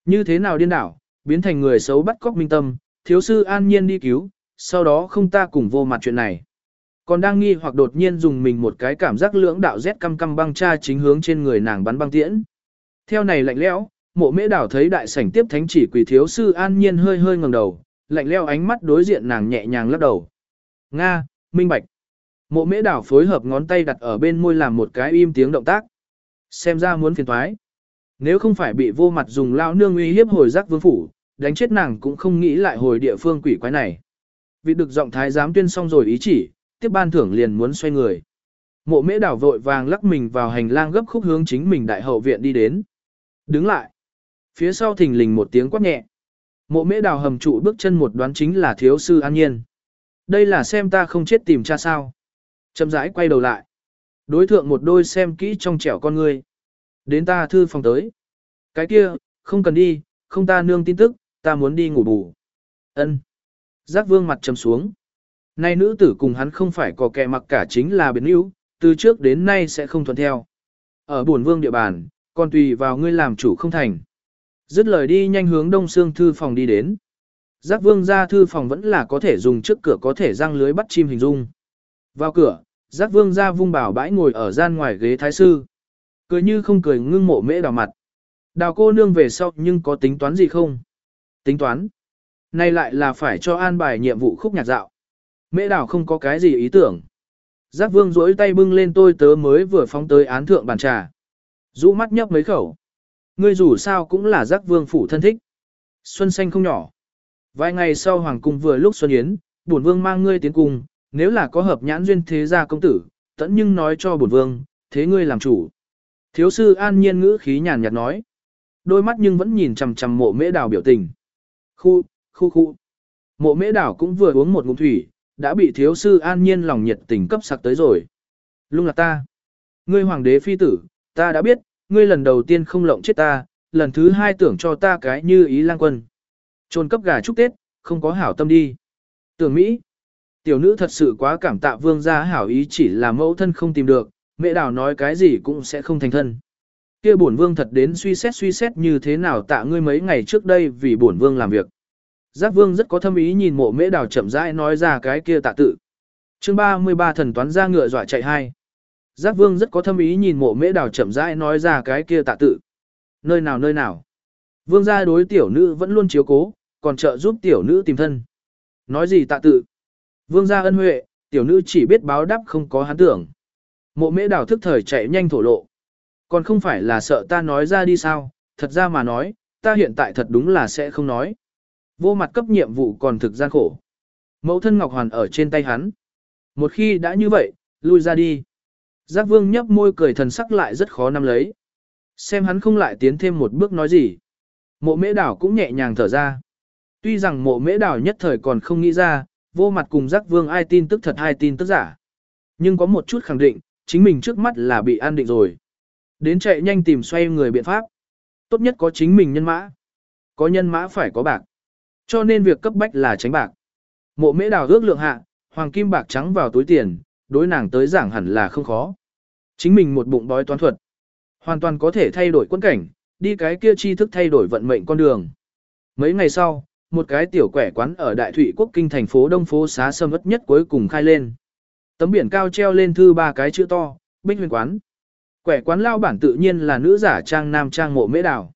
Như thế nào điên đảo, biến thành người xấu bắt cóc minh tâm, thiếu sư an nhiên đi cứu, sau đó không ta cùng vô mặt chuyện này. Còn đang nghi hoặc đột nhiên dùng mình một cái cảm giác lưỡng đạo rét căm căm băng cha chính hướng trên người nàng bắn băng tiễn. Theo này lạnh lẽo, mộ mễ đảo thấy đại sảnh tiếp thánh chỉ quỳ thiếu sư an nhiên hơi hơi ngẩng đầu, lạnh lẽo ánh mắt đối diện nàng nhẹ nhàng lắc đầu. Nga, minh bạch. Mộ mễ đảo phối hợp ngón tay đặt ở bên môi làm một cái im tiếng động tác. Xem ra muốn phiền thoái. Nếu không phải bị vô mặt dùng lao nương uy hiếp hồi giác vương phủ, đánh chết nàng cũng không nghĩ lại hồi địa phương quỷ quái này. vị được giọng thái giám tuyên xong rồi ý chỉ, tiếp ban thưởng liền muốn xoay người. Mộ mễ đảo vội vàng lắc mình vào hành lang gấp khúc hướng chính mình đại hậu viện đi đến. Đứng lại. Phía sau thình lình một tiếng quát nhẹ. Mộ mễ đào hầm trụ bước chân một đoán chính là thiếu sư an nhiên. Đây là xem ta không chết tìm cha sao. Chậm rãi quay đầu lại. Đối thượng một đôi xem kỹ trong trẻo con ngươi. Đến ta thư phòng tới. Cái kia, không cần đi, không ta nương tin tức, ta muốn đi ngủ bù. Ân. Giác vương mặt trầm xuống. Nay nữ tử cùng hắn không phải có kẻ mặc cả chính là biến yếu, từ trước đến nay sẽ không thuận theo. Ở buồn vương địa bàn, còn tùy vào ngươi làm chủ không thành. Dứt lời đi nhanh hướng đông xương thư phòng đi đến. Giác vương ra thư phòng vẫn là có thể dùng trước cửa có thể răng lưới bắt chim hình dung. Vào cửa, giác vương ra vung bảo bãi ngồi ở gian ngoài ghế thái sư. Cười như không cười ngưng mộ mễ đào mặt. Đào cô nương về sau nhưng có tính toán gì không? Tính toán. Này lại là phải cho an bài nhiệm vụ khúc nhạc dạo. Mễ đào không có cái gì ý tưởng. Giác vương rỗi tay bưng lên tôi tớ mới vừa phóng tới án thượng bàn trà. Rũ mắt nhấp mấy khẩu. Ngươi dù sao cũng là giác vương phủ thân thích. Xuân xanh không nhỏ. Vài ngày sau hoàng cung vừa lúc xuân yến, bổn vương mang ngươi tiến cung, nếu là có hợp nhãn duyên thế gia công tử, tẫn nhưng nói cho bổn vương, thế ngươi làm chủ. Thiếu sư an nhiên ngữ khí nhàn nhạt nói. Đôi mắt nhưng vẫn nhìn chằm chằm mộ mễ đào biểu tình. Khu, khu khu. Mộ mễ đào cũng vừa uống một ngụm thủy, đã bị thiếu sư an nhiên lòng nhiệt tình cấp sặc tới rồi. Lung là ta. Ngươi hoàng đế phi tử, ta đã biết, ngươi lần đầu tiên không lộng chết ta, lần thứ hai tưởng cho ta cái như ý lang quân. Trôn cấp gà chúc Tết, không có hảo tâm đi. Tưởng Mỹ, tiểu nữ thật sự quá cảm tạ vương gia hảo ý chỉ là mẫu thân không tìm được, mẹ đào nói cái gì cũng sẽ không thành thân. Kia bổn vương thật đến suy xét suy xét như thế nào tạ ngươi mấy ngày trước đây vì bổn vương làm việc. Giác vương rất có thâm ý nhìn mộ mễ đào chậm rãi nói ra cái kia tạ tự. chương 33 thần toán ra ngựa dọa chạy hai. Giác vương rất có thâm ý nhìn mộ mễ đào chậm rãi nói ra cái kia tạ tự. Nơi nào nơi nào. Vương gia đối tiểu nữ vẫn luôn chiếu cố, còn trợ giúp tiểu nữ tìm thân. Nói gì tạ tự. Vương gia ân huệ, tiểu nữ chỉ biết báo đáp không có hắn tưởng. Mộ mễ đào thức thời chạy nhanh thổ lộ. Còn không phải là sợ ta nói ra đi sao, thật ra mà nói, ta hiện tại thật đúng là sẽ không nói. Vô mặt cấp nhiệm vụ còn thực gian khổ. Mẫu thân Ngọc Hoàn ở trên tay hắn. Một khi đã như vậy, lui ra đi. Giác vương nhấp môi cười thần sắc lại rất khó nắm lấy. Xem hắn không lại tiến thêm một bước nói gì. Mộ mễ đảo cũng nhẹ nhàng thở ra. Tuy rằng mộ mễ đảo nhất thời còn không nghĩ ra, vô mặt cùng giác vương ai tin tức thật hay tin tức giả. Nhưng có một chút khẳng định, chính mình trước mắt là bị an định rồi. Đến chạy nhanh tìm xoay người biện pháp. Tốt nhất có chính mình nhân mã. Có nhân mã phải có bạc. Cho nên việc cấp bách là tránh bạc. Mộ mễ đào ước lượng hạ, hoàng kim bạc trắng vào túi tiền, đối nàng tới giảng hẳn là không khó. Chính mình một bụng bói toán thuật. Hoàn toàn có thể thay đổi quân cảnh, đi cái kia chi thức thay đổi vận mệnh con đường. Mấy ngày sau, một cái tiểu quẻ quán ở Đại Thụy Quốc Kinh thành phố Đông phố xá sâm ất nhất cuối cùng khai lên. Tấm biển cao treo lên thư ba cái chữ to, Bích Huyền Quán. Quẻ quán lao bản tự nhiên là nữ giả trang nam trang mộ mễ đào.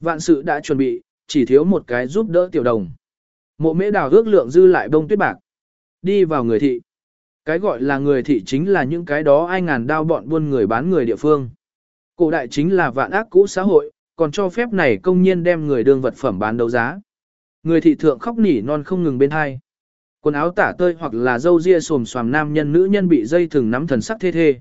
Vạn sự đã chuẩn bị, chỉ thiếu một cái giúp đỡ tiểu đồng. Mộ mễ đào ước lượng dư lại bông tuyết bạc. Đi vào người thị. Cái gọi là người thị chính là những cái đó ai ngàn đao bọn buôn người bán người địa phương. Cổ đại chính là vạn ác cũ xã hội, còn cho phép này công nhiên đem người đương vật phẩm bán đấu giá. Người thị thượng khóc nỉ non không ngừng bên hai. Quần áo tả tơi hoặc là dâu ria xồm xoàm nam nhân nữ nhân bị dây thừng nắm thần sắc thê thê.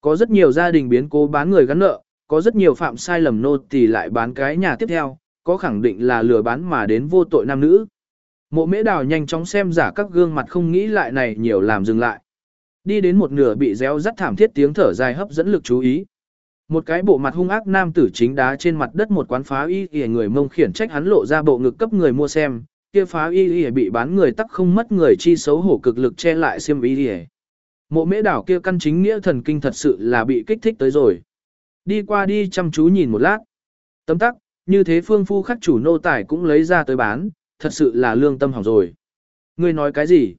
Có rất nhiều gia đình biến cố bán người gắn nợ, có rất nhiều phạm sai lầm nô tỳ lại bán cái nhà tiếp theo, có khẳng định là lừa bán mà đến vô tội nam nữ. Mộ mễ đào nhanh chóng xem giả các gương mặt không nghĩ lại này nhiều làm dừng lại. Đi đến một nửa bị réo rắt thảm thiết tiếng thở dài hấp dẫn lực chú ý. Một cái bộ mặt hung ác nam tử chính đá trên mặt đất một quán phá y y người mông khiển trách hắn lộ ra bộ ngực cấp người mua xem, kia phá y y bị bán người tắc không mất người chi xấu hổ cực lực che lại xiêm y y. Mộ mễ đảo kia căn chính nghĩa thần kinh thật sự là bị kích thích tới rồi. Đi qua đi chăm chú nhìn một lát. Tấm tắc, như thế phương phu khắc chủ nô tài cũng lấy ra tới bán, thật sự là lương tâm hỏng rồi. Ngươi nói cái gì?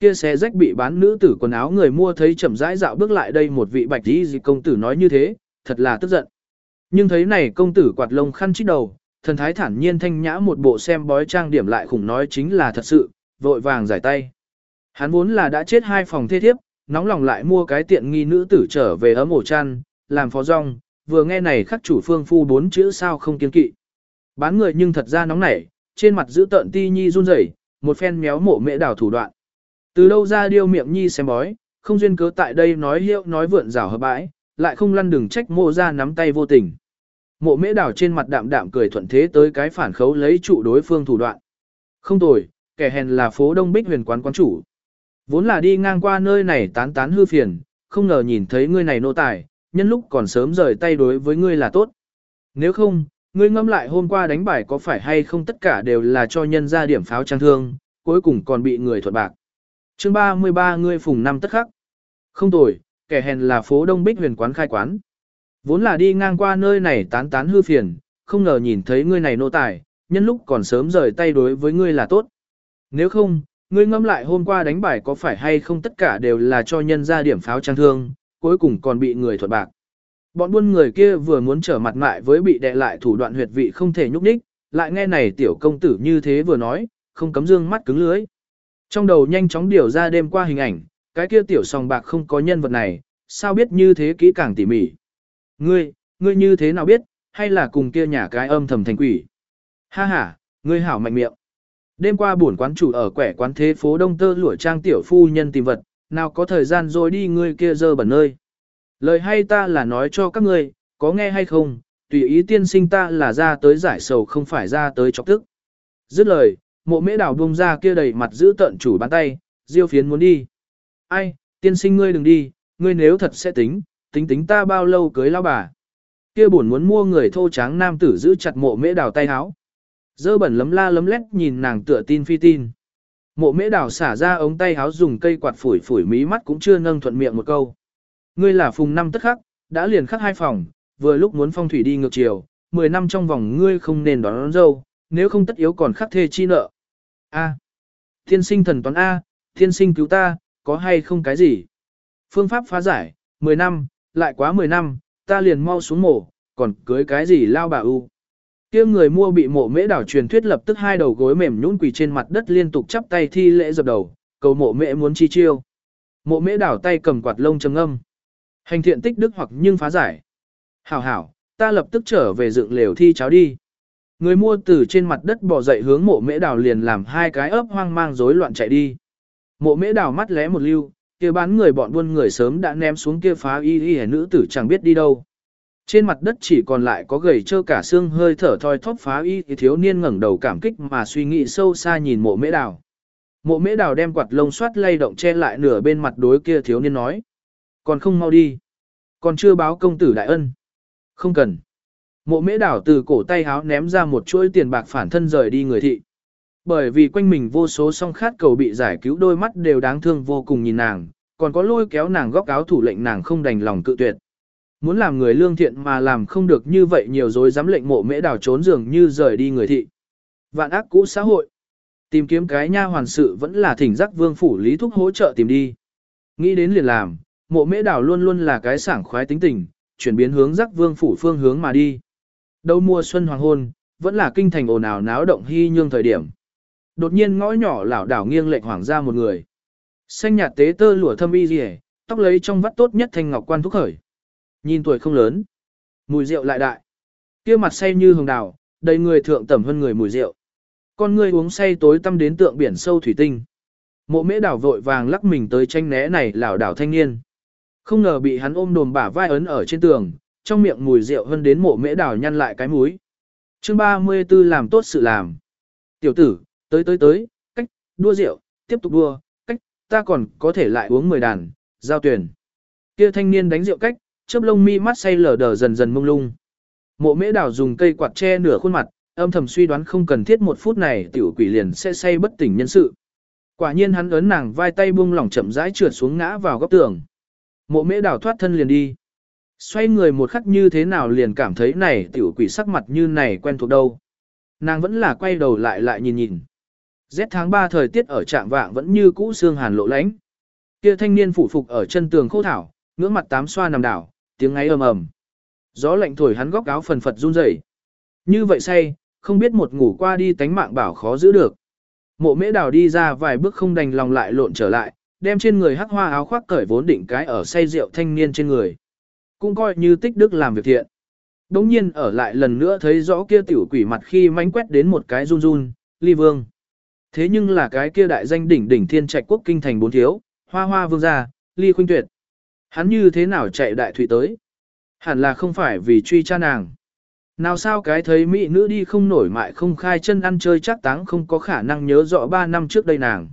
Kia xe rách bị bán nữ tử quần áo người mua thấy chậm rãi dạo bước lại đây một vị bạch y gì công tử nói như thế, thật là tức giận. Nhưng thấy này công tử quạt lông khăn chít đầu, thần thái thản nhiên thanh nhã một bộ xem bói trang điểm lại khủng nói chính là thật sự, vội vàng giải tay. Hắn vốn là đã chết hai phòng thê thiếp, nóng lòng lại mua cái tiện nghi nữ tử trở về ấm ổ chăn, làm phó rong, vừa nghe này khắc chủ phương phu bốn chữ sao không kiên kỵ. Bán người nhưng thật ra nóng nảy, trên mặt giữ tợn ti nhi run rẩy, một phen méo mổ mễ đảo thủ đoạn. Từ đâu ra điêu miệng nhi xem bói, không duyên cớ tại đây nói hiệu nói vượn rào hợp bãi, lại không lăn đừng trách mộ ra nắm tay vô tình. Mộ mễ đảo trên mặt đạm đạm cười thuận thế tới cái phản khấu lấy trụ đối phương thủ đoạn. Không tồi, kẻ hèn là phố Đông Bích huyền quán quán chủ. Vốn là đi ngang qua nơi này tán tán hư phiền, không ngờ nhìn thấy ngươi này nô tài, nhân lúc còn sớm rời tay đối với ngươi là tốt. Nếu không, ngươi ngâm lại hôm qua đánh bài có phải hay không tất cả đều là cho nhân ra điểm pháo trang thương, cuối cùng còn bị người thuận bạc. chương 33 ngươi phùng năm tất khắc. Không tồi, kẻ hèn là phố Đông Bích huyền quán khai quán. Vốn là đi ngang qua nơi này tán tán hư phiền, không ngờ nhìn thấy ngươi này nô tài, nhân lúc còn sớm rời tay đối với ngươi là tốt. Nếu không, ngươi ngâm lại hôm qua đánh bài có phải hay không tất cả đều là cho nhân ra điểm pháo trang thương, cuối cùng còn bị người thuật bạc. Bọn buôn người kia vừa muốn trở mặt mại với bị đè lại thủ đoạn huyệt vị không thể nhúc nhích, lại nghe này tiểu công tử như thế vừa nói, không cấm dương mắt cứng lưới. Trong đầu nhanh chóng điều ra đêm qua hình ảnh, cái kia tiểu sòng bạc không có nhân vật này, sao biết như thế kỹ càng tỉ mỉ. Ngươi, ngươi như thế nào biết, hay là cùng kia nhà cái âm thầm thành quỷ. Ha ha, ngươi hảo mạnh miệng. Đêm qua buồn quán chủ ở quẻ quán thế phố Đông Tơ lũa trang tiểu phu nhân tìm vật, nào có thời gian rồi đi ngươi kia dơ bẩn nơi. Lời hay ta là nói cho các ngươi, có nghe hay không, tùy ý tiên sinh ta là ra tới giải sầu không phải ra tới chọc tức. Dứt lời, mộ mễ đảo buông ra kia đầy mặt giữ tận chủ bàn tay, diêu phiến muốn đi. Ai, tiên sinh ngươi đừng đi, ngươi nếu thật sẽ tính, tính tính ta bao lâu cưới lao bà. Kia buồn muốn mua người thô tráng nam tử giữ chặt mộ mễ đảo tay háo. Dơ bẩn lấm la lấm lét nhìn nàng tựa tin phi tin. Mộ mễ đảo xả ra ống tay háo dùng cây quạt phủi phủi mí mắt cũng chưa nâng thuận miệng một câu. Ngươi là phùng năm tất khắc, đã liền khắc hai phòng, vừa lúc muốn phong thủy đi ngược chiều, 10 năm trong vòng ngươi không nên đón, đón dâu, nếu không tất yếu còn khắc thê chi nợ. A. Thiên sinh thần toán A, thiên sinh cứu ta, có hay không cái gì? Phương pháp phá giải, 10 năm, lại quá 10 năm, ta liền mau xuống mổ, còn cưới cái gì lao bà u. kia người mua bị mộ mễ đảo truyền thuyết lập tức hai đầu gối mềm nhũn quỳ trên mặt đất liên tục chắp tay thi lễ dập đầu, cầu mộ mễ muốn chi chiêu. Mộ mễ đảo tay cầm quạt lông trầm âm. Hành thiện tích đức hoặc nhưng phá giải. Hảo hảo, ta lập tức trở về dựng lều thi cháo đi. Người mua từ trên mặt đất bò dậy hướng mộ mễ đào liền làm hai cái ấp hoang mang rối loạn chạy đi. Mộ mễ đào mắt lé một lưu, kia bán người bọn buôn người sớm đã ném xuống kia phá y y nữ tử chẳng biết đi đâu. Trên mặt đất chỉ còn lại có gầy trơ cả xương hơi thở thoi thóp phá y thì thiếu niên ngẩng đầu cảm kích mà suy nghĩ sâu xa nhìn mộ mễ đào. Mộ mễ đào đem quạt lông xoát lay động che lại nửa bên mặt đối kia thiếu niên nói. Còn không mau đi. Còn chưa báo công tử đại ân. Không cần. Mộ mễ đảo từ cổ tay háo ném ra một chuỗi tiền bạc phản thân rời đi người thị. Bởi vì quanh mình vô số song khát cầu bị giải cứu đôi mắt đều đáng thương vô cùng nhìn nàng, còn có lôi kéo nàng góc áo thủ lệnh nàng không đành lòng cự tuyệt. Muốn làm người lương thiện mà làm không được như vậy nhiều dối dám lệnh mộ mễ đảo trốn dường như rời đi người thị. Vạn ác cũ xã hội. Tìm kiếm cái nha hoàn sự vẫn là thỉnh giác vương phủ lý thúc hỗ trợ tìm đi. Nghĩ đến liền làm, mộ mễ đảo luôn luôn là cái sảng khoái tính tình, chuyển biến hướng giác vương phủ phương hướng mà đi. Đầu mùa xuân hoàng hôn, vẫn là kinh thành ồn ào náo động hy nhương thời điểm. Đột nhiên ngõ nhỏ lảo đảo nghiêng lệch hoàng ra một người. Xanh nhạt tế tơ lụa thâm y rỉ, tóc lấy trong vắt tốt nhất thanh ngọc quan thúc khởi. Nhìn tuổi không lớn, mùi rượu lại đại. Kia mặt say như hồng đào, đầy người thượng tẩm hơn người mùi rượu. Con người uống say tối tâm đến tượng biển sâu thủy tinh. Mộ mễ đảo vội vàng lắc mình tới tranh né này lảo đảo thanh niên. Không ngờ bị hắn ôm đồm bả vai ấn ở trên tường, trong miệng mùi rượu hơn đến mộ mễ đảo nhăn lại cái mũi. Chương 34 làm tốt sự làm. Tiểu tử, tới tới tới, cách, đua rượu, tiếp tục đua, cách, ta còn có thể lại uống 10 đàn, giao tuyển. Kia thanh niên đánh rượu cách, chớp lông mi mắt say lờ đờ dần dần mông lung. Mộ mễ đảo dùng cây quạt che nửa khuôn mặt, âm thầm suy đoán không cần thiết một phút này tiểu quỷ liền sẽ say bất tỉnh nhân sự. Quả nhiên hắn ấn nàng vai tay buông lỏng chậm rãi trượt xuống ngã vào góc tường. Mộ mễ đảo thoát thân liền đi. Xoay người một khắc như thế nào liền cảm thấy này tiểu quỷ sắc mặt như này quen thuộc đâu. Nàng vẫn là quay đầu lại lại nhìn nhìn. Rét tháng 3 thời tiết ở trạng vạng vẫn như cũ xương hàn lộ lánh. Kia thanh niên phủ phục ở chân tường khô thảo, ngưỡng mặt tám xoa nằm đảo, tiếng ngáy ầm ầm. Gió lạnh thổi hắn góc áo phần phật run rẩy. Như vậy say, không biết một ngủ qua đi tánh mạng bảo khó giữ được. Mộ mễ đào đi ra vài bước không đành lòng lại lộn trở lại, đem trên người hắc hoa áo khoác cởi vốn định cái ở say rượu thanh niên trên người. Cũng coi như tích đức làm việc thiện. Đống nhiên ở lại lần nữa thấy rõ kia tiểu quỷ mặt khi mánh quét đến một cái run run, ly vương. Thế nhưng là cái kia đại danh đỉnh đỉnh thiên trạch quốc kinh thành bốn thiếu, hoa hoa vương gia, ly khuynh tuyệt. Hắn như thế nào chạy đại thủy tới? Hẳn là không phải vì truy cha nàng. Nào sao cái thấy mỹ nữ đi không nổi mại không khai chân ăn chơi chắc táng không có khả năng nhớ rõ 3 năm trước đây nàng.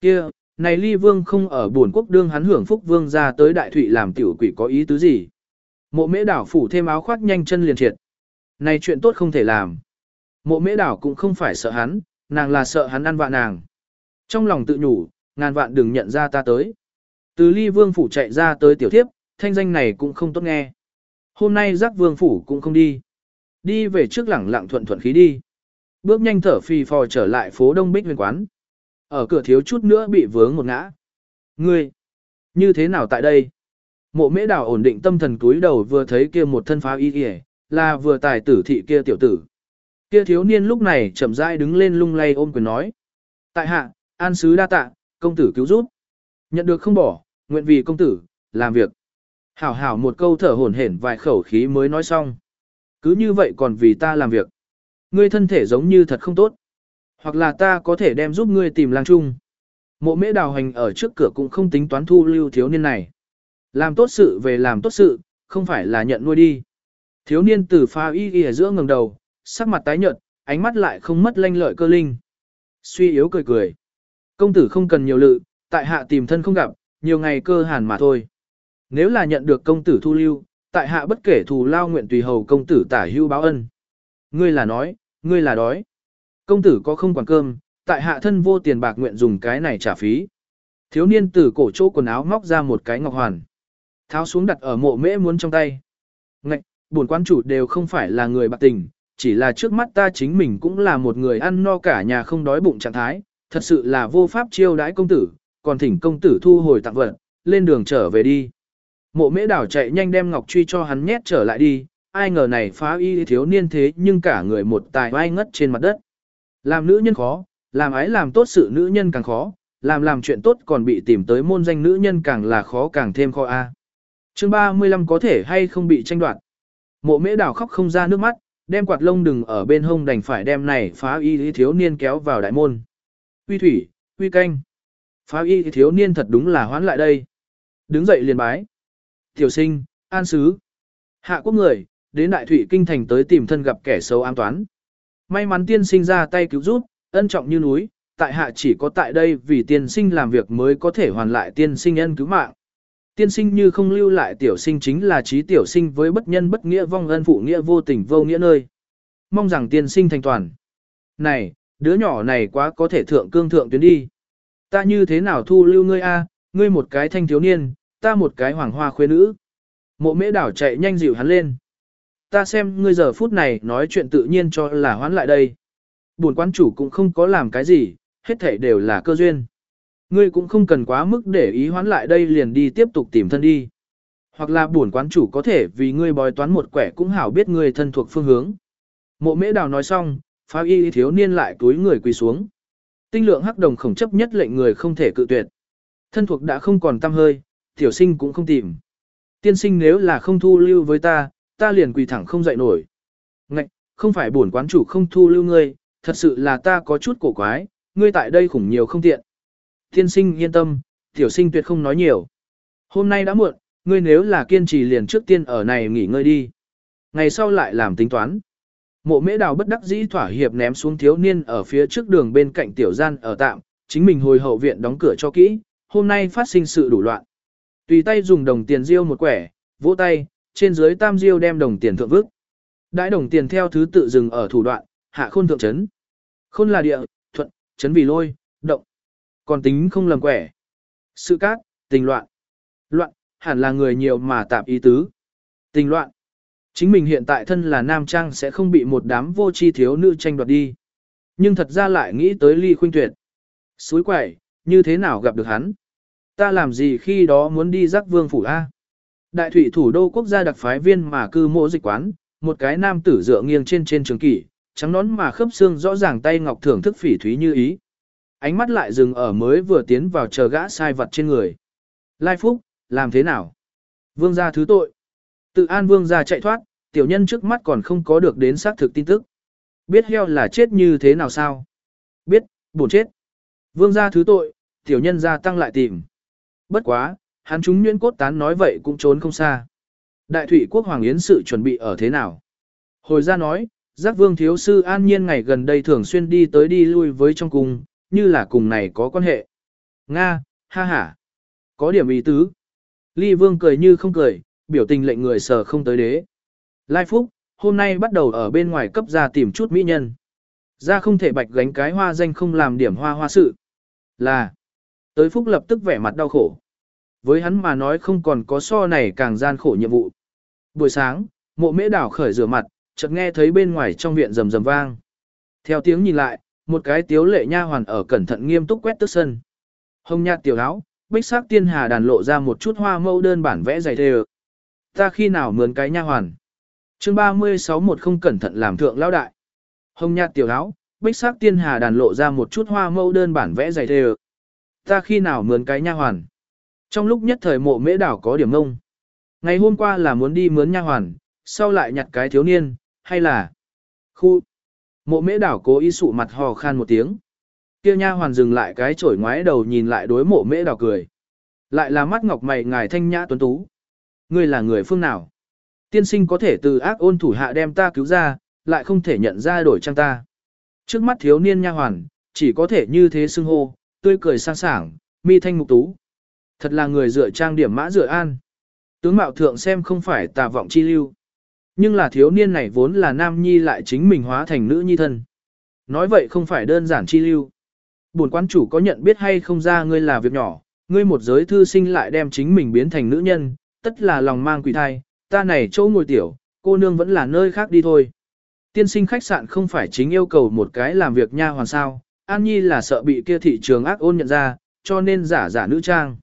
kia này ly vương không ở buồn quốc đương hắn hưởng phúc vương ra tới đại thụy làm tiểu quỷ có ý tứ gì. Mộ mễ đảo phủ thêm áo khoác nhanh chân liền triệt. Này chuyện tốt không thể làm. Mộ mễ đảo cũng không phải sợ hắn, nàng là sợ hắn ăn vạ nàng. Trong lòng tự nhủ, ngàn vạn đừng nhận ra ta tới. Từ ly vương phủ chạy ra tới tiểu thiếp, thanh danh này cũng không tốt nghe. Hôm nay giác vương phủ cũng không đi. Đi về trước lẳng lặng thuận thuận khí đi. Bước nhanh thở phì phò trở lại phố Đông Bích huyền quán. Ở cửa thiếu chút nữa bị vướng một ngã. Ngươi, như thế nào tại đây? Mộ mễ đảo ổn định tâm thần túi đầu vừa thấy kia một thân phá y kìa, là vừa tài tử thị kia tiểu tử. Kia thiếu niên lúc này chậm rãi đứng lên lung lay ôm quyền nói. Tại hạ, an sứ đa tạ, công tử cứu giúp. Nhận được không bỏ, nguyện vì công tử, làm việc. Hảo hảo một câu thở hổn hển vài khẩu khí mới nói xong. Cứ như vậy còn vì ta làm việc. Ngươi thân thể giống như thật không tốt. Hoặc là ta có thể đem giúp ngươi tìm lang Trung. Mộ mễ đào hành ở trước cửa cũng không tính toán thu lưu thiếu niên này. Làm tốt sự về làm tốt sự, không phải là nhận nuôi đi. Thiếu niên từ pha y y ở giữa ngẩng đầu, sắc mặt tái nhợt, ánh mắt lại không mất lanh lợi cơ linh. Suy yếu cười cười. Công tử không cần nhiều lự, tại hạ tìm thân không gặp, nhiều ngày cơ hàn mà thôi. Nếu là nhận được công tử thu lưu, tại hạ bất kể thù lao nguyện tùy hầu công tử tả hưu báo ân. Ngươi là nói, ngươi là đói. Công tử có không quản cơm, tại hạ thân vô tiền bạc nguyện dùng cái này trả phí. Thiếu niên từ cổ chỗ quần áo móc ra một cái ngọc hoàn. Tháo xuống đặt ở mộ mễ muốn trong tay. Ngạch, buồn quan chủ đều không phải là người bạc tình, chỉ là trước mắt ta chính mình cũng là một người ăn no cả nhà không đói bụng trạng thái, thật sự là vô pháp chiêu đãi công tử, còn thỉnh công tử thu hồi tặng vật, lên đường trở về đi. Mộ mễ đảo chạy nhanh đem ngọc truy cho hắn nhét trở lại đi, ai ngờ này phá y thiếu niên thế nhưng cả người một tài vai ngất trên mặt đất. Làm nữ nhân khó, làm ái làm tốt sự nữ nhân càng khó, làm làm chuyện tốt còn bị tìm tới môn danh nữ nhân càng là khó càng thêm khó a. À. Chương 35 có thể hay không bị tranh đoạt. Mộ mễ Đào khóc không ra nước mắt, đem quạt lông đừng ở bên hông đành phải đem này phá y thiếu niên kéo vào đại môn. Uy thủy, uy canh. Phá y thiếu niên thật đúng là hoán lại đây. Đứng dậy liền bái. Tiểu sinh, an sứ. Hạ quốc người, đến đại thủy kinh thành tới tìm thân gặp kẻ xấu an toán. May mắn tiên sinh ra tay cứu giúp, ân trọng như núi, tại hạ chỉ có tại đây vì tiên sinh làm việc mới có thể hoàn lại tiên sinh ân cứu mạng. Tiên sinh như không lưu lại tiểu sinh chính là trí tiểu sinh với bất nhân bất nghĩa vong ân phụ nghĩa vô tình vô nghĩa nơi. Mong rằng tiên sinh thành toàn. Này, đứa nhỏ này quá có thể thượng cương thượng tuyến đi. Ta như thế nào thu lưu ngươi a, ngươi một cái thanh thiếu niên, ta một cái hoàng hoa khuê nữ. Mộ mễ đảo chạy nhanh dịu hắn lên. Ta xem ngươi giờ phút này nói chuyện tự nhiên cho là hoán lại đây. Buồn quan chủ cũng không có làm cái gì, hết thảy đều là cơ duyên. Ngươi cũng không cần quá mức để ý hoán lại đây liền đi tiếp tục tìm thân đi. Hoặc là buồn quán chủ có thể vì ngươi bói toán một quẻ cũng hảo biết ngươi thân thuộc phương hướng. Mộ mễ đào nói xong, phá y thiếu niên lại túi người quỳ xuống. Tinh lượng hắc đồng khổng chấp nhất lệnh người không thể cự tuyệt. Thân thuộc đã không còn tâm hơi, tiểu sinh cũng không tìm. Tiên sinh nếu là không thu lưu với ta, ta liền quỳ thẳng không dậy nổi. Ngạch, không phải buồn quán chủ không thu lưu ngươi, thật sự là ta có chút cổ quái, ngươi tại đây khủng nhiều không tiện. Thiên sinh yên tâm, tiểu sinh tuyệt không nói nhiều. Hôm nay đã muộn, ngươi nếu là kiên trì liền trước tiên ở này nghỉ ngơi đi. Ngày sau lại làm tính toán. Mộ mễ đào bất đắc dĩ thỏa hiệp ném xuống thiếu niên ở phía trước đường bên cạnh tiểu gian ở tạm, chính mình hồi hậu viện đóng cửa cho kỹ, hôm nay phát sinh sự đủ loạn. Tùy tay dùng đồng tiền riêu một quẻ, vỗ tay, trên dưới tam diêu đem đồng tiền thượng vức. Đãi đồng tiền theo thứ tự dừng ở thủ đoạn, hạ khôn thượng chấn. Khôn là địa, thuận, chấn vì lôi, động. Còn tính không lầm quẻ. Sự cát, tình loạn. Loạn, hẳn là người nhiều mà tạp ý tứ. Tình loạn. Chính mình hiện tại thân là nam trang sẽ không bị một đám vô chi thiếu nữ tranh đoạt đi. Nhưng thật ra lại nghĩ tới ly khuynh tuyệt. Suối quẩy, như thế nào gặp được hắn? Ta làm gì khi đó muốn đi giác vương phủ A? Đại thủy thủ đô quốc gia đặc phái viên mà cư mộ dịch quán, một cái nam tử dựa nghiêng trên trên trường kỷ, trắng nón mà khớp xương rõ ràng tay ngọc thưởng thức phỉ thúy như ý. Ánh mắt lại dừng ở mới vừa tiến vào chờ gã sai vật trên người. Lai Phúc, làm thế nào? Vương gia thứ tội. Tự an vương gia chạy thoát, tiểu nhân trước mắt còn không có được đến xác thực tin tức. Biết heo là chết như thế nào sao? Biết, buồn chết. Vương gia thứ tội, tiểu nhân gia tăng lại tìm. Bất quá, hắn chúng nhuyễn cốt tán nói vậy cũng trốn không xa. Đại thủy quốc hoàng yến sự chuẩn bị ở thế nào? Hồi ra nói, giác vương thiếu sư an nhiên ngày gần đây thường xuyên đi tới đi lui với trong cung, như là cùng này có quan hệ. Nga, ha ha. Có điểm ý tứ. Ly vương cười như không cười, biểu tình lệnh người sờ không tới đế. Lai Phúc, hôm nay bắt đầu ở bên ngoài cấp ra tìm chút mỹ nhân. Ra không thể bạch gánh cái hoa danh không làm điểm hoa hoa sự. Là, tới Phúc lập tức vẻ mặt đau khổ. Với hắn mà nói không còn có so này càng gian khổ nhiệm vụ. Buổi sáng, mộ mễ đảo khởi rửa mặt, chợt nghe thấy bên ngoài trong viện rầm rầm vang. Theo tiếng nhìn lại, một cái tiếu lệ nha hoàn ở cẩn thận nghiêm túc quét tức sân. Hồng nhạt tiểu áo, bích sắc tiên hà đàn lộ ra một chút hoa mâu đơn bản vẽ dày thề. Ta khi nào mướn cái nha hoàn? Chương 36 một không cẩn thận làm thượng lão đại. Hồng nhạt tiểu áo, bích sắc tiên hà đàn lộ ra một chút hoa mâu đơn bản vẽ dày thề. Ta khi nào mướn cái nha hoàn? Trong lúc nhất thời mộ mễ đảo có điểm ngông. Ngày hôm qua là muốn đi mướn nha hoàn, sau lại nhặt cái thiếu niên, hay là... Khu... Mộ mễ đảo cố ý sụ mặt hò khan một tiếng. Kia nha hoàn dừng lại cái chổi ngoái đầu nhìn lại đối mộ mễ đảo cười. Lại là mắt ngọc mày ngài thanh nhã tuấn tú. Ngươi là người phương nào? Tiên sinh có thể từ ác ôn thủ hạ đem ta cứu ra, lại không thể nhận ra đổi trang ta. Trước mắt thiếu niên nha hoàn, chỉ có thể như thế xưng hô, tươi cười sang sảng, mi thanh mục tú. Thật là người dựa trang điểm mã dựa an. Tướng mạo thượng xem không phải tà vọng chi lưu. Nhưng là thiếu niên này vốn là nam nhi lại chính mình hóa thành nữ nhi thân. Nói vậy không phải đơn giản chi lưu. Bổn quan chủ có nhận biết hay không ra ngươi là việc nhỏ, ngươi một giới thư sinh lại đem chính mình biến thành nữ nhân, tất là lòng mang quỷ thai, ta này chỗ ngồi tiểu, cô nương vẫn là nơi khác đi thôi. Tiên sinh khách sạn không phải chính yêu cầu một cái làm việc nha hoàn sao, An Nhi là sợ bị kia thị trường ác ôn nhận ra, cho nên giả giả nữ trang.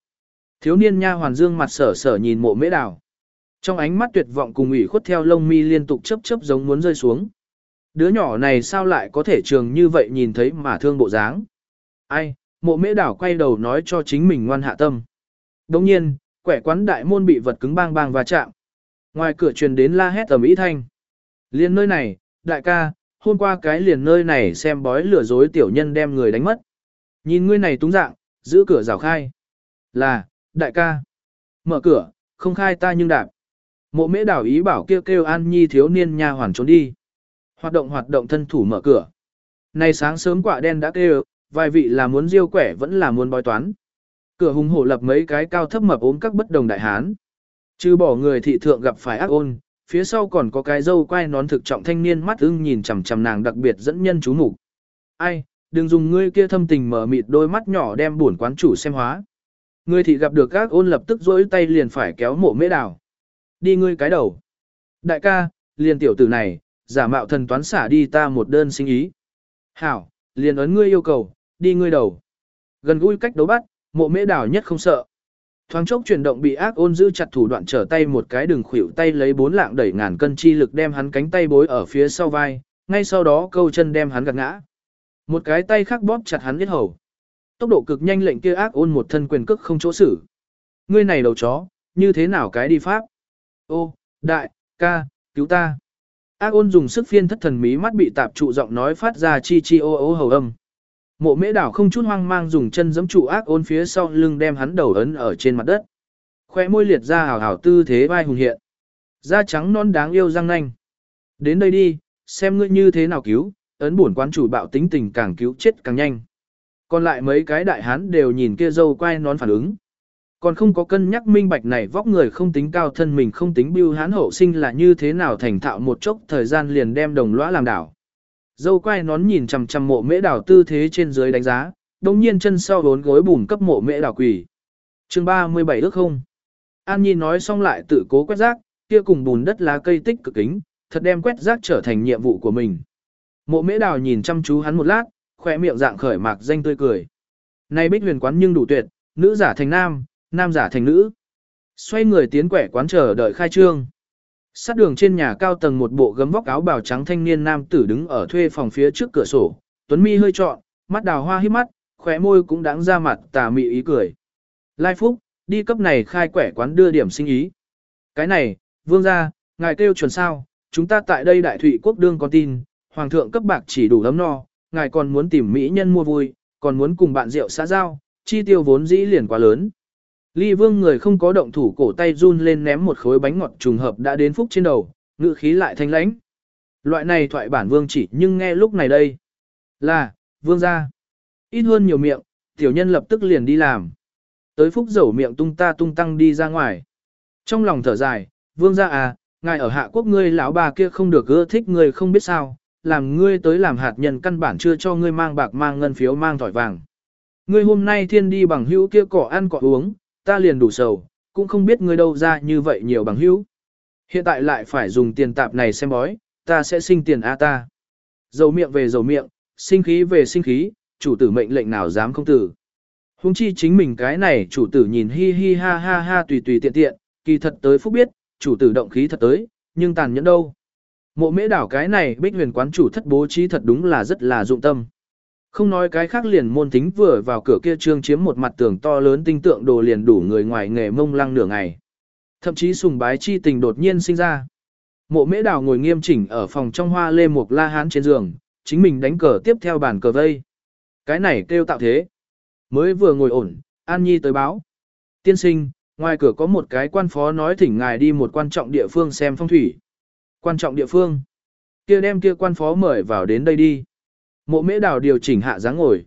Thiếu niên nha hoàn dương mặt sở sở nhìn mộ mễ đào. Trong ánh mắt tuyệt vọng cùng ủy khuất theo lông mi liên tục chấp chấp giống muốn rơi xuống. Đứa nhỏ này sao lại có thể trường như vậy nhìn thấy mà thương bộ dáng. Ai, mộ mễ đảo quay đầu nói cho chính mình ngoan hạ tâm. Đồng nhiên, quẻ quán đại môn bị vật cứng bang bang và chạm. Ngoài cửa truyền đến la hét tầm ý thanh. Liên nơi này, đại ca, hôm qua cái liền nơi này xem bói lừa dối tiểu nhân đem người đánh mất. Nhìn ngươi này túng dạng, giữ cửa rào khai. Là, đại ca. Mở cửa, không khai ta nhưng đạp. Mộ mễ đảo ý bảo kêu kêu an nhi thiếu niên nha hoàn trốn đi. Hoạt động hoạt động thân thủ mở cửa. Nay sáng sớm quả đen đã kêu, vài vị là muốn diêu quẻ vẫn là muốn bói toán. Cửa hùng hổ lập mấy cái cao thấp mập ốm các bất đồng đại hán. Chứ bỏ người thị thượng gặp phải ác ôn, phía sau còn có cái dâu quai nón thực trọng thanh niên mắt ưng nhìn chằm chằm nàng đặc biệt dẫn nhân chú mục. Ai, đừng dùng ngươi kia thâm tình mở mịt đôi mắt nhỏ đem buồn quán chủ xem hóa. Người thị gặp được các ôn lập tức rỗi tay liền phải kéo mộ mễ đào. Đi ngươi cái đầu. Đại ca, liền tiểu tử này, giả mạo thần toán xả đi ta một đơn sinh ý. Hảo, liền ấn ngươi yêu cầu, đi ngươi đầu. Gần gũi cách đấu bắt, mộ mễ đào nhất không sợ. Thoáng chốc chuyển động bị ác ôn giữ chặt thủ đoạn trở tay một cái đường khuỷu tay lấy bốn lạng đẩy ngàn cân chi lực đem hắn cánh tay bối ở phía sau vai, ngay sau đó câu chân đem hắn gạt ngã. Một cái tay khác bóp chặt hắn giết hầu. Tốc độ cực nhanh lệnh kia ác ôn một thân quyền cước không chỗ xử. Ngươi này đầu chó, như thế nào cái đi pháp? Ô, đại, ca, cứu ta. Ác ôn dùng sức phiên thất thần mí mắt bị tạp trụ giọng nói phát ra chi chi ô ô hầu âm. Mộ mễ đảo không chút hoang mang dùng chân giẫm trụ ác ôn phía sau lưng đem hắn đầu ấn ở trên mặt đất. Khoe môi liệt ra hào hào tư thế vai hùng hiện. Da trắng non đáng yêu răng nanh. Đến đây đi, xem ngươi như thế nào cứu, ấn bổn quán chủ bạo tính tình càng cứu chết càng nhanh. Còn lại mấy cái đại hán đều nhìn kia dâu quay nón phản ứng. Còn không có cân nhắc minh bạch này vóc người không tính cao thân mình không tính bưu hán hậu sinh là như thế nào thành thạo một chốc thời gian liền đem đồng lõa làm đảo. Dâu quay nón nhìn chằm chằm mộ mễ đảo tư thế trên dưới đánh giá, đồng nhiên chân sau bốn gối bùn cấp mộ mễ đảo quỷ. chương 37 ước không. An Nhi nói xong lại tự cố quét rác, kia cùng bùn đất lá cây tích cực kính, thật đem quét rác trở thành nhiệm vụ của mình. Mộ mễ đào nhìn chăm chú hắn một lát, khỏe miệng dạng khởi mạc danh tươi cười. Này bích huyền quán nhưng đủ tuyệt, nữ giả thành nam, nam giả thành nữ. Xoay người tiến quẻ quán chờ đợi khai trương. Sát đường trên nhà cao tầng một bộ gấm vóc áo bào trắng thanh niên nam tử đứng ở thuê phòng phía trước cửa sổ, tuấn mi hơi trọn, mắt đào hoa hít mắt, khóe môi cũng đáng ra mặt tà mị ý cười. Lai Phúc, đi cấp này khai quẻ quán đưa điểm sinh ý. Cái này, vương gia, ngài kêu chuẩn sao, chúng ta tại đây đại thụy quốc đương con tin, hoàng thượng cấp bạc chỉ đủ ấm no, ngài còn muốn tìm mỹ nhân mua vui, còn muốn cùng bạn rượu xã giao, chi tiêu vốn dĩ liền quá lớn. Ly vương người không có động thủ cổ tay run lên ném một khối bánh ngọt trùng hợp đã đến phúc trên đầu, ngự khí lại thanh lãnh. Loại này thoại bản vương chỉ nhưng nghe lúc này đây. Là, vương gia. Ít hơn nhiều miệng, tiểu nhân lập tức liền đi làm. Tới phúc dầu miệng tung ta tung tăng đi ra ngoài. Trong lòng thở dài, vương gia à, ngài ở hạ quốc ngươi lão bà kia không được ưa thích ngươi không biết sao, làm ngươi tới làm hạt nhân căn bản chưa cho ngươi mang bạc mang ngân phiếu mang thỏi vàng. Ngươi hôm nay thiên đi bằng hữu kia cỏ ăn cỏ uống, ta liền đủ sầu, cũng không biết ngươi đâu ra như vậy nhiều bằng hữu. Hiện tại lại phải dùng tiền tạp này xem bói, ta sẽ sinh tiền a ta. Dầu miệng về dầu miệng, sinh khí về sinh khí, chủ tử mệnh lệnh nào dám không tử. Hùng chi chính mình cái này chủ tử nhìn hi hi ha ha ha tùy tùy tiện tiện, kỳ thật tới phúc biết, chủ tử động khí thật tới, nhưng tàn nhẫn đâu. Mộ mễ đảo cái này bích huyền quán chủ thất bố trí thật đúng là rất là dụng tâm. Không nói cái khác liền môn tính vừa vào cửa kia trương chiếm một mặt tường to lớn tinh tượng đồ liền đủ người ngoài nghề mông lăng nửa ngày. Thậm chí sùng bái chi tình đột nhiên sinh ra. Mộ mễ đảo ngồi nghiêm chỉnh ở phòng trong hoa lê một la hán trên giường, chính mình đánh cờ tiếp theo bàn cờ vây. Cái này kêu tạo thế. Mới vừa ngồi ổn, An Nhi tới báo. Tiên sinh, ngoài cửa có một cái quan phó nói thỉnh ngài đi một quan trọng địa phương xem phong thủy. Quan trọng địa phương. Kia đem kia quan phó mời vào đến đây đi. Mộ mễ đào điều chỉnh hạ dáng ngồi.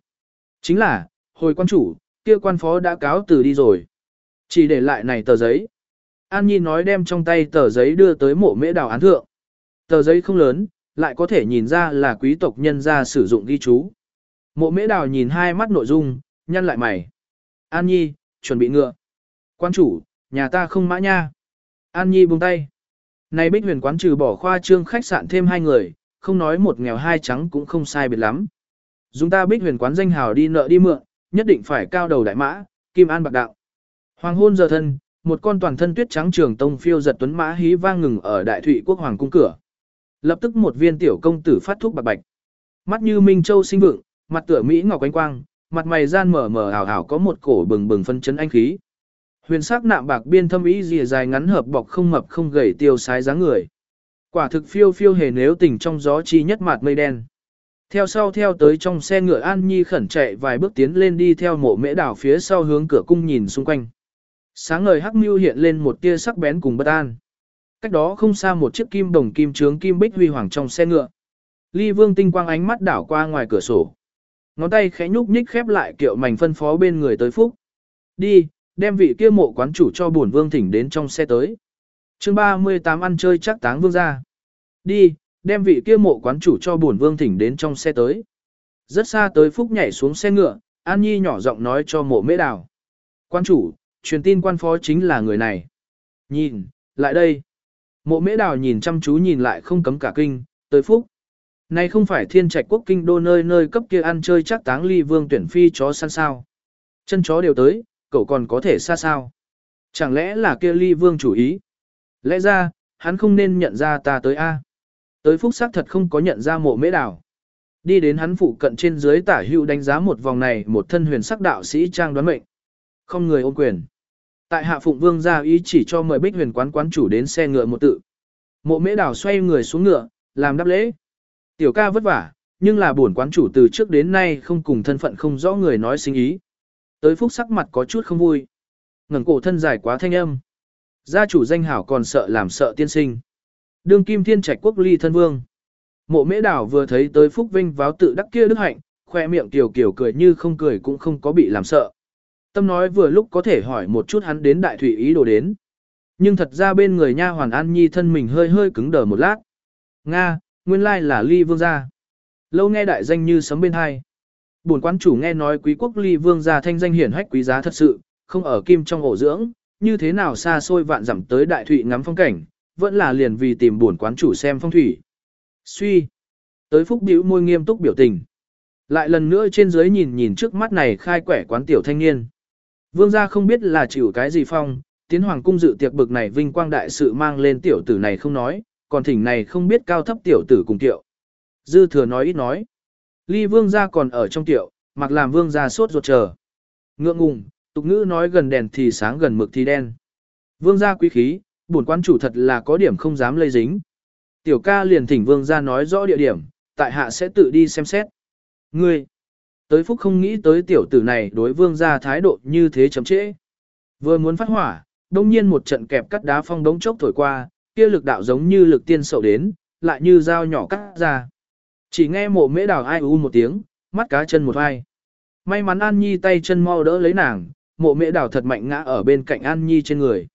Chính là, hồi quan chủ, kia quan phó đã cáo từ đi rồi. Chỉ để lại này tờ giấy. An Nhi nói đem trong tay tờ giấy đưa tới mộ mễ đào án thượng. Tờ giấy không lớn, lại có thể nhìn ra là quý tộc nhân ra sử dụng ghi chú. Mộ mễ đào nhìn hai mắt nội dung, nhăn lại mày. An Nhi, chuẩn bị ngựa. Quan chủ, nhà ta không mã nha. An Nhi buông tay. Này bích huyền quán trừ bỏ khoa trương khách sạn thêm hai người, không nói một nghèo hai trắng cũng không sai biệt lắm. Dùng ta bích huyền quán danh hào đi nợ đi mượn, nhất định phải cao đầu đại mã, kim an bạc đạo. Hoàng hôn giờ thân, một con toàn thân tuyết trắng trường tông phiêu giật tuấn mã hí vang ngừng ở đại thụy quốc hoàng cung cửa. Lập tức một viên tiểu công tử phát thuốc bạc bạch. Mắt như minh châu sinh vượng, mặt tựa mỹ ngọc quanh quang, mặt mày gian mở mở ảo ảo có một cổ bừng bừng phân chấn anh khí. Huyền sắc nạm bạc biên thâm ý rìa dài ngắn hợp bọc không mập không gầy tiêu sái dáng người. Quả thực phiêu phiêu hề nếu tình trong gió chi nhất mạt mây đen. Theo sau theo tới trong xe ngựa An Nhi khẩn chạy vài bước tiến lên đi theo mộ mễ đảo phía sau hướng cửa cung nhìn xung quanh. Sáng ngời hắc mưu hiện lên một tia sắc bén cùng bất an. Cách đó không xa một chiếc kim đồng kim trướng kim bích huy hoàng trong xe ngựa. Ly vương tinh quang ánh mắt đảo qua ngoài cửa sổ. Ngón tay khẽ nhúc nhích khép lại kiệu mảnh phân phó bên người tới phúc. Đi, đem vị kia mộ quán chủ cho bổn vương thỉnh đến trong xe tới. chương 38 ăn chơi chắc táng vương ra. Đi, đem vị kia mộ quán chủ cho bổn vương thỉnh đến trong xe tới. Rất xa tới phúc nhảy xuống xe ngựa, An Nhi nhỏ giọng nói cho mộ mễ đào. Quan chủ, truyền tin quan phó chính là người này. Nhìn, lại đây. Mộ mễ đào nhìn chăm chú nhìn lại không cấm cả kinh, tới phúc. Này không phải thiên trạch quốc kinh đô nơi nơi cấp kia ăn chơi chắc táng ly vương tuyển phi chó săn sao. Chân chó đều tới, cậu còn có thể xa sao. Chẳng lẽ là kia ly vương chủ ý? Lẽ ra, hắn không nên nhận ra ta tới A. Tới phúc sắc thật không có nhận ra mộ mễ đảo. Đi đến hắn phụ cận trên dưới tả hữu đánh giá một vòng này một thân huyền sắc đạo sĩ trang đoán mệnh. Không người ôm quyền. Tại hạ phụng vương ra ý chỉ cho mời bích huyền quán quán chủ đến xe ngựa một tự. Mộ mễ đảo xoay người xuống ngựa, làm đáp lễ. Tiểu ca vất vả, nhưng là buồn quán chủ từ trước đến nay không cùng thân phận không rõ người nói sinh ý. Tới phúc sắc mặt có chút không vui. ngẩng cổ thân dài quá thanh âm. Gia chủ danh hảo còn sợ làm sợ tiên sinh. Đương kim thiên trạch quốc ly thân vương. Mộ mễ đảo vừa thấy tới phúc vinh váo tự đắc kia đức hạnh, khoe miệng tiểu kiểu cười như không cười cũng không có bị làm sợ. Tâm nói vừa lúc có thể hỏi một chút hắn đến đại thủy ý đồ đến. Nhưng thật ra bên người nha hoàn An Nhi thân mình hơi hơi cứng đờ một lát. Nga, nguyên lai là ly vương gia. Lâu nghe đại danh như sấm bên hai. Bổn quán chủ nghe nói quý quốc ly vương gia thanh danh hiển hách quý giá thật sự, không ở kim trong ổ dưỡng, như thế nào xa xôi vạn dặm tới đại thụy ngắm phong cảnh, vẫn là liền vì tìm bổn quán chủ xem phong thủy. Suy. Tới phúc biểu môi nghiêm túc biểu tình. Lại lần nữa trên dưới nhìn nhìn trước mắt này khai quẻ quán tiểu thanh niên. Vương gia không biết là chịu cái gì phong, tiến hoàng cung dự tiệc bực này vinh quang đại sự mang lên tiểu tử này không nói, còn thỉnh này không biết cao thấp tiểu tử cùng tiểu. Dư thừa nói ít nói. Ly vương gia còn ở trong tiệu, mặc làm vương gia sốt ruột chờ. Ngượng ngùng, tục ngữ nói gần đèn thì sáng gần mực thì đen. Vương gia quý khí, bổn quan chủ thật là có điểm không dám lây dính. Tiểu ca liền thỉnh vương gia nói rõ địa điểm, tại hạ sẽ tự đi xem xét. Ngươi, tới phúc không nghĩ tới tiểu tử này đối vương gia thái độ như thế chấm trễ. Vừa muốn phát hỏa, đông nhiên một trận kẹp cắt đá phong đống chốc thổi qua, kia lực đạo giống như lực tiên sậu đến, lại như dao nhỏ cắt ra. Chỉ nghe mộ mễ đào ai u một tiếng, mắt cá chân một vai. May mắn An Nhi tay chân mau đỡ lấy nàng, mộ mễ đào thật mạnh ngã ở bên cạnh An Nhi trên người.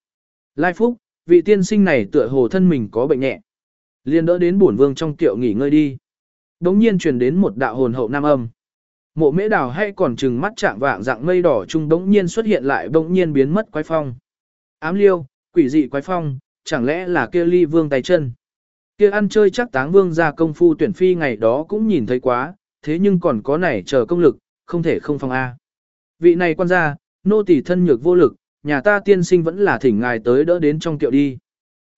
Lai Phúc, vị tiên sinh này tựa hồ thân mình có bệnh nhẹ. liền đỡ đến bổn vương trong kiệu nghỉ ngơi đi. Đống nhiên truyền đến một đạo hồn hậu nam âm. Mộ mễ đào hay còn chừng mắt chạm vạng dạng mây đỏ trung đống nhiên xuất hiện lại đống nhiên biến mất quái phong. Ám liêu, quỷ dị quái phong, chẳng lẽ là kia ly vương tay chân. Kia ăn chơi chắc táng vương ra công phu tuyển phi ngày đó cũng nhìn thấy quá, thế nhưng còn có này chờ công lực, không thể không phong A. Vị này quan gia, nô tỳ thân nhược vô lực, nhà ta tiên sinh vẫn là thỉnh ngài tới đỡ đến trong tiệu đi.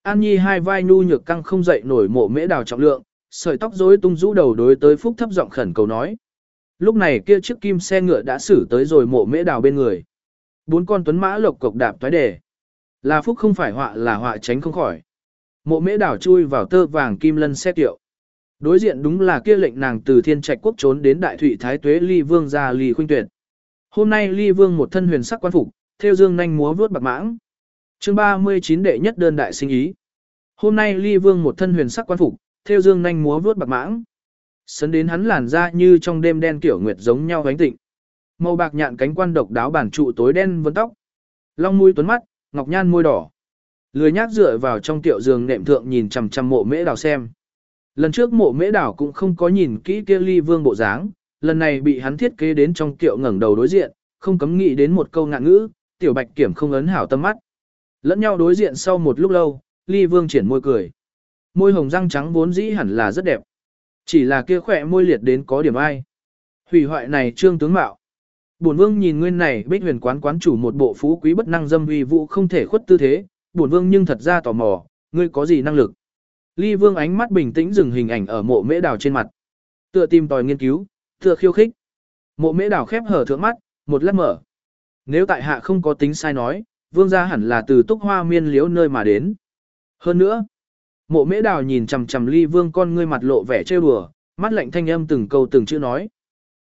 An Nhi hai vai nu nhược căng không dậy nổi mộ mễ đào trọng lượng, sợi tóc rối tung rũ đầu đối tới phúc thấp giọng khẩn cầu nói. Lúc này kia chiếc kim xe ngựa đã xử tới rồi mộ mễ đào bên người. Bốn con tuấn mã lộc cộc đạp toái đề. Là phúc không phải họa là họa tránh không khỏi. Mộ mễ đảo chui vào tơ vàng kim lân xe tiệu. Đối diện đúng là kia lệnh nàng từ thiên trạch quốc trốn đến đại thủy thái tuế ly vương ra ly khuynh tuyệt. Hôm nay ly vương một thân huyền sắc quan phục, theo dương nhanh múa vuốt bạc mãng. chương 39 đệ nhất đơn đại sinh ý. Hôm nay ly vương một thân huyền sắc quan phục, theo dương nhanh múa vuốt bạc mãng. Sấn đến hắn làn ra như trong đêm đen kiểu nguyệt giống nhau ánh tịnh. Màu bạc nhạn cánh quan độc đáo bản trụ tối đen vân tóc. Long mũi tuấn mắt, ngọc nhan môi đỏ. Lười nhác dựa vào trong tiệu giường nệm thượng nhìn chằm chằm mộ mễ đào xem. Lần trước mộ mễ đào cũng không có nhìn kỹ kia ly vương bộ dáng, lần này bị hắn thiết kế đến trong tiệu ngẩng đầu đối diện, không cấm nghĩ đến một câu ngạn ngữ, tiểu bạch kiểm không ấn hảo tâm mắt. Lẫn nhau đối diện sau một lúc lâu, ly vương triển môi cười. Môi hồng răng trắng vốn dĩ hẳn là rất đẹp. Chỉ là kia khỏe môi liệt đến có điểm ai. Hủy hoại này trương tướng mạo. Bổn vương nhìn nguyên này bích huyền quán quán chủ một bộ phú quý bất năng dâm uy vũ không thể khuất tư thế, bổn vương nhưng thật ra tò mò, ngươi có gì năng lực. Ly vương ánh mắt bình tĩnh dừng hình ảnh ở mộ mễ đào trên mặt. Tựa tìm tòi nghiên cứu, tựa khiêu khích. Mộ mễ đào khép hở thượng mắt, một lát mở. Nếu tại hạ không có tính sai nói, vương gia hẳn là từ túc hoa miên liếu nơi mà đến. Hơn nữa, mộ mễ đào nhìn chằm chằm ly vương con ngươi mặt lộ vẻ trêu đùa, mắt lạnh thanh âm từng câu từng chữ nói.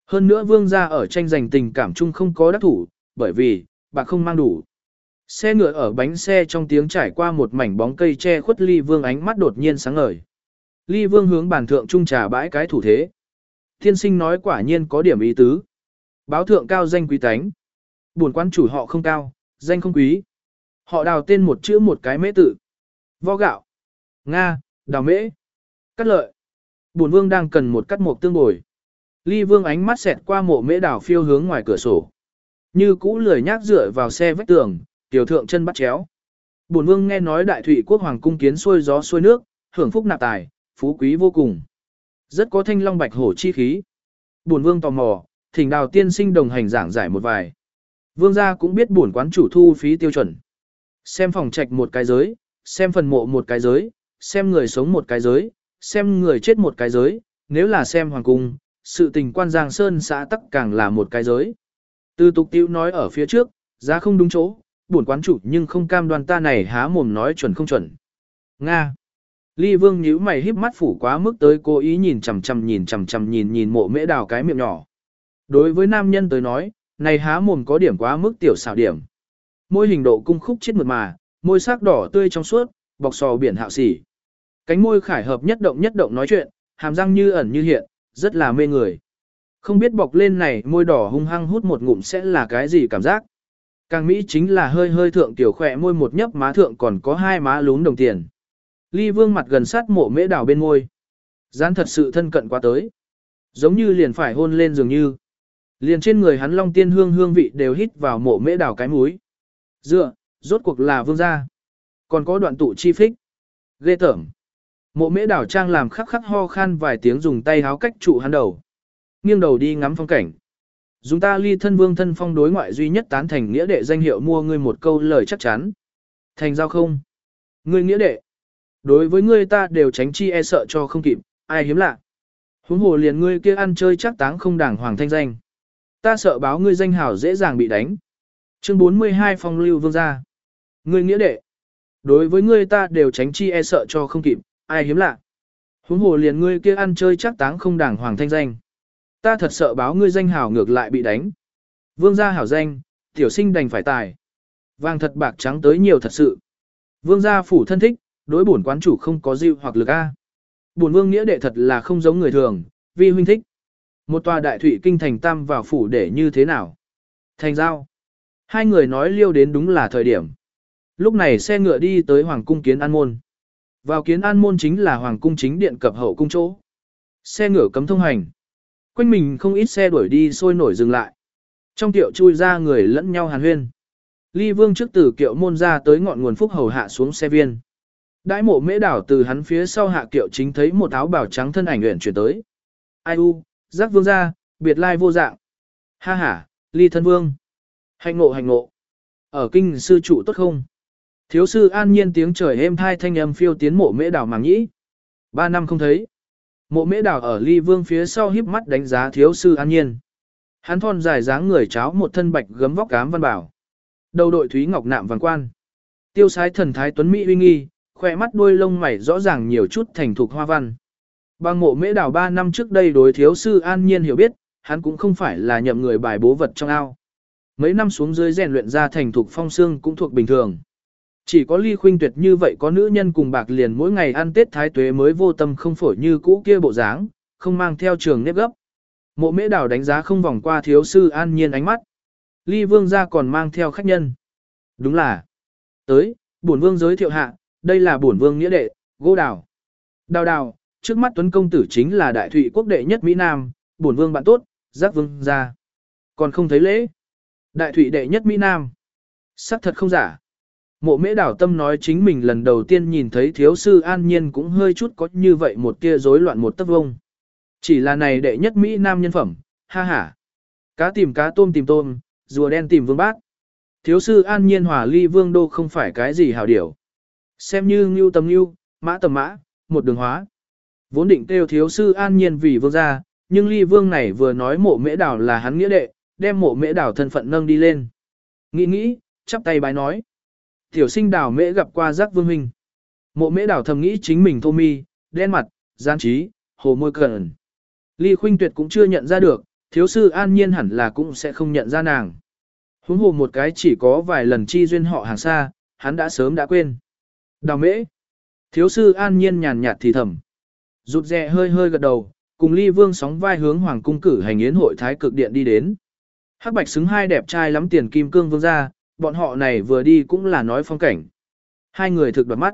Hơn nữa vương gia ở tranh giành tình cảm chung không có đắc thủ, bởi vì, bà không mang đủ. Xe ngựa ở bánh xe trong tiếng trải qua một mảnh bóng cây che khuất ly vương ánh mắt đột nhiên sáng ngời. Ly vương hướng bàn thượng trung trà bãi cái thủ thế. Thiên sinh nói quả nhiên có điểm ý tứ. Báo thượng cao danh quý tánh. Buồn quan chủ họ không cao, danh không quý. Họ đào tên một chữ một cái mễ tự. Vo gạo. Nga, đào mễ. Cắt lợi. buồn vương đang cần một cắt mộc tương bồi. Ly vương ánh mắt xẹt qua mộ mễ đào phiêu hướng ngoài cửa sổ. Như cũ lười nhác dựa vào xe vách tường, tiểu thượng chân bắt chéo. Bổn vương nghe nói đại thủy quốc hoàng cung kiến xuôi gió xuôi nước, hưởng phúc nạp tài, phú quý vô cùng. Rất có thanh long bạch hổ chi khí. Bổn vương tò mò, thỉnh đào tiên sinh đồng hành giảng giải một vài. Vương gia cũng biết bổn quán chủ thu phí tiêu chuẩn. Xem phòng trạch một cái giới, xem phần mộ một cái giới, xem người sống một cái giới, xem người chết một cái giới, nếu là xem hoàng cung, sự tình quan Giang Sơn xã tắc càng là một cái giới. Từ tục tiêu nói ở phía trước, giá không đúng chỗ, buồn quán chủ nhưng không cam đoan ta này há mồm nói chuẩn không chuẩn. Nga. Ly Vương nhíu mày híp mắt phủ quá mức tới cố ý nhìn chằm chằm nhìn chằm chằm nhìn nhìn mộ mễ đào cái miệng nhỏ. Đối với nam nhân tới nói, này há mồm có điểm quá mức tiểu xảo điểm. Môi hình độ cung khúc chết mượt mà, môi sắc đỏ tươi trong suốt, bọc sò biển hạo xỉ. Cánh môi khải hợp nhất động nhất động nói chuyện, hàm răng như ẩn như hiện, rất là mê người. Không biết bọc lên này môi đỏ hung hăng hút một ngụm sẽ là cái gì cảm giác. Càng Mỹ chính là hơi hơi thượng tiểu khỏe môi một nhấp má thượng còn có hai má lún đồng tiền. Ly vương mặt gần sát mộ mễ đảo bên môi. Gián thật sự thân cận quá tới. Giống như liền phải hôn lên dường như. Liền trên người hắn long tiên hương hương vị đều hít vào mộ mễ đảo cái múi. Dựa, rốt cuộc là vương gia. Còn có đoạn tụ chi phích. Ghê tởm. Mộ mễ đảo trang làm khắc khắc ho khan vài tiếng dùng tay háo cách trụ hắn đầu. Nghiêng đầu đi ngắm phong cảnh. Dùng ta ly thân vương thân phong đối ngoại duy nhất tán thành nghĩa đệ danh hiệu mua ngươi một câu lời chắc chắn. Thành giao không? Ngươi nghĩa đệ. Đối với ngươi ta đều tránh chi e sợ cho không kịp, ai hiếm lạ. Huống hồ liền ngươi kia ăn chơi chắc táng không đảng hoàng thanh danh. Ta sợ báo ngươi danh hảo dễ dàng bị đánh. Chương 42 phong lưu vương gia. Ngươi nghĩa đệ. Đối với ngươi ta đều tránh chi e sợ cho không kịp, ai hiếm lạ. Huống hồ liền ngươi kia ăn chơi chắc táng không đảng hoàng thanh danh. Ta thật sợ báo ngươi danh hào ngược lại bị đánh. Vương gia hảo danh, tiểu sinh đành phải tài. Vàng thật bạc trắng tới nhiều thật sự. Vương gia phủ thân thích, đối bổn quán chủ không có dịu hoặc lực A. Bổn vương nghĩa đệ thật là không giống người thường, vi huynh thích. Một tòa đại thủy kinh thành tam vào phủ để như thế nào? Thành giao. Hai người nói liêu đến đúng là thời điểm. Lúc này xe ngựa đi tới Hoàng cung kiến an môn. Vào kiến an môn chính là Hoàng cung chính điện cập hậu cung chỗ. Xe ngựa cấm thông hành. Quanh mình không ít xe đuổi đi sôi nổi dừng lại. Trong tiệu chui ra người lẫn nhau hàn huyên. Ly vương trước từ kiệu môn ra tới ngọn nguồn phúc hầu hạ xuống xe viên. Đãi mộ mễ đảo từ hắn phía sau hạ kiệu chính thấy một áo bào trắng thân ảnh luyện chuyển tới. Ai u, giác vương ra, biệt lai vô dạng. Ha ha, ly thân vương. Hành ngộ hành ngộ. Ở kinh sư trụ tốt không? Thiếu sư an nhiên tiếng trời êm thai thanh âm phiêu tiến mộ mễ đảo màng nhĩ. Ba năm không thấy. Mộ mễ đảo ở ly vương phía sau híp mắt đánh giá thiếu sư an nhiên. Hắn thon dài dáng người cháo một thân bạch gấm vóc cám văn bảo. Đầu đội thúy ngọc nạm vàng quan. Tiêu sái thần thái tuấn mỹ uy nghi, khoe mắt đuôi lông mày rõ ràng nhiều chút thành thục hoa văn. Bằng mộ mễ đảo 3 năm trước đây đối thiếu sư an nhiên hiểu biết, hắn cũng không phải là nhậm người bài bố vật trong ao. Mấy năm xuống dưới rèn luyện ra thành thục phong xương cũng thuộc bình thường. Chỉ có ly khuynh tuyệt như vậy có nữ nhân cùng bạc liền mỗi ngày ăn tết thái tuế mới vô tâm không phổi như cũ kia bộ dáng, không mang theo trường nếp gấp. Mộ mễ đảo đánh giá không vòng qua thiếu sư an nhiên ánh mắt. Ly vương gia còn mang theo khách nhân. Đúng là. Tới, bổn vương giới thiệu hạ, đây là bổn vương nghĩa đệ, gỗ đào. Đào đào, trước mắt tuấn công tử chính là đại thụy quốc đệ nhất Mỹ Nam, bổn vương bạn tốt, giác vương gia. Còn không thấy lễ. Đại thụy đệ nhất Mỹ Nam. Sắc thật không giả. Mộ mễ đảo tâm nói chính mình lần đầu tiên nhìn thấy thiếu sư an nhiên cũng hơi chút có như vậy một kia rối loạn một tấc vông. Chỉ là này đệ nhất Mỹ Nam nhân phẩm, ha ha. Cá tìm cá tôm tìm tôm, rùa đen tìm vương bát. Thiếu sư an nhiên hòa ly vương đô không phải cái gì hảo điểu. Xem như ngưu tầm ngưu, mã tầm mã, một đường hóa. Vốn định kêu thiếu sư an nhiên vì vương gia, nhưng ly vương này vừa nói mộ mễ đảo là hắn nghĩa đệ, đem mộ mễ đảo thân phận nâng đi lên. Nghĩ nghĩ, chắp tay bái nói. Tiểu sinh đảo mễ gặp qua giác vương huynh. Mộ mễ đảo thầm nghĩ chính mình thô mi, đen mặt, gian trí, hồ môi cẩn. Ly khuynh tuyệt cũng chưa nhận ra được, thiếu sư an nhiên hẳn là cũng sẽ không nhận ra nàng. Huống hồ một cái chỉ có vài lần chi duyên họ hàng xa, hắn đã sớm đã quên. Đào mễ. Thiếu sư an nhiên nhàn nhạt thì thầm. Rụt rè hơi hơi gật đầu, cùng ly vương sóng vai hướng hoàng cung cử hành yến hội thái cực điện đi đến. Hắc bạch xứng hai đẹp trai lắm tiền kim cương vương ra, bọn họ này vừa đi cũng là nói phong cảnh. Hai người thực đoạt mắt.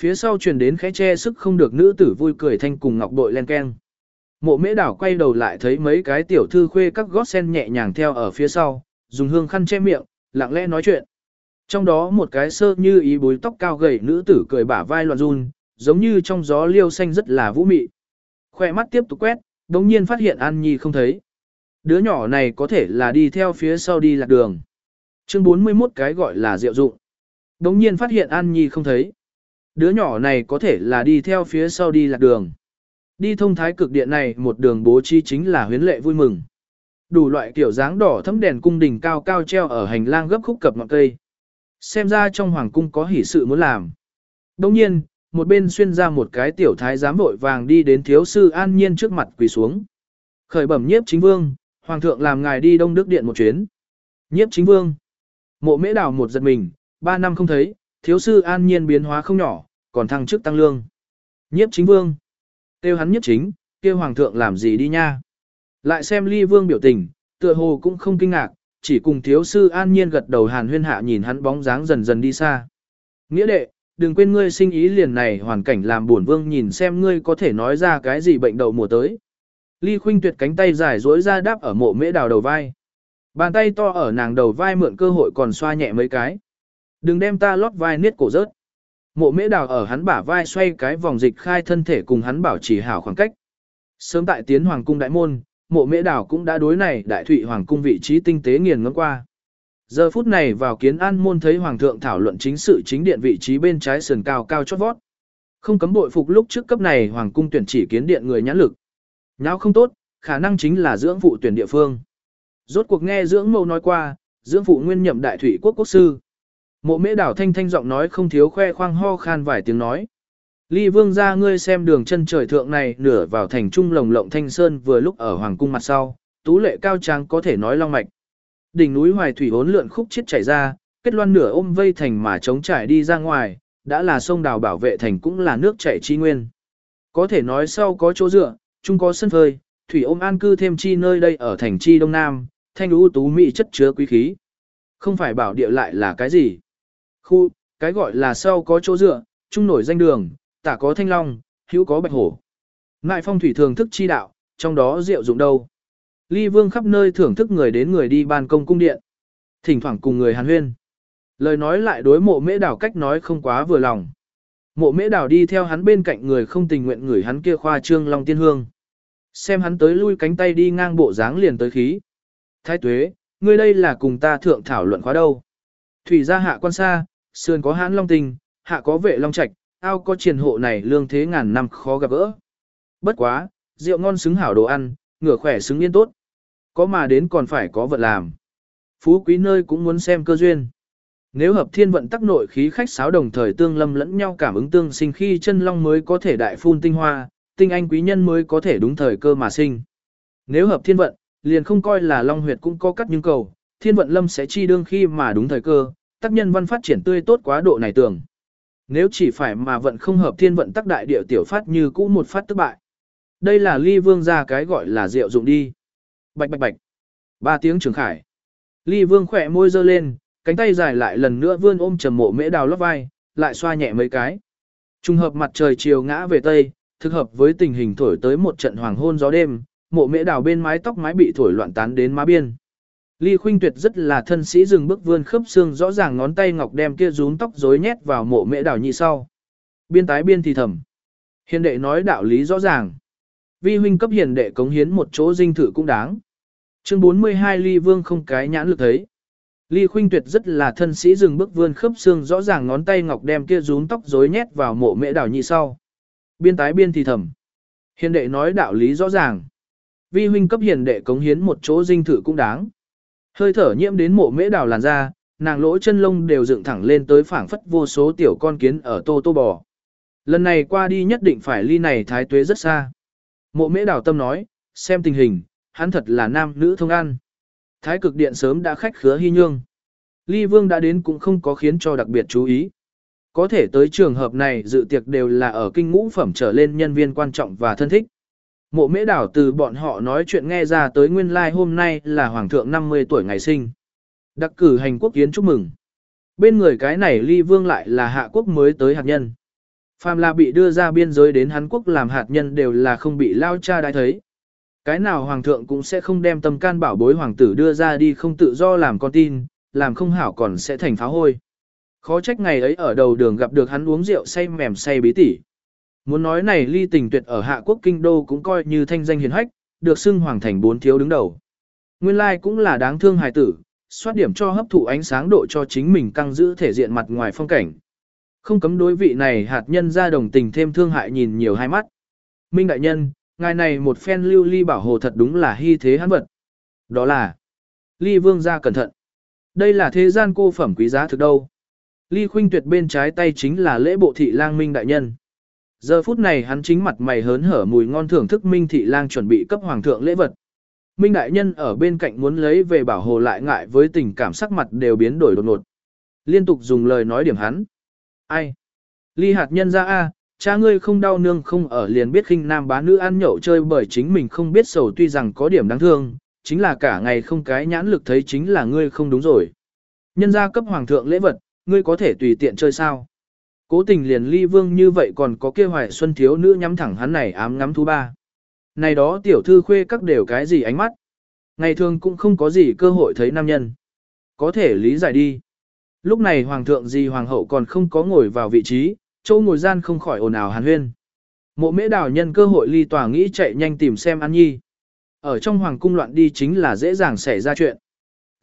Phía sau truyền đến khẽ che sức không được nữ tử vui cười thanh cùng ngọc bội len keng. Mộ mễ đảo quay đầu lại thấy mấy cái tiểu thư khuê các gót sen nhẹ nhàng theo ở phía sau, dùng hương khăn che miệng, lặng lẽ nói chuyện. Trong đó một cái sơ như ý búi tóc cao gầy nữ tử cười bả vai loạn run, giống như trong gió liêu xanh rất là vũ mị. Khoe mắt tiếp tục quét, đồng nhiên phát hiện An Nhi không thấy. Đứa nhỏ này có thể là đi theo phía sau đi lạc đường. Chương 41 cái gọi là diệu dụng. đống nhiên phát hiện An Nhi không thấy. Đứa nhỏ này có thể là đi theo phía sau đi lạc đường. Đi thông thái cực điện này một đường bố trí chính là huyến lệ vui mừng. Đủ loại kiểu dáng đỏ thấm đèn cung đình cao cao treo ở hành lang gấp khúc cập ngọn cây. Xem ra trong hoàng cung có hỷ sự muốn làm. đống nhiên, một bên xuyên ra một cái tiểu thái giám vội vàng đi đến thiếu sư an nhiên trước mặt quỳ xuống. Khởi bẩm nhiếp chính vương, hoàng thượng làm ngài đi đông đức điện một chuyến. Nhiếp chính vương. Mộ mễ Đào một giật mình, ba năm không thấy, thiếu sư an nhiên biến hóa không nhỏ, còn thăng chức tăng lương. Nhiếp chính vương. tiêu hắn nhiếp chính, kêu hoàng thượng làm gì đi nha. Lại xem ly vương biểu tình, tựa hồ cũng không kinh ngạc, chỉ cùng thiếu sư an nhiên gật đầu hàn huyên hạ nhìn hắn bóng dáng dần dần đi xa. Nghĩa đệ, đừng quên ngươi sinh ý liền này hoàn cảnh làm buồn vương nhìn xem ngươi có thể nói ra cái gì bệnh đậu mùa tới. Ly khuynh tuyệt cánh tay dài duỗi ra đáp ở mộ mễ đào đầu vai. Bàn tay to ở nàng đầu vai mượn cơ hội còn xoa nhẹ mấy cái. Đừng đem ta lót vai niết cổ rớt. Mộ mễ đào ở hắn bả vai xoay cái vòng dịch khai thân thể cùng hắn bảo trì hảo khoảng cách. Sớm tại tiến hoàng cung đại môn, mộ mễ đào cũng đã đối này đại thụy hoàng cung vị trí tinh tế nghiền ngẫm qua. Giờ phút này vào kiến an môn thấy hoàng thượng thảo luận chính sự chính điện vị trí bên trái sườn cao cao chót vót. Không cấm bội phục lúc trước cấp này hoàng cung tuyển chỉ kiến điện người nhãn lực. Nháo không tốt, khả năng chính là dưỡng phụ tuyển địa phương. Rốt cuộc nghe dưỡng mâu nói qua, dưỡng phụ nguyên nhậm đại thủy quốc quốc sư. Mộ mễ đảo thanh thanh giọng nói không thiếu khoe khoang ho khan vài tiếng nói. Ly vương ra ngươi xem đường chân trời thượng này nửa vào thành trung lồng lộng thanh sơn vừa lúc ở hoàng cung mặt sau, tú lệ cao trang có thể nói long mạch. Đỉnh núi hoài thủy hốn lượn khúc chết chảy ra, kết loan nửa ôm vây thành mà chống trải đi ra ngoài, đã là sông đào bảo vệ thành cũng là nước chảy chi nguyên. Có thể nói sau có chỗ dựa, chung có sân phơi, thủy ôm an cư thêm chi nơi đây ở thành chi đông nam, thanh ưu tú mỹ chất chứa quý khí. Không phải bảo địa lại là cái gì. Khu, cái gọi là sau có chỗ dựa, trung nổi danh đường, tả có thanh long, hữu có bạch hổ. Ngại phong thủy thường thức chi đạo, trong đó rượu dụng đâu. Ly vương khắp nơi thưởng thức người đến người đi ban công cung điện. Thỉnh thoảng cùng người hàn huyên. Lời nói lại đối mộ mễ đảo cách nói không quá vừa lòng. Mộ mễ đảo đi theo hắn bên cạnh người không tình nguyện người hắn kia khoa trương long tiên hương. Xem hắn tới lui cánh tay đi ngang bộ dáng liền tới khí. Thái tuế, ngươi đây là cùng ta thượng thảo luận khóa đâu. Thủy gia hạ quan xa, sườn có hãn long tình, hạ có vệ long trạch, ao có triền hộ này lương thế ngàn năm khó gặp gỡ. Bất quá, rượu ngon xứng hảo đồ ăn, ngửa khỏe xứng yên tốt. Có mà đến còn phải có vật làm. Phú quý nơi cũng muốn xem cơ duyên. Nếu hợp thiên vận tắc nội khí khách sáo đồng thời tương lâm lẫn nhau cảm ứng tương sinh khi chân long mới có thể đại phun tinh hoa, tinh anh quý nhân mới có thể đúng thời cơ mà sinh. Nếu hợp thiên vận, liền không coi là long huyệt cũng có cắt nhưng cầu, thiên vận lâm sẽ chi đương khi mà đúng thời cơ, tác nhân văn phát triển tươi tốt quá độ này tưởng. Nếu chỉ phải mà vận không hợp thiên vận tắc đại địa tiểu phát như cũ một phát tức bại. Đây là ly vương ra cái gọi là rượu dụng đi. Bạch bạch bạch. Ba tiếng trường khải. Ly vương khỏe môi dơ lên, cánh tay dài lại lần nữa vươn ôm trầm mộ mễ đào lót vai, lại xoa nhẹ mấy cái. Trùng hợp mặt trời chiều ngã về tây, thực hợp với tình hình thổi tới một trận hoàng hôn gió đêm, mộ mễ đào bên mái tóc mái bị thổi loạn tán đến má biên. Ly Khuynh Tuyệt rất là thân sĩ dừng bước vươn khớp xương rõ ràng ngón tay ngọc đem kia rún tóc rối nhét vào mộ mễ đào nhị sau. Biên tái biên thì thầm. Hiền đệ nói đạo lý rõ ràng. Vi huynh cấp hiền đệ cống hiến một chỗ dinh thự cũng đáng. Chương 42 Ly Vương không cái nhãn lực thấy. Ly Khuynh Tuyệt rất là thân sĩ dừng bước vươn khớp xương rõ ràng ngón tay ngọc đem kia rún tóc rối nhét vào mộ mễ đào nhị sau. Biên tái biên thì thầm. Hiền đệ nói đạo lý rõ ràng. Vi huynh cấp hiền đệ cống hiến một chỗ dinh thự cũng đáng. Hơi thở nhiễm đến mộ mễ đào làn da, nàng lỗ chân lông đều dựng thẳng lên tới phảng phất vô số tiểu con kiến ở tô tô bò. Lần này qua đi nhất định phải ly này thái tuế rất xa. Mộ mễ đào tâm nói, xem tình hình, hắn thật là nam nữ thông ăn. Thái cực điện sớm đã khách khứa hy nhương. Ly vương đã đến cũng không có khiến cho đặc biệt chú ý. Có thể tới trường hợp này dự tiệc đều là ở kinh ngũ phẩm trở lên nhân viên quan trọng và thân thích. Mộ mễ đảo từ bọn họ nói chuyện nghe ra tới nguyên lai like hôm nay là hoàng thượng 50 tuổi ngày sinh. Đặc cử hành quốc kiến chúc mừng. Bên người cái này ly vương lại là hạ quốc mới tới hạt nhân. Phàm là bị đưa ra biên giới đến Hán Quốc làm hạt nhân đều là không bị lao cha đã thấy. Cái nào hoàng thượng cũng sẽ không đem tâm can bảo bối hoàng tử đưa ra đi không tự do làm con tin, làm không hảo còn sẽ thành phá hôi. Khó trách ngày ấy ở đầu đường gặp được hắn uống rượu say mềm say bí tỉ. Muốn nói này ly tình tuyệt ở hạ quốc kinh đô cũng coi như thanh danh hiền hách, được xưng hoàng thành bốn thiếu đứng đầu. Nguyên lai cũng là đáng thương hài tử, xoát điểm cho hấp thụ ánh sáng độ cho chính mình căng giữ thể diện mặt ngoài phong cảnh. Không cấm đối vị này hạt nhân ra đồng tình thêm thương hại nhìn nhiều hai mắt. Minh đại nhân, ngài này một phen lưu ly bảo hồ thật đúng là hy thế hắn vật. Đó là ly vương gia cẩn thận. Đây là thế gian cô phẩm quý giá thực đâu. Ly khuynh tuyệt bên trái tay chính là lễ bộ thị lang minh đại nhân. Giờ phút này hắn chính mặt mày hớn hở mùi ngon thưởng thức minh thị lang chuẩn bị cấp hoàng thượng lễ vật. Minh đại nhân ở bên cạnh muốn lấy về bảo hồ lại ngại với tình cảm sắc mặt đều biến đổi đột ngột. Liên tục dùng lời nói điểm hắn. Ai? Ly hạt nhân ra a, cha ngươi không đau nương không ở liền biết khinh nam bá nữ ăn nhậu chơi bởi chính mình không biết sầu tuy rằng có điểm đáng thương, chính là cả ngày không cái nhãn lực thấy chính là ngươi không đúng rồi. Nhân gia cấp hoàng thượng lễ vật, ngươi có thể tùy tiện chơi sao. Cố tình liền ly vương như vậy còn có kia hoài xuân thiếu nữ nhắm thẳng hắn này ám ngắm thú ba. Này đó tiểu thư khuê các đều cái gì ánh mắt. Ngày thường cũng không có gì cơ hội thấy nam nhân. Có thể lý giải đi. Lúc này hoàng thượng gì hoàng hậu còn không có ngồi vào vị trí, châu ngồi gian không khỏi ồn ào hàn huyên. Mộ mễ đào nhân cơ hội ly tòa nghĩ chạy nhanh tìm xem An Nhi. Ở trong hoàng cung loạn đi chính là dễ dàng xảy ra chuyện.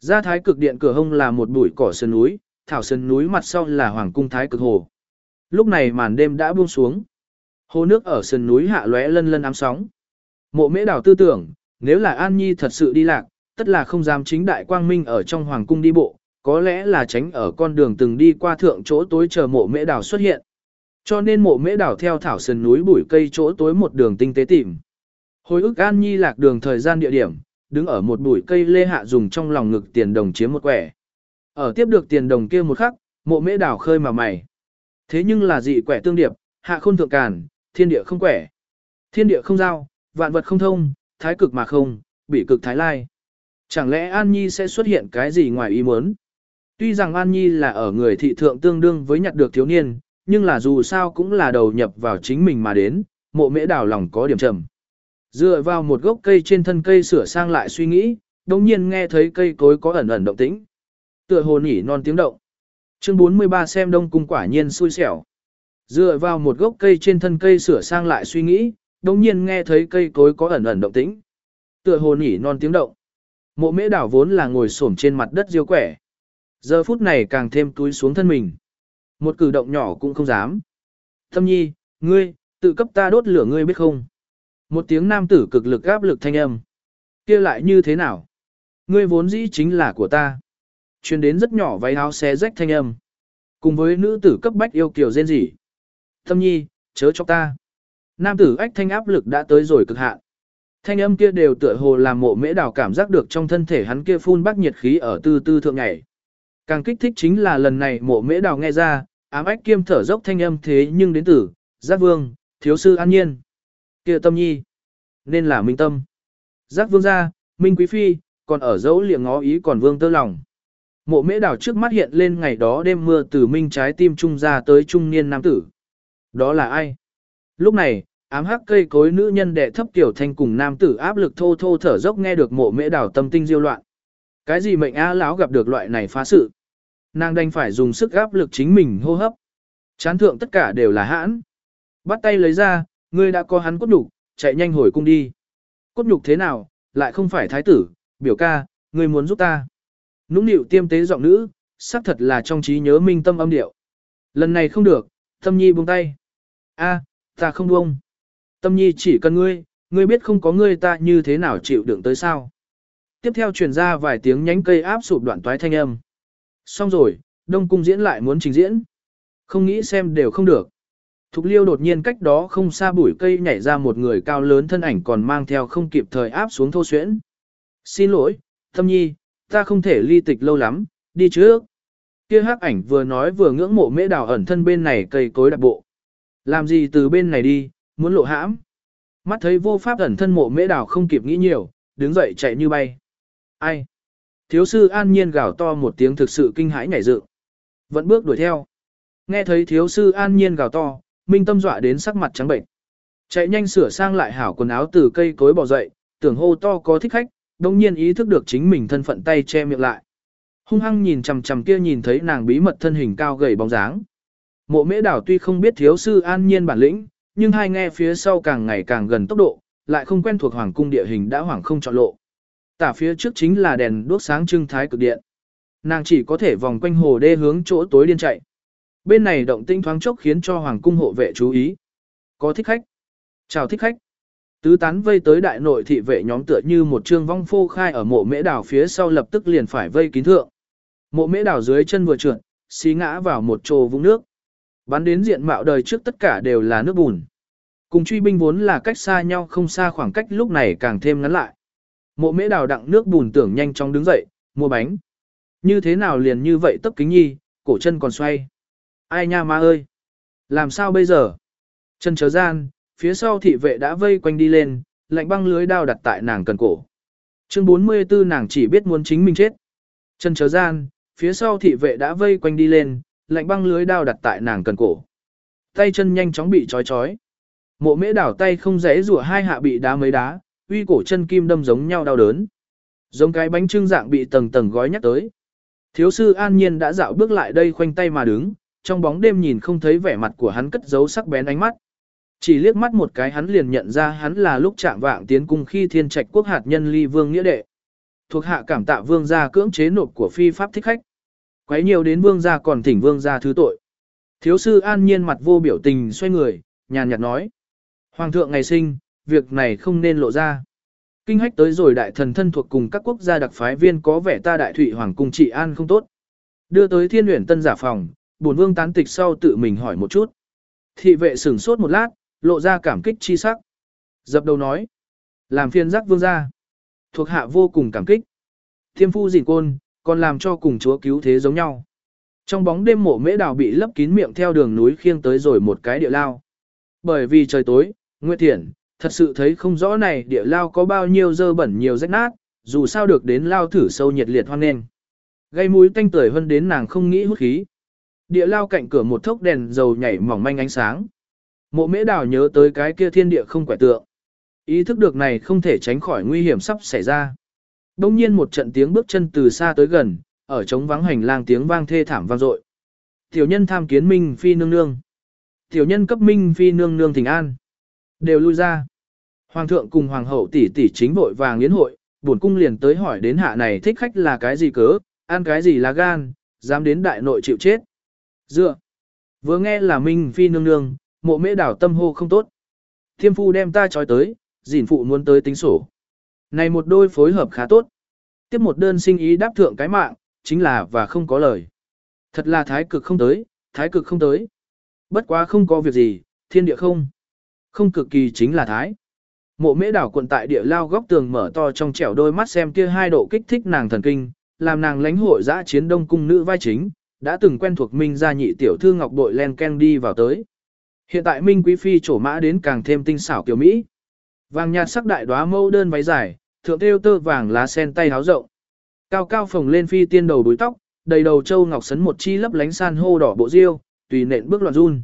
Ra thái cực điện cửa hông là một bụi cỏ sơn núi, thảo sơn núi mặt sau là hoàng cung thái cực hồ. Lúc này màn đêm đã buông xuống. Hồ nước ở sườn núi hạ lóe lân lân ám sóng. Mộ mễ đảo tư tưởng, nếu là An Nhi thật sự đi lạc, tất là không dám chính đại quang minh ở trong hoàng cung đi bộ, có lẽ là tránh ở con đường từng đi qua thượng chỗ tối chờ mộ mễ đảo xuất hiện. Cho nên mộ mễ đảo theo thảo sườn núi bụi cây chỗ tối một đường tinh tế tìm. Hồi ức An Nhi lạc đường thời gian địa điểm, đứng ở một bụi cây lê hạ dùng trong lòng ngực tiền đồng chiếm một quẻ. Ở tiếp được tiền đồng kia một khắc, mộ mễ đảo khơi mà mày. Thế nhưng là dị quẻ tương điệp, hạ khôn thượng càn, thiên địa không quẻ. Thiên địa không giao, vạn vật không thông, thái cực mà không, bị cực thái lai. Chẳng lẽ An Nhi sẽ xuất hiện cái gì ngoài ý muốn? Tuy rằng An Nhi là ở người thị thượng tương đương với nhặt được thiếu niên, nhưng là dù sao cũng là đầu nhập vào chính mình mà đến, mộ mễ đào lòng có điểm trầm. Dựa vào một gốc cây trên thân cây sửa sang lại suy nghĩ, đồng nhiên nghe thấy cây cối có ẩn ẩn động tĩnh. Tựa hồ nhỉ non tiếng động. Chương 43 xem đông cung quả nhiên xui xẻo. Dựa vào một gốc cây trên thân cây sửa sang lại suy nghĩ, đồng nhiên nghe thấy cây cối có ẩn ẩn động tĩnh. Tựa hồ nỉ non tiếng động. Mộ mễ đảo vốn là ngồi xổm trên mặt đất diêu quẻ. Giờ phút này càng thêm túi xuống thân mình. Một cử động nhỏ cũng không dám. Thâm nhi, ngươi, tự cấp ta đốt lửa ngươi biết không? Một tiếng nam tử cực lực áp lực thanh âm. kia lại như thế nào? Ngươi vốn dĩ chính là của ta truyền đến rất nhỏ váy áo xé rách thanh âm. Cùng với nữ tử cấp bách yêu kiều rên rỉ. Thâm nhi, chớ cho ta. Nam tử ách thanh áp lực đã tới rồi cực hạn. Thanh âm kia đều tựa hồ làm mộ mễ đào cảm giác được trong thân thể hắn kia phun bác nhiệt khí ở tư tư thượng nhảy. Càng kích thích chính là lần này mộ mễ đào nghe ra, ám ách kiêm thở dốc thanh âm thế nhưng đến tử, giác vương, thiếu sư an nhiên. kia tâm nhi, nên là minh tâm. Giác vương gia, minh quý phi, còn ở dấu liệng ngó ý còn vương tơ lòng. Mộ mễ đảo trước mắt hiện lên ngày đó đêm mưa từ minh trái tim trung ra tới trung niên nam tử. Đó là ai? Lúc này, ám hắc cây cối nữ nhân đệ thấp tiểu thanh cùng nam tử áp lực thô thô thở dốc nghe được mộ mễ đảo tâm tinh diêu loạn. Cái gì mệnh á lão gặp được loại này phá sự? Nàng đành phải dùng sức áp lực chính mình hô hấp. Chán thượng tất cả đều là hãn. Bắt tay lấy ra, ngươi đã có hắn cốt nhục, chạy nhanh hồi cung đi. Cốt nhục thế nào, lại không phải thái tử, biểu ca, ngươi muốn giúp ta. Nũng nịu tiêm tế giọng nữ, xác thật là trong trí nhớ minh tâm âm điệu. Lần này không được, tâm nhi buông tay. a ta không buông. Tâm nhi chỉ cần ngươi, ngươi biết không có ngươi ta như thế nào chịu đựng tới sao. Tiếp theo truyền ra vài tiếng nhánh cây áp sụp đoạn toái thanh âm. Xong rồi, Đông Cung diễn lại muốn trình diễn. Không nghĩ xem đều không được. Thục liêu đột nhiên cách đó không xa bụi cây nhảy ra một người cao lớn thân ảnh còn mang theo không kịp thời áp xuống thô xuyễn. Xin lỗi, Tâm Nhi, ta không thể ly tịch lâu lắm, đi trước. Kia hắc ảnh vừa nói vừa ngưỡng mộ mễ đào ẩn thân bên này cây cối đặc bộ. Làm gì từ bên này đi, muốn lộ hãm. Mắt thấy vô pháp ẩn thân mộ mễ đào không kịp nghĩ nhiều, đứng dậy chạy như bay. Ai? Thiếu sư an nhiên gào to một tiếng thực sự kinh hãi nhảy dựng. Vẫn bước đuổi theo. Nghe thấy thiếu sư an nhiên gào to, minh tâm dọa đến sắc mặt trắng bệnh. Chạy nhanh sửa sang lại hảo quần áo từ cây cối bỏ dậy, tưởng hô to có thích khách, đông nhiên ý thức được chính mình thân phận tay che miệng lại. Hung hăng nhìn chằm chằm kia nhìn thấy nàng bí mật thân hình cao gầy bóng dáng. Mộ mễ đảo tuy không biết thiếu sư an nhiên bản lĩnh, nhưng hai nghe phía sau càng ngày càng gần tốc độ, lại không quen thuộc hoàng cung địa hình đã hoảng không chọn lộ. Tả phía trước chính là đèn đuốc sáng trưng thái cực điện. Nàng chỉ có thể vòng quanh hồ đê hướng chỗ tối điên chạy. Bên này động tinh thoáng chốc khiến cho hoàng cung hộ vệ chú ý. Có thích khách. Chào thích khách. Tứ tán vây tới đại nội thị vệ nhóm tựa như một trương vong phô khai ở mộ mễ đảo phía sau lập tức liền phải vây kín thượng. Mộ mễ đảo dưới chân vừa trượt, xí ngã vào một trồ vũng nước. Bắn đến diện mạo đời trước tất cả đều là nước bùn. Cùng truy binh vốn là cách xa nhau không xa khoảng cách lúc này càng thêm ngắn lại. Mộ mễ đào đặng nước bùn tưởng nhanh chóng đứng dậy, mua bánh. Như thế nào liền như vậy tấp kính nhi, cổ chân còn xoay. Ai nha ma ơi! Làm sao bây giờ? Chân chớ gian, phía sau thị vệ đã vây quanh đi lên, lạnh băng lưới đao đặt tại nàng cần cổ. Chương 44 nàng chỉ biết muốn chính mình chết. Chân chớ gian, phía sau thị vệ đã vây quanh đi lên, lạnh băng lưới đao đặt tại nàng cần cổ. Tay chân nhanh chóng bị trói trói. Mộ mễ đảo tay không rẽ rủa hai hạ bị đá mấy đá, uy cổ chân kim đâm giống nhau đau đớn. Giống cái bánh trưng dạng bị tầng tầng gói nhắc tới. Thiếu sư an nhiên đã dạo bước lại đây khoanh tay mà đứng, trong bóng đêm nhìn không thấy vẻ mặt của hắn cất giấu sắc bén ánh mắt. Chỉ liếc mắt một cái hắn liền nhận ra hắn là lúc chạm vạng tiến cung khi thiên trạch quốc hạt nhân ly vương nghĩa đệ. Thuộc hạ cảm tạ vương gia cưỡng chế nộp của phi pháp thích khách. Quấy nhiều đến vương gia còn thỉnh vương gia thứ tội. Thiếu sư an nhiên mặt vô biểu tình xoay người, nhàn nhạt nói. Hoàng thượng ngày sinh, việc này không nên lộ ra. Kinh hách tới rồi đại thần thân thuộc cùng các quốc gia đặc phái viên có vẻ ta đại thụy hoàng cung trị an không tốt. Đưa tới thiên luyện tân giả phòng, bổn vương tán tịch sau tự mình hỏi một chút. Thị vệ sửng sốt một lát, lộ ra cảm kích chi sắc. Dập đầu nói. Làm phiên giác vương gia. Thuộc hạ vô cùng cảm kích. Thiêm phu dịn côn, còn làm cho cùng chúa cứu thế giống nhau. Trong bóng đêm mộ mễ đào bị lấp kín miệng theo đường núi khiêng tới rồi một cái địa lao. Bởi vì trời tối, Nguyệt Thiển, thật sự thấy không rõ này địa lao có bao nhiêu dơ bẩn nhiều rách nát, dù sao được đến lao thử sâu nhiệt liệt hoang nên. Gây mũi tanh tưởi hơn đến nàng không nghĩ hút khí. Địa lao cạnh cửa một thốc đèn dầu nhảy mỏng manh ánh sáng. Mộ mễ đào nhớ tới cái kia thiên địa không quẻ tượng. Ý thức được này không thể tránh khỏi nguy hiểm sắp xảy ra. Đông nhiên một trận tiếng bước chân từ xa tới gần, ở trống vắng hành lang tiếng vang thê thảm vang dội. Tiểu nhân tham kiến Minh Phi nương nương. Tiểu nhân cấp Minh Phi nương nương thỉnh an. Đều lui ra. Hoàng thượng cùng hoàng hậu tỷ tỷ chính vội vàng yến hội, buồn cung liền tới hỏi đến hạ này thích khách là cái gì cớ, ăn cái gì là gan, dám đến đại nội chịu chết. Dựa. Vừa nghe là Minh Phi nương nương, mộ mễ đảo tâm hô không tốt. Thiêm phu đem ta trói tới, dìn phụ muốn tới tính sổ. Này một đôi phối hợp khá tốt. Tiếp một đơn sinh ý đáp thượng cái mạng, chính là và không có lời. Thật là thái cực không tới, thái cực không tới. Bất quá không có việc gì, thiên địa không. Không cực kỳ chính là thái. Mộ mễ đảo quận tại địa lao góc tường mở to trong trẻo đôi mắt xem kia hai độ kích thích nàng thần kinh, làm nàng lãnh hội giã chiến đông cung nữ vai chính, đã từng quen thuộc Minh gia nhị tiểu thư ngọc bội len ken đi vào tới. Hiện tại Minh Quý Phi trổ mã đến càng thêm tinh xảo kiểu Mỹ. Vàng nhạt sắc đại đóa mâu đơn váy dài, thượng tiêu tơ vàng lá sen tay háo rộng. Cao cao phồng lên phi tiên đầu búi tóc, đầy đầu châu ngọc sấn một chi lấp lánh san hô đỏ bộ diêu, tùy nện bước loạn run.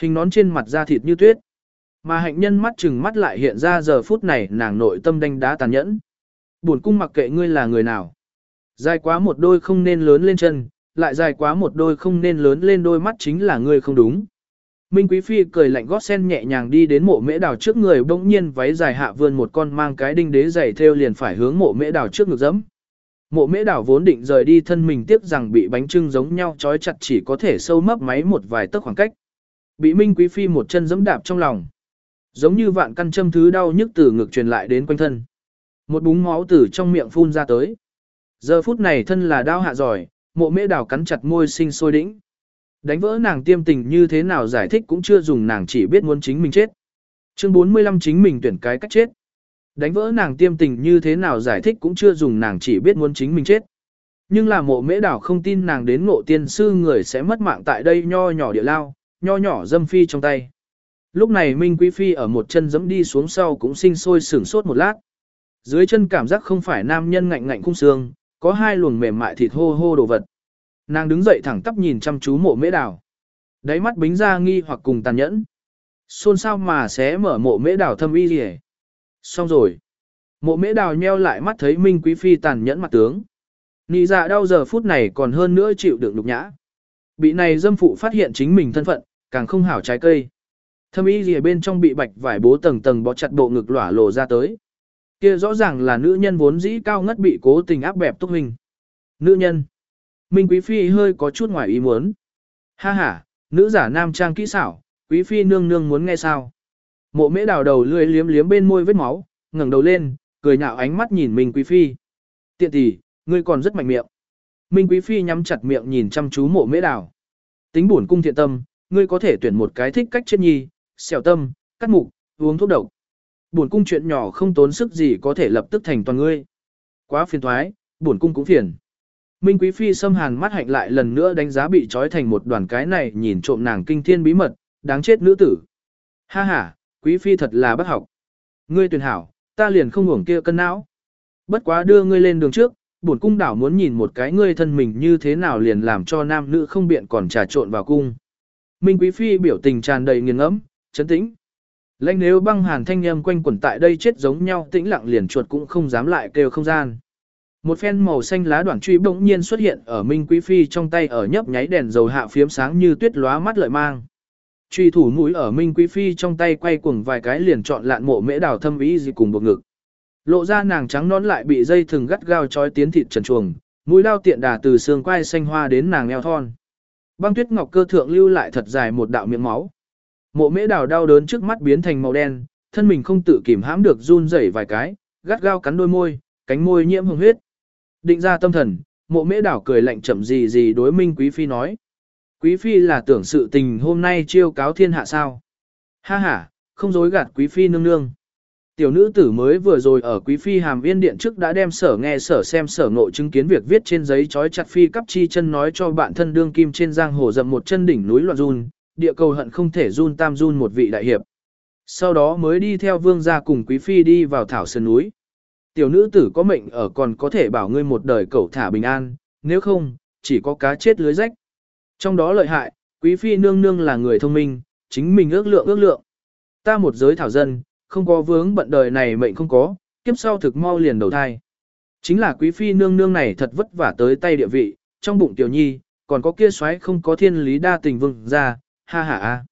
Hình nón trên mặt da thịt như tuyết. Mà hạnh nhân mắt chừng mắt lại hiện ra giờ phút này nàng nội tâm đanh đá tàn nhẫn. Buồn cung mặc kệ ngươi là người nào. Dài quá một đôi không nên lớn lên chân, lại dài quá một đôi không nên lớn lên đôi mắt chính là ngươi không đúng. Minh Quý Phi cười lạnh gót sen nhẹ nhàng đi đến mộ mễ đào trước người bỗng nhiên váy dài hạ vươn một con mang cái đinh đế giày theo liền phải hướng mộ mễ đào trước ngực dẫm. Mộ mễ đào vốn định rời đi thân mình tiếc rằng bị bánh trưng giống nhau trói chặt chỉ có thể sâu mấp máy một vài tấc khoảng cách. Bị Minh Quý Phi một chân dẫm đạp trong lòng. Giống như vạn căn châm thứ đau nhức từ ngực truyền lại đến quanh thân. Một búng máu từ trong miệng phun ra tới. Giờ phút này thân là đau hạ giỏi, mộ mễ đào cắn chặt môi sinh sôi đĩnh. Đánh vỡ nàng tiêm tình như thế nào giải thích cũng chưa dùng nàng chỉ biết muốn chính mình chết. Chương 45 chính mình tuyển cái cách chết. Đánh vỡ nàng tiêm tình như thế nào giải thích cũng chưa dùng nàng chỉ biết muốn chính mình chết. Nhưng là mộ mễ đảo không tin nàng đến ngộ tiên sư người sẽ mất mạng tại đây nho nhỏ địa lao, nho nhỏ dâm phi trong tay. Lúc này Minh Quý Phi ở một chân dẫm đi xuống sau cũng sinh sôi sửng sốt một lát. Dưới chân cảm giác không phải nam nhân ngạnh ngạnh khung xương, có hai luồng mềm mại thịt hô hô đồ vật. Nàng đứng dậy thẳng tắp nhìn chăm chú mộ mễ đào. Đáy mắt bính ra nghi hoặc cùng tàn nhẫn. Xôn sao mà sẽ mở mộ mễ đào thâm y gì Xong rồi. Mộ mễ đào nheo lại mắt thấy Minh Quý Phi tàn nhẫn mặt tướng. Nị dạ đau giờ phút này còn hơn nữa chịu đựng nhục nhã. Bị này dâm phụ phát hiện chính mình thân phận, càng không hảo trái cây. Thâm y gì bên trong bị bạch vải bố tầng tầng bó chặt bộ ngực lỏa lộ ra tới. Kia rõ ràng là nữ nhân vốn dĩ cao ngất bị cố tình áp bẹp túc hình. Nữ nhân. Minh Quý Phi hơi có chút ngoài ý muốn. Ha ha, nữ giả nam trang kỹ xảo, Quý Phi nương nương muốn nghe sao. Mộ mễ đào đầu lươi liếm liếm bên môi vết máu, ngẩng đầu lên, cười nhạo ánh mắt nhìn Minh Quý Phi. Tiện tỷ, ngươi còn rất mạnh miệng. Minh Quý Phi nhắm chặt miệng nhìn chăm chú mộ mễ đào. Tính buồn cung thiện tâm, ngươi có thể tuyển một cái thích cách chết nhi, xẻo tâm, cắt mục, uống thuốc độc. Buồn cung chuyện nhỏ không tốn sức gì có thể lập tức thành toàn ngươi. Quá phiền thoái, buồn cung cũng phiền. Minh Quý Phi xâm hàn mắt hạnh lại lần nữa đánh giá bị trói thành một đoàn cái này nhìn trộm nàng kinh thiên bí mật, đáng chết nữ tử. Ha ha, Quý Phi thật là bất học. Ngươi tuyển hảo, ta liền không ngủng kia cân não. bất quá đưa ngươi lên đường trước, bổn cung đảo muốn nhìn một cái ngươi thân mình như thế nào liền làm cho nam nữ không biện còn trà trộn vào cung. Minh Quý Phi biểu tình tràn đầy nghiền ngẫm, chấn tĩnh. Lãnh nếu băng hàn thanh âm quanh quẩn tại đây chết giống nhau tĩnh lặng liền chuột cũng không dám lại kêu không gian. Một phen màu xanh lá đoạn truy bỗng nhiên xuất hiện ở Minh Quý Phi trong tay ở nhấp nháy đèn dầu hạ phiếm sáng như tuyết lóa mắt lợi mang. Truy thủ mũi ở Minh Quý Phi trong tay quay cuồng vài cái liền chọn lạn mộ mễ đào thâm ý gì cùng buộc ngực. Lộ ra nàng trắng nón lại bị dây thừng gắt gao trói tiến thịt trần chuồng, mũi lao tiện đà từ xương quai xanh hoa đến nàng eo thon. Băng tuyết ngọc cơ thượng lưu lại thật dài một đạo miệng máu. Mộ mễ đào đau đớn trước mắt biến thành màu đen, thân mình không tự kìm hãm được run rẩy vài cái, gắt gao cắn đôi môi, cánh môi nhiễm hồng huyết. Định ra tâm thần, mộ mễ đảo cười lạnh chậm gì gì đối minh quý phi nói. Quý phi là tưởng sự tình hôm nay chiêu cáo thiên hạ sao. Ha ha, không dối gạt quý phi nương nương. Tiểu nữ tử mới vừa rồi ở quý phi hàm yên điện trước đã đem sở nghe sở xem sở ngộ chứng kiến việc viết trên giấy chói chặt phi cắp chi chân nói cho bạn thân đương kim trên giang hồ dậm một chân đỉnh núi loạn run, địa cầu hận không thể run tam run một vị đại hiệp. Sau đó mới đi theo vương gia cùng quý phi đi vào thảo sơn núi. Tiểu nữ tử có mệnh ở còn có thể bảo ngươi một đời cẩu thả bình an, nếu không, chỉ có cá chết lưới rách. Trong đó lợi hại, quý phi nương nương là người thông minh, chính mình ước lượng ước lượng. Ta một giới thảo dân, không có vướng bận đời này mệnh không có, kiếp sau thực mau liền đầu thai. Chính là quý phi nương nương này thật vất vả tới tay địa vị, trong bụng tiểu nhi, còn có kia xoáy không có thiên lý đa tình vương ra, ha ha a.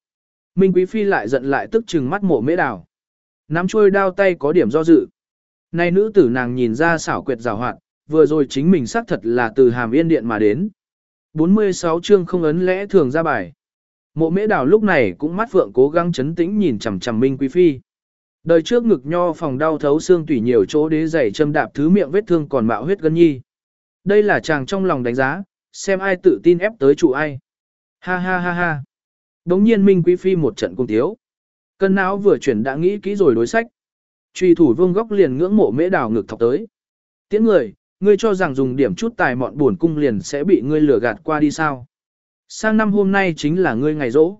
Minh quý phi lại giận lại tức chừng mắt mộ mễ đào. Nắm trôi đao tay có điểm do dự. Nay nữ tử nàng nhìn ra xảo quyệt rào hoạt, vừa rồi chính mình xác thật là từ hàm yên điện mà đến. 46 chương không ấn lẽ thường ra bài. Mộ mễ đào lúc này cũng mắt phượng cố gắng chấn tĩnh nhìn chằm chằm Minh Quý Phi. Đời trước ngực nho phòng đau thấu xương tủy nhiều chỗ đế dày châm đạp thứ miệng vết thương còn mạo huyết gân nhi. Đây là chàng trong lòng đánh giá, xem ai tự tin ép tới chủ ai. Ha ha ha ha. Đống nhiên Minh Quý Phi một trận cung tiếu. Cân não vừa chuyển đã nghĩ kỹ rồi đối sách. Truy thủ vương góc liền ngưỡng mộ mễ đào ngực thọc tới. Tiễn người, ngươi cho rằng dùng điểm chút tài mọn buồn cung liền sẽ bị ngươi lừa gạt qua đi sao. Sang năm hôm nay chính là ngươi ngày rỗ.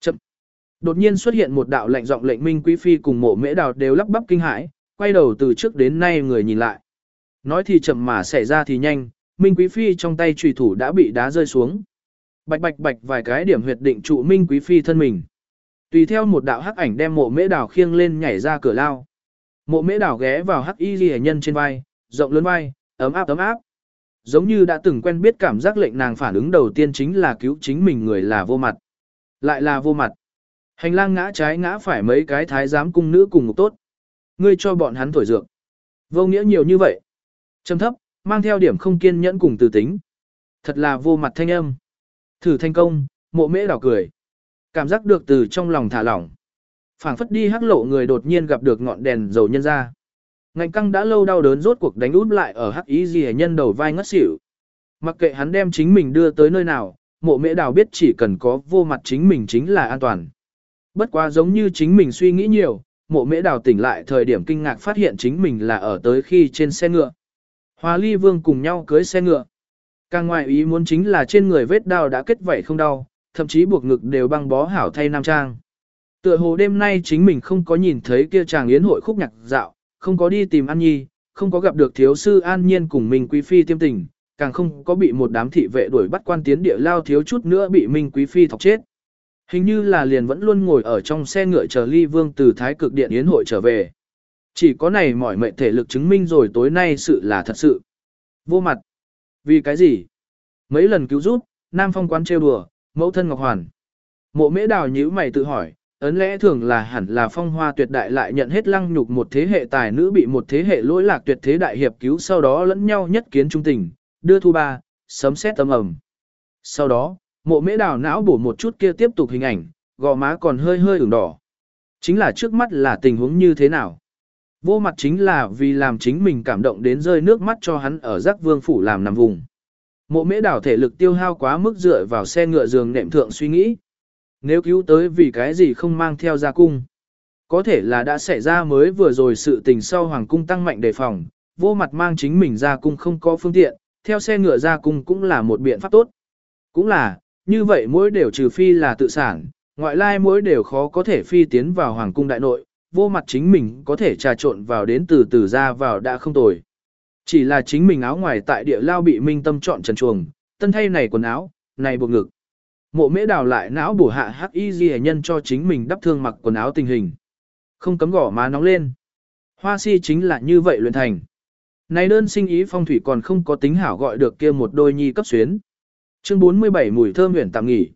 Chậm. Đột nhiên xuất hiện một đạo lệnh giọng lệnh minh quý phi cùng mộ mễ đào đều lắp bắp kinh hãi, quay đầu từ trước đến nay người nhìn lại. Nói thì chậm mà xảy ra thì nhanh, minh quý phi trong tay trùy thủ đã bị đá rơi xuống. Bạch bạch bạch vài cái điểm huyệt định trụ minh quý phi thân mình. Tùy theo một đạo hắc ảnh đem mộ mễ đào khiêng lên nhảy ra cửa lao. Mộ mễ đảo ghé vào hắc y ghi nhân trên vai, rộng lớn vai, ấm áp ấm áp. Giống như đã từng quen biết cảm giác lệnh nàng phản ứng đầu tiên chính là cứu chính mình người là vô mặt. Lại là vô mặt. Hành lang ngã trái ngã phải mấy cái thái giám cung nữ cùng ngục tốt. Ngươi cho bọn hắn thổi dược. Vô nghĩa nhiều như vậy. Trầm thấp, mang theo điểm không kiên nhẫn cùng từ tính. Thật là vô mặt thanh âm. Thử thành công, mộ mễ đảo cười. Cảm giác được từ trong lòng thả lỏng phảng phất đi hắc lộ người đột nhiên gặp được ngọn đèn dầu nhân ra. Ngạnh căng đã lâu đau đớn rốt cuộc đánh út lại ở hắc ý gì nhân đầu vai ngất xỉu. Mặc kệ hắn đem chính mình đưa tới nơi nào, mộ mễ đào biết chỉ cần có vô mặt chính mình chính là an toàn. Bất quá giống như chính mình suy nghĩ nhiều, mộ mễ đào tỉnh lại thời điểm kinh ngạc phát hiện chính mình là ở tới khi trên xe ngựa. Hòa ly vương cùng nhau cưới xe ngựa. Càng ngoài ý muốn chính là trên người vết đau đã kết vảy không đau, thậm chí buộc ngực đều băng bó hảo thay nam trang. Tựa hồ đêm nay chính mình không có nhìn thấy kia chàng yến hội khúc nhạc dạo, không có đi tìm An Nhi, không có gặp được thiếu sư An Nhiên cùng Minh Quý Phi tiêm tình, càng không có bị một đám thị vệ đuổi bắt quan tiến địa lao thiếu chút nữa bị Minh Quý Phi thọc chết. Hình như là liền vẫn luôn ngồi ở trong xe ngựa chờ ly vương từ thái cực điện yến hội trở về. Chỉ có này mỏi mệnh thể lực chứng minh rồi tối nay sự là thật sự. Vô mặt. Vì cái gì? Mấy lần cứu giúp, Nam Phong quán trêu đùa, mẫu thân Ngọc Hoàn. Mộ mễ đào nhíu mày tự hỏi, ấn lẽ thường là hẳn là phong hoa tuyệt đại lại nhận hết lăng nhục một thế hệ tài nữ bị một thế hệ lỗi lạc tuyệt thế đại hiệp cứu sau đó lẫn nhau nhất kiến trung tình, đưa thu ba, sấm xét tâm ẩm. Sau đó, mộ mễ đào não bổ một chút kia tiếp tục hình ảnh, gò má còn hơi hơi ửng đỏ. Chính là trước mắt là tình huống như thế nào? Vô mặt chính là vì làm chính mình cảm động đến rơi nước mắt cho hắn ở giác vương phủ làm nằm vùng. Mộ mễ đảo thể lực tiêu hao quá mức dựa vào xe ngựa giường nệm thượng suy nghĩ. Nếu cứu tới vì cái gì không mang theo ra cung. Có thể là đã xảy ra mới vừa rồi sự tình sau hoàng cung tăng mạnh đề phòng, vô mặt mang chính mình ra cung không có phương tiện, theo xe ngựa ra cung cũng là một biện pháp tốt. Cũng là, như vậy mỗi đều trừ phi là tự sản, ngoại lai mỗi đều khó có thể phi tiến vào hoàng cung đại nội, vô mặt chính mình có thể trà trộn vào đến từ từ ra vào đã không tồi. Chỉ là chính mình áo ngoài tại địa lao bị minh tâm chọn trần chuồng, tân thay này quần áo, này buộc ngực. Mộ mễ đào lại não bổ hạ hắc y ghi nhân cho chính mình đắp thương mặc quần áo tình hình. Không cấm gỏ má nóng lên. Hoa si chính là như vậy luyện thành. Này đơn sinh ý phong thủy còn không có tính hảo gọi được kia một đôi nhi cấp xuyến. Chương 47 mùi thơm huyền tạm nghỉ.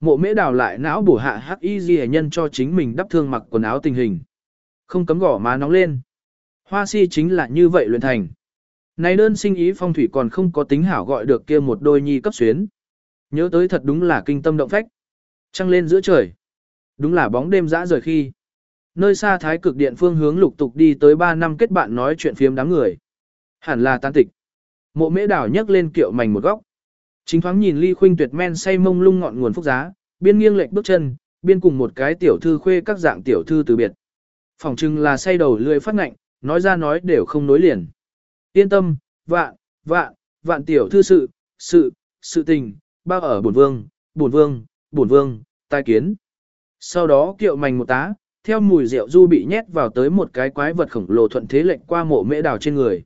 Mộ mễ đào lại não bổ hạ hắc y ghi nhân cho chính mình đắp thương mặc quần áo tình hình. Không cấm gỏ má nóng lên. Hoa si chính là như vậy luyện thành. Này đơn sinh ý phong thủy còn không có tính hảo gọi được kia một đôi nhi cấp xuyến. Nhớ tới thật đúng là kinh tâm động phách. Trăng lên giữa trời. Đúng là bóng đêm dã rời khi. Nơi xa thái cực điện phương hướng lục tục đi tới 3 năm kết bạn nói chuyện phiếm đám người. Hẳn là tan tịch. Mộ mễ đảo nhấc lên kiệu mảnh một góc. Chính thoáng nhìn ly khuynh tuyệt men say mông lung ngọn nguồn phúc giá, biên nghiêng lệch bước chân, biên cùng một cái tiểu thư khuê các dạng tiểu thư từ biệt. Phòng trưng là say đầu lười phát ngạnh, nói ra nói đều không nối liền. Yên tâm, vạn, vạn, vạn tiểu thư sự, sự, sự tình, bao ở bổn vương, bổn vương, bổn vương, tai kiến. Sau đó kiệu mảnh một tá, theo mùi rượu du bị nhét vào tới một cái quái vật khổng lồ thuận thế lệnh qua mộ mễ đào trên người.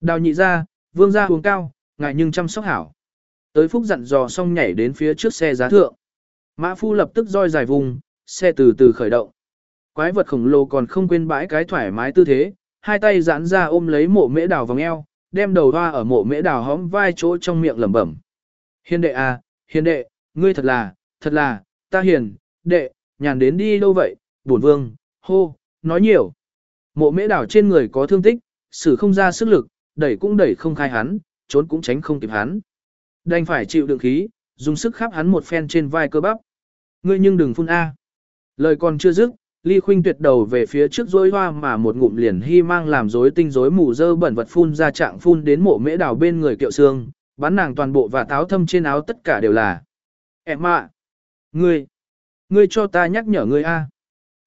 Đào nhị ra, vương ra uống cao, ngại nhưng chăm sóc hảo. Tới phúc dặn dò xong nhảy đến phía trước xe giá thượng. Mã phu lập tức roi dài vùng, xe từ từ khởi động. Quái vật khổng lồ còn không quên bãi cái thoải mái tư thế, hai tay giãn ra ôm lấy mộ mễ đào vòng eo, đem đầu hoa ở mộ mễ đào hóm vai chỗ trong miệng lẩm bẩm. Hiền đệ à, hiền đệ, ngươi thật là, thật là, ta hiền, đệ, nhàn đến đi đâu vậy, bổn vương, hô, nói nhiều. Mộ mễ đảo trên người có thương tích, xử không ra sức lực, đẩy cũng đẩy không khai hắn, trốn cũng tránh không kịp hắn. Đành phải chịu đựng khí, dùng sức khắp hắn một phen trên vai cơ bắp. Ngươi nhưng đừng phun A. Lời còn chưa dứt, Ly Khuynh tuyệt đầu về phía trước rối hoa mà một ngụm liền hy mang làm rối tinh rối mù dơ bẩn vật phun ra trạng phun đến mộ mễ đảo bên người kiệu xương, bán nàng toàn bộ và táo thâm trên áo tất cả đều là. Em ạ! Ngươi! Ngươi cho ta nhắc nhở ngươi A.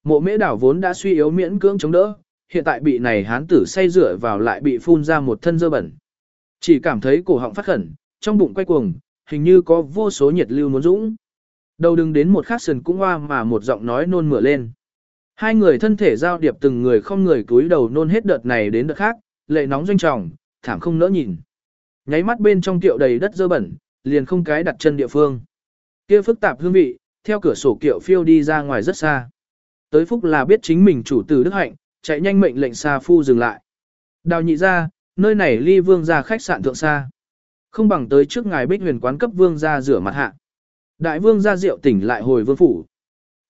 Mộ mễ đảo vốn đã suy yếu miễn cưỡng chống đỡ, hiện tại bị này hán tử say rửa vào lại bị phun ra một thân dơ bẩn. Chỉ cảm thấy cổ họng phát khẩn, trong bụng quay cuồng, hình như có vô số nhiệt lưu muốn dũng. Đầu đừng đến một khắc sườn cũng hoa mà một giọng nói nôn mửa lên. Hai người thân thể giao điệp từng người không người cúi đầu nôn hết đợt này đến đợt khác, lệ nóng doanh trọng, thảm không nỡ nhìn. Nháy mắt bên trong kiệu đầy đất dơ bẩn, liền không cái đặt chân địa phương. Kia phức tạp hương vị, theo cửa sổ kiệu phiêu đi ra ngoài rất xa. Tới phúc là biết chính mình chủ tử đức hạnh, chạy nhanh mệnh lệnh xa phu dừng lại. Đào nhị ra, nơi này ly vương ra khách sạn thượng xa. Không bằng tới trước ngài bích huyền quán cấp vương ra rửa mặt hạ. Đại vương ra rượu tỉnh lại hồi vương phủ.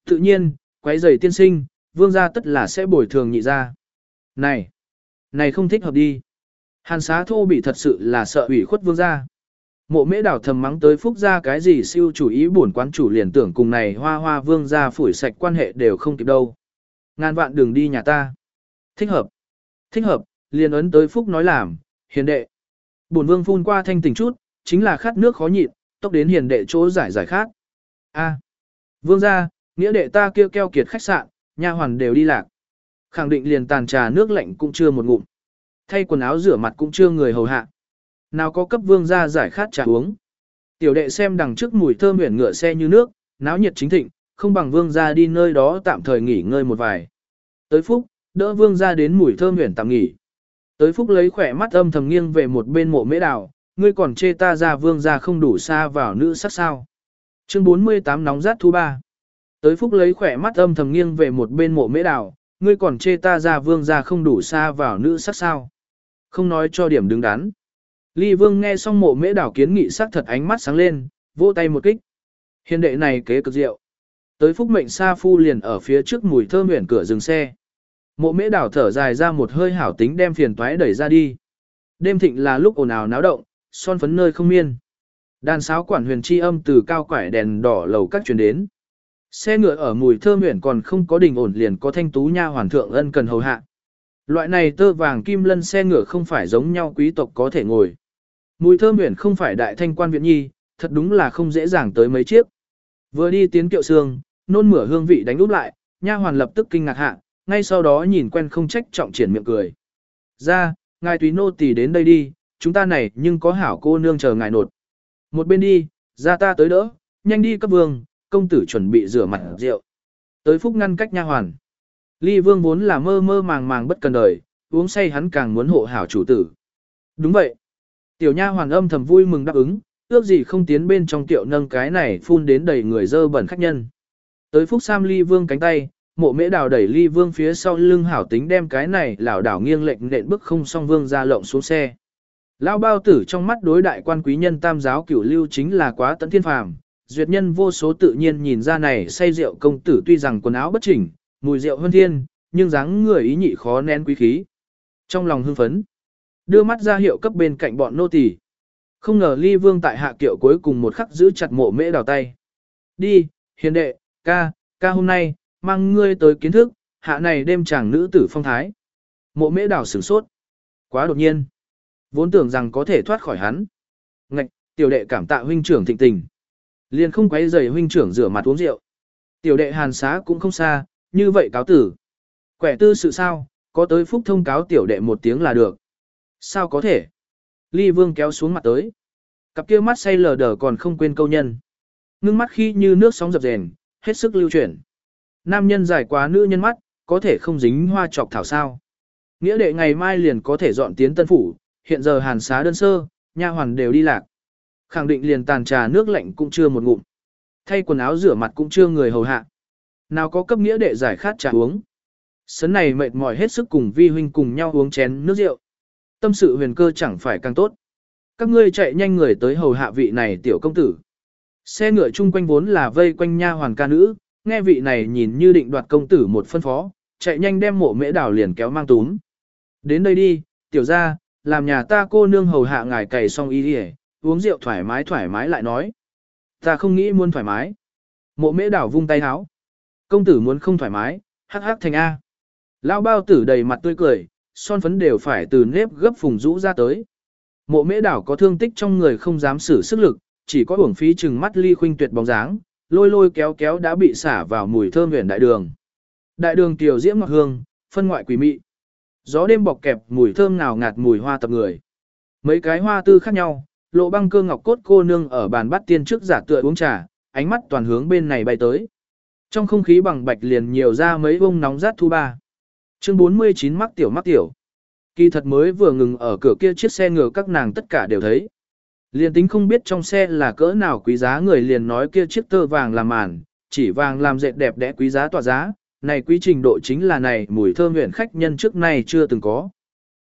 Tự nhiên, quấy giày tiên sinh, vương gia tất là sẽ bồi thường nhị ra. Này, này không thích hợp đi. Hàn xá thô bị thật sự là sợ ủy khuất vương gia. Mộ mễ đảo thầm mắng tới phúc gia cái gì siêu chủ ý buồn quán chủ liền tưởng cùng này hoa hoa vương gia phủi sạch quan hệ đều không kịp đâu. Ngàn vạn đường đi nhà ta. Thích hợp. Thích hợp, liền ấn tới phúc nói làm, hiền đệ. Bổn vương phun qua thanh tỉnh chút, chính là khát nước khó nhịn, tốc đến hiền đệ chỗ giải giải khát. A. Vương gia, nghĩa đệ ta kêu keo kiệt khách sạn, nha hoàn đều đi lạc. Khẳng định liền tàn trà nước lạnh cũng chưa một ngụm. Thay quần áo rửa mặt cũng chưa người hầu hạ. Nào có cấp vương gia giải khát trà uống. Tiểu đệ xem đằng trước mùi thơm huyền ngựa xe như nước, náo nhiệt chính thịnh, không bằng vương gia đi nơi đó tạm thời nghỉ ngơi một vài. Tới phúc, đỡ vương gia đến mùi thơm huyền tạm nghỉ. Tới phúc lấy khỏe mắt âm thầm nghiêng về một bên mộ mễ đào, ngươi còn chê ta ra vương gia không đủ xa vào nữ sắc sao. Chương 48 nóng rát thu ba. Tới phúc lấy khỏe mắt âm thầm nghiêng về một bên mộ mễ đào, ngươi còn chê ta ra vương gia không đủ xa vào nữ sắc sao. Không nói cho điểm đứng đắn. Ly vương nghe xong mộ mễ đảo kiến nghị sắc thật ánh mắt sáng lên, vỗ tay một kích. Hiền đệ này kế cực diệu. Tới phúc mệnh sa phu liền ở phía trước mùi thơm huyền cửa dừng xe. Mộ mễ đảo thở dài ra một hơi hảo tính đem phiền toái đẩy ra đi. Đêm thịnh là lúc ồn ào náo động, son phấn nơi không miên. Đàn sáo quản huyền chi âm từ cao quải đèn đỏ lầu các truyền đến. Xe ngựa ở mùi thơm huyền còn không có đình ổn liền có thanh tú nha hoàn thượng ân cần hầu hạ. Loại này tơ vàng kim lân xe ngựa không phải giống nhau quý tộc có thể ngồi. Mùi thơm huyền không phải đại thanh quan viện nhi, thật đúng là không dễ dàng tới mấy chiếc. Vừa đi tiến kiệu xương, nôn mửa hương vị đánh úp lại, nha hoàn lập tức kinh ngạc hạ, ngay sau đó nhìn quen không trách trọng triển miệng cười. Ra, ngài túy nô tỳ đến đây đi, chúng ta này nhưng có hảo cô nương chờ ngài nột. Một bên đi, ra ta tới đỡ, nhanh đi cấp vương, công tử chuẩn bị rửa mặt rượu. Tới phúc ngăn cách nha hoàn. Ly vương vốn là mơ mơ màng màng bất cần đời, uống say hắn càng muốn hộ hảo chủ tử. Đúng vậy. Tiểu nha hoàn âm thầm vui mừng đáp ứng, ước gì không tiến bên trong tiểu nâng cái này phun đến đầy người dơ bẩn khách nhân. Tới Phúc Sam Ly Vương cánh tay, mộ mễ đào đẩy Ly Vương phía sau lưng hảo tính đem cái này lảo đảo nghiêng lệnh nện bước không song Vương ra lộng xuống xe. Lão bao tử trong mắt đối đại quan quý nhân tam giáo cửu lưu chính là quá tận thiên phàm, duyệt nhân vô số tự nhiên nhìn ra này say rượu công tử tuy rằng quần áo bất chỉnh, mùi rượu hơn thiên, nhưng dáng người ý nhị khó nén quý khí. Trong lòng hưng phấn, đưa mắt ra hiệu cấp bên cạnh bọn nô tỳ. Không ngờ ly vương tại hạ kiệu cuối cùng một khắc giữ chặt mộ mễ đào tay. Đi, hiền đệ, ca, ca hôm nay, mang ngươi tới kiến thức, hạ này đêm chàng nữ tử phong thái. Mộ mễ đào sửng sốt. Quá đột nhiên. Vốn tưởng rằng có thể thoát khỏi hắn. Ngạch, tiểu đệ cảm tạ huynh trưởng thịnh tình. Liền không quấy rầy huynh trưởng rửa mặt uống rượu. Tiểu đệ hàn xá cũng không xa, như vậy cáo tử. Quẻ tư sự sao, có tới phúc thông cáo tiểu đệ một tiếng là được. Sao có thể? Ly vương kéo xuống mặt tới. Cặp kia mắt say lờ đờ còn không quên câu nhân. Ngưng mắt khi như nước sóng dập dềnh, hết sức lưu chuyển. Nam nhân dài quá nữ nhân mắt, có thể không dính hoa chọc thảo sao. Nghĩa đệ ngày mai liền có thể dọn tiến tân phủ, hiện giờ hàn xá đơn sơ, nha hoàn đều đi lạc. Khẳng định liền tàn trà nước lạnh cũng chưa một ngụm. Thay quần áo rửa mặt cũng chưa người hầu hạ. Nào có cấp nghĩa đệ giải khát trà uống. Sấn này mệt mỏi hết sức cùng vi huynh cùng nhau uống chén nước rượu. Tâm sự huyền cơ chẳng phải càng tốt. Các ngươi chạy nhanh người tới hầu hạ vị này tiểu công tử. Xe ngựa chung quanh vốn là vây quanh nha hoàn ca nữ, nghe vị này nhìn như định đoạt công tử một phân phó, chạy nhanh đem mộ mễ đảo liền kéo mang túm. Đến đây đi, tiểu ra, làm nhà ta cô nương hầu hạ ngài cày xong y đi uống rượu thoải mái thoải mái lại nói. Ta không nghĩ muốn thoải mái. Mộ mễ đảo vung tay háo. Công tử muốn không thoải mái, hắc hắc thành A. Lão bao tử đầy mặt tươi cười, son phấn đều phải từ nếp gấp phùng rũ ra tới. Mộ mễ đảo có thương tích trong người không dám sử sức lực, chỉ có uổng phí chừng mắt ly khuynh tuyệt bóng dáng, lôi lôi kéo kéo đã bị xả vào mùi thơm huyền đại đường. Đại đường tiểu diễm ngọt hương, phân ngoại quỷ mị. Gió đêm bọc kẹp mùi thơm nào ngạt mùi hoa tập người. Mấy cái hoa tư khác nhau, lộ băng cơ ngọc cốt cô nương ở bàn bắt tiên trước giả tựa uống trà, ánh mắt toàn hướng bên này bay tới. Trong không khí bằng bạch liền nhiều ra mấy bông nóng rát thu ba. Chương 49 mắc tiểu mắc tiểu. Kỳ thật mới vừa ngừng ở cửa kia chiếc xe ngựa các nàng tất cả đều thấy. Liền tính không biết trong xe là cỡ nào quý giá người liền nói kia chiếc tơ vàng làm màn, chỉ vàng làm dệt đẹp đẽ quý giá tỏa giá, này quý trình độ chính là này mùi thơm nguyện khách nhân trước nay chưa từng có.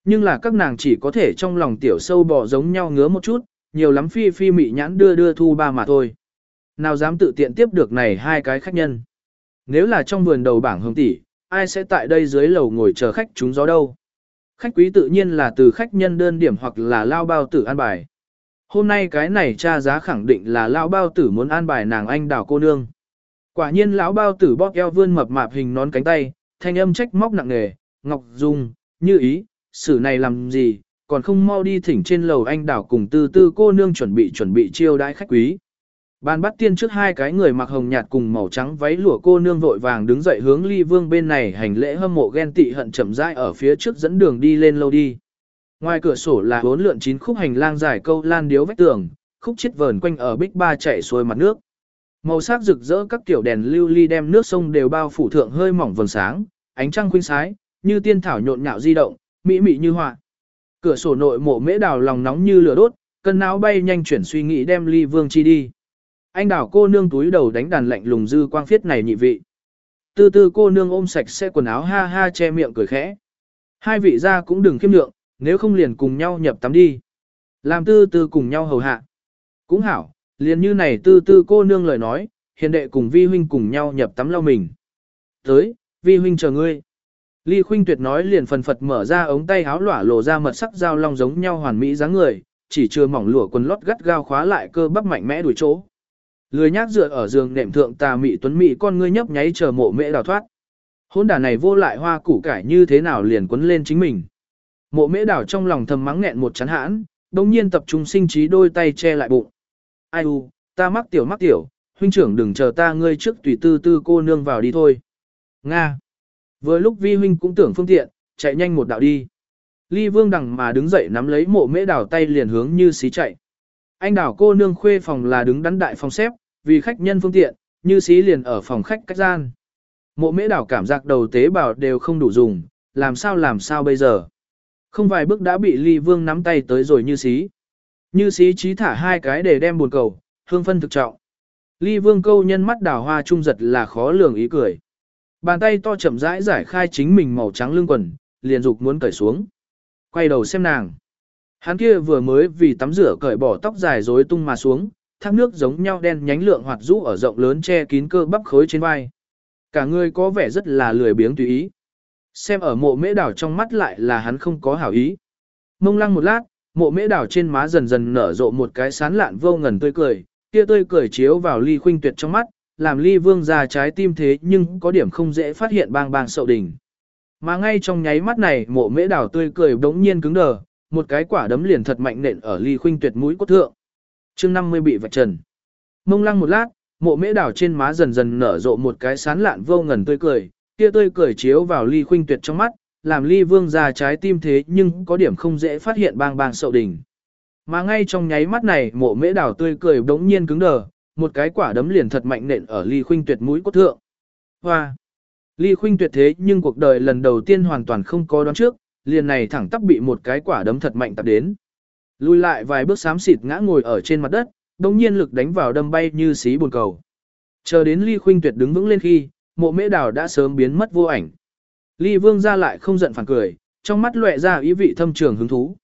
Nhưng là các nàng chỉ có thể trong lòng tiểu sâu bò giống nhau ngứa một chút, nhiều lắm phi phi mị nhãn đưa đưa thu ba mà thôi. Nào dám tự tiện tiếp được này hai cái khách nhân. Nếu là trong vườn đầu bảng hồng tỷ, ai sẽ tại đây dưới lầu ngồi chờ khách chúng gió đâu. Khách quý tự nhiên là từ khách nhân đơn điểm hoặc là lao bao tử an bài. Hôm nay cái này cha giá khẳng định là lao bao tử muốn an bài nàng anh đào cô nương. Quả nhiên lão bao tử bóp eo vươn mập mạp hình nón cánh tay, thanh âm trách móc nặng nề, Ngọc Dung, như ý, xử này làm gì, còn không mau đi thỉnh trên lầu anh đảo cùng tư tư cô nương chuẩn bị chuẩn bị chiêu đãi khách quý. Ban bắt tiên trước hai cái người mặc hồng nhạt cùng màu trắng váy lụa cô nương vội vàng đứng dậy hướng ly vương bên này hành lễ hâm mộ ghen tị hận chậm rãi ở phía trước dẫn đường đi lên lâu đi. Ngoài cửa sổ là bốn lượn chín khúc hành lang dài câu lan điếu vách tường, khúc chết vờn quanh ở bích ba chạy xuôi mặt nước. Màu sắc rực rỡ các tiểu đèn lưu ly đem nước sông đều bao phủ thượng hơi mỏng vầng sáng, ánh trăng khuynh sái, như tiên thảo nhộn nhạo di động, mỹ mị như họa. Cửa sổ nội mộ mễ đào lòng nóng như lửa đốt, cân não bay nhanh chuyển suy nghĩ đem ly vương chi đi. Anh đảo cô nương túi đầu đánh đàn lạnh lùng dư quang phiết này nhị vị. Tư tư cô nương ôm sạch xe quần áo ha ha che miệng cười khẽ. Hai vị ra cũng đừng khiêm lượng, nếu không liền cùng nhau nhập tắm đi. Làm tư tư cùng nhau hầu hạ. Cũng hảo, liền như này tư tư cô nương lời nói, hiền đệ cùng vi huynh cùng nhau nhập tắm lau mình. Tới, vi huynh chờ ngươi. Ly Khuynh Tuyệt nói liền phần phật mở ra ống tay háo lỏa lộ ra mật sắc dao long giống nhau hoàn mỹ dáng người, chỉ chưa mỏng lụa quần lót gắt gao khóa lại cơ bắp mạnh mẽ đuổi chỗ. Lười nhác dựa ở giường nệm thượng tà mị tuấn mị con ngươi nhấp nháy chờ mộ mễ đào thoát. Hôn đả này vô lại hoa củ cải như thế nào liền quấn lên chính mình. Mộ mễ đào trong lòng thầm mắng nghẹn một chán hãn, đồng nhiên tập trung sinh trí đôi tay che lại bụng. Ai u, ta mắc tiểu mắc tiểu, huynh trưởng đừng chờ ta ngươi trước tùy tư tư cô nương vào đi thôi. Nga. Vừa lúc vi huynh cũng tưởng phương tiện, chạy nhanh một đạo đi. Ly vương đằng mà đứng dậy nắm lấy mộ mễ đào tay liền hướng như xí chạy. Anh đảo cô nương khuê phòng là đứng đắn đại phòng xếp, vì khách nhân phương tiện, như xí liền ở phòng khách cách gian. Mộ mễ đảo cảm giác đầu tế bào đều không đủ dùng, làm sao làm sao bây giờ. Không vài bước đã bị ly vương nắm tay tới rồi như xí. Như xí trí thả hai cái để đem buồn cầu, hương phân thực trọng. Ly vương câu nhân mắt đào hoa trung giật là khó lường ý cười. Bàn tay to chậm rãi giải khai chính mình màu trắng lưng quần, liền dục muốn cởi xuống. Quay đầu xem nàng. Hắn kia vừa mới vì tắm rửa cởi bỏ tóc dài rối tung mà xuống, thác nước giống nhau đen nhánh lượng hoạt rũ ở rộng lớn che kín cơ bắp khối trên vai. Cả người có vẻ rất là lười biếng tùy ý. Xem ở mộ mễ đảo trong mắt lại là hắn không có hảo ý. Mông lăng một lát, mộ mễ đảo trên má dần dần nở rộ một cái sán lạn vô ngần tươi cười, kia tươi cười chiếu vào ly khuynh tuyệt trong mắt, làm ly vương ra trái tim thế nhưng có điểm không dễ phát hiện bang bang sậu đỉnh. Mà ngay trong nháy mắt này mộ mễ đảo tươi cười đống nhiên cứng đờ, một cái quả đấm liền thật mạnh nện ở ly khuynh tuyệt mũi cốt thượng. chương 50 bị vạch trần. Mông lăng một lát, mộ mễ đảo trên má dần dần nở rộ một cái sán lạn vô ngần tươi cười, kia tươi cười chiếu vào ly khuynh tuyệt trong mắt, làm ly vương ra trái tim thế nhưng có điểm không dễ phát hiện bang bang sậu đỉnh. Mà ngay trong nháy mắt này mộ mễ đảo tươi cười đống nhiên cứng đờ, một cái quả đấm liền thật mạnh nện ở ly khuynh tuyệt mũi cốt thượng. Hoa! Ly khuynh tuyệt thế nhưng cuộc đời lần đầu tiên hoàn toàn không có đoán trước, liền này thẳng tắp bị một cái quả đấm thật mạnh tập đến. Lùi lại vài bước xám xịt ngã ngồi ở trên mặt đất, đồng nhiên lực đánh vào đâm bay như xí buồn cầu. Chờ đến ly khuynh tuyệt đứng vững lên khi, mộ mễ đào đã sớm biến mất vô ảnh. Ly vương ra lại không giận phản cười, trong mắt lóe ra ý vị thâm trường hứng thú.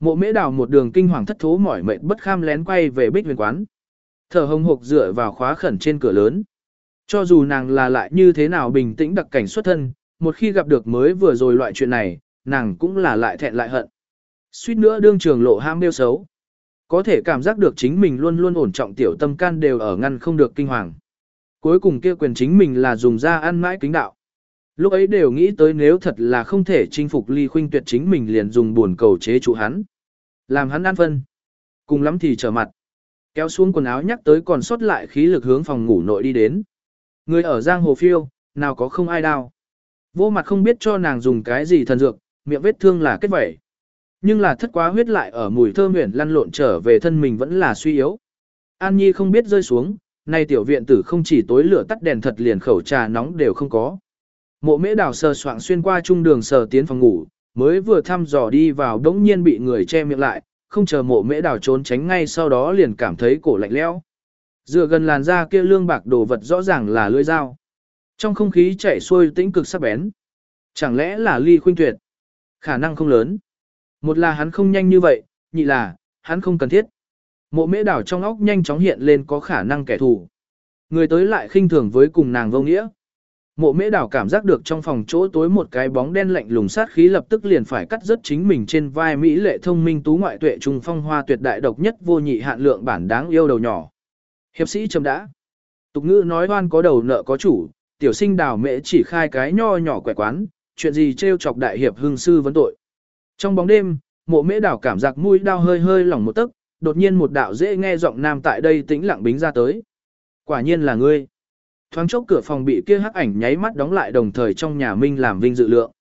Mộ mễ đào một đường kinh hoàng thất thố mỏi mệt bất kham lén quay về bích huyền quán. Thở hồng hộc dựa vào khóa khẩn trên cửa lớn. Cho dù nàng là lại như thế nào bình tĩnh đặc cảnh xuất thân, một khi gặp được mới vừa rồi loại chuyện này, nàng cũng là lại thẹn lại hận. Suýt nữa đương trường lộ ham đeo xấu. Có thể cảm giác được chính mình luôn luôn ổn trọng tiểu tâm can đều ở ngăn không được kinh hoàng. Cuối cùng kia quyền chính mình là dùng ra ăn mãi kính đạo. Lúc ấy đều nghĩ tới nếu thật là không thể chinh phục ly khuynh tuyệt chính mình liền dùng buồn cầu chế trụ hắn. Làm hắn ăn phân. Cùng lắm thì trở mặt. Kéo xuống quần áo nhắc tới còn sót lại khí lực hướng phòng ngủ nội đi đến. Người ở giang hồ phiêu, nào có không ai đau. Vô mặt không biết cho nàng dùng cái gì thần dược, miệng vết thương là kết vẩy. Nhưng là thất quá huyết lại ở mùi thơm huyền lăn lộn trở về thân mình vẫn là suy yếu. An Nhi không biết rơi xuống, nay tiểu viện tử không chỉ tối lửa tắt đèn thật liền khẩu trà nóng đều không có. Mộ mễ đào sờ soạng xuyên qua trung đường sờ tiến phòng ngủ, mới vừa thăm dò đi vào đống nhiên bị người che miệng lại, không chờ mộ mễ đào trốn tránh ngay sau đó liền cảm thấy cổ lạnh lẽo. Dựa gần làn da kia lương bạc đồ vật rõ ràng là lưỡi dao. Trong không khí chảy xuôi tĩnh cực sắc bén. Chẳng lẽ là ly khuynh tuyệt? Khả năng không lớn. Một là hắn không nhanh như vậy, nhị là, hắn không cần thiết. Mộ mễ đảo trong óc nhanh chóng hiện lên có khả năng kẻ thù. Người tới lại khinh thường với cùng nàng vô nghĩa. Mộ mễ đảo cảm giác được trong phòng chỗ tối một cái bóng đen lạnh lùng sát khí lập tức liền phải cắt rớt chính mình trên vai Mỹ lệ thông minh tú ngoại tuệ trung phong hoa tuyệt đại độc nhất vô nhị hạn lượng bản đáng yêu đầu nhỏ. Hiệp sĩ trầm đã. Tục ngữ nói hoan có đầu nợ có chủ, tiểu sinh đào mễ chỉ khai cái nho nhỏ quẻ quán, chuyện gì trêu chọc đại hiệp hưng sư vấn tội. Trong bóng đêm, mộ mễ đảo cảm giác mũi đau hơi hơi lỏng một tấc, đột nhiên một đạo dễ nghe giọng nam tại đây tĩnh lặng bính ra tới. Quả nhiên là ngươi. Thoáng chốc cửa phòng bị kia hắc ảnh nháy mắt đóng lại đồng thời trong nhà Minh làm vinh dự lượng.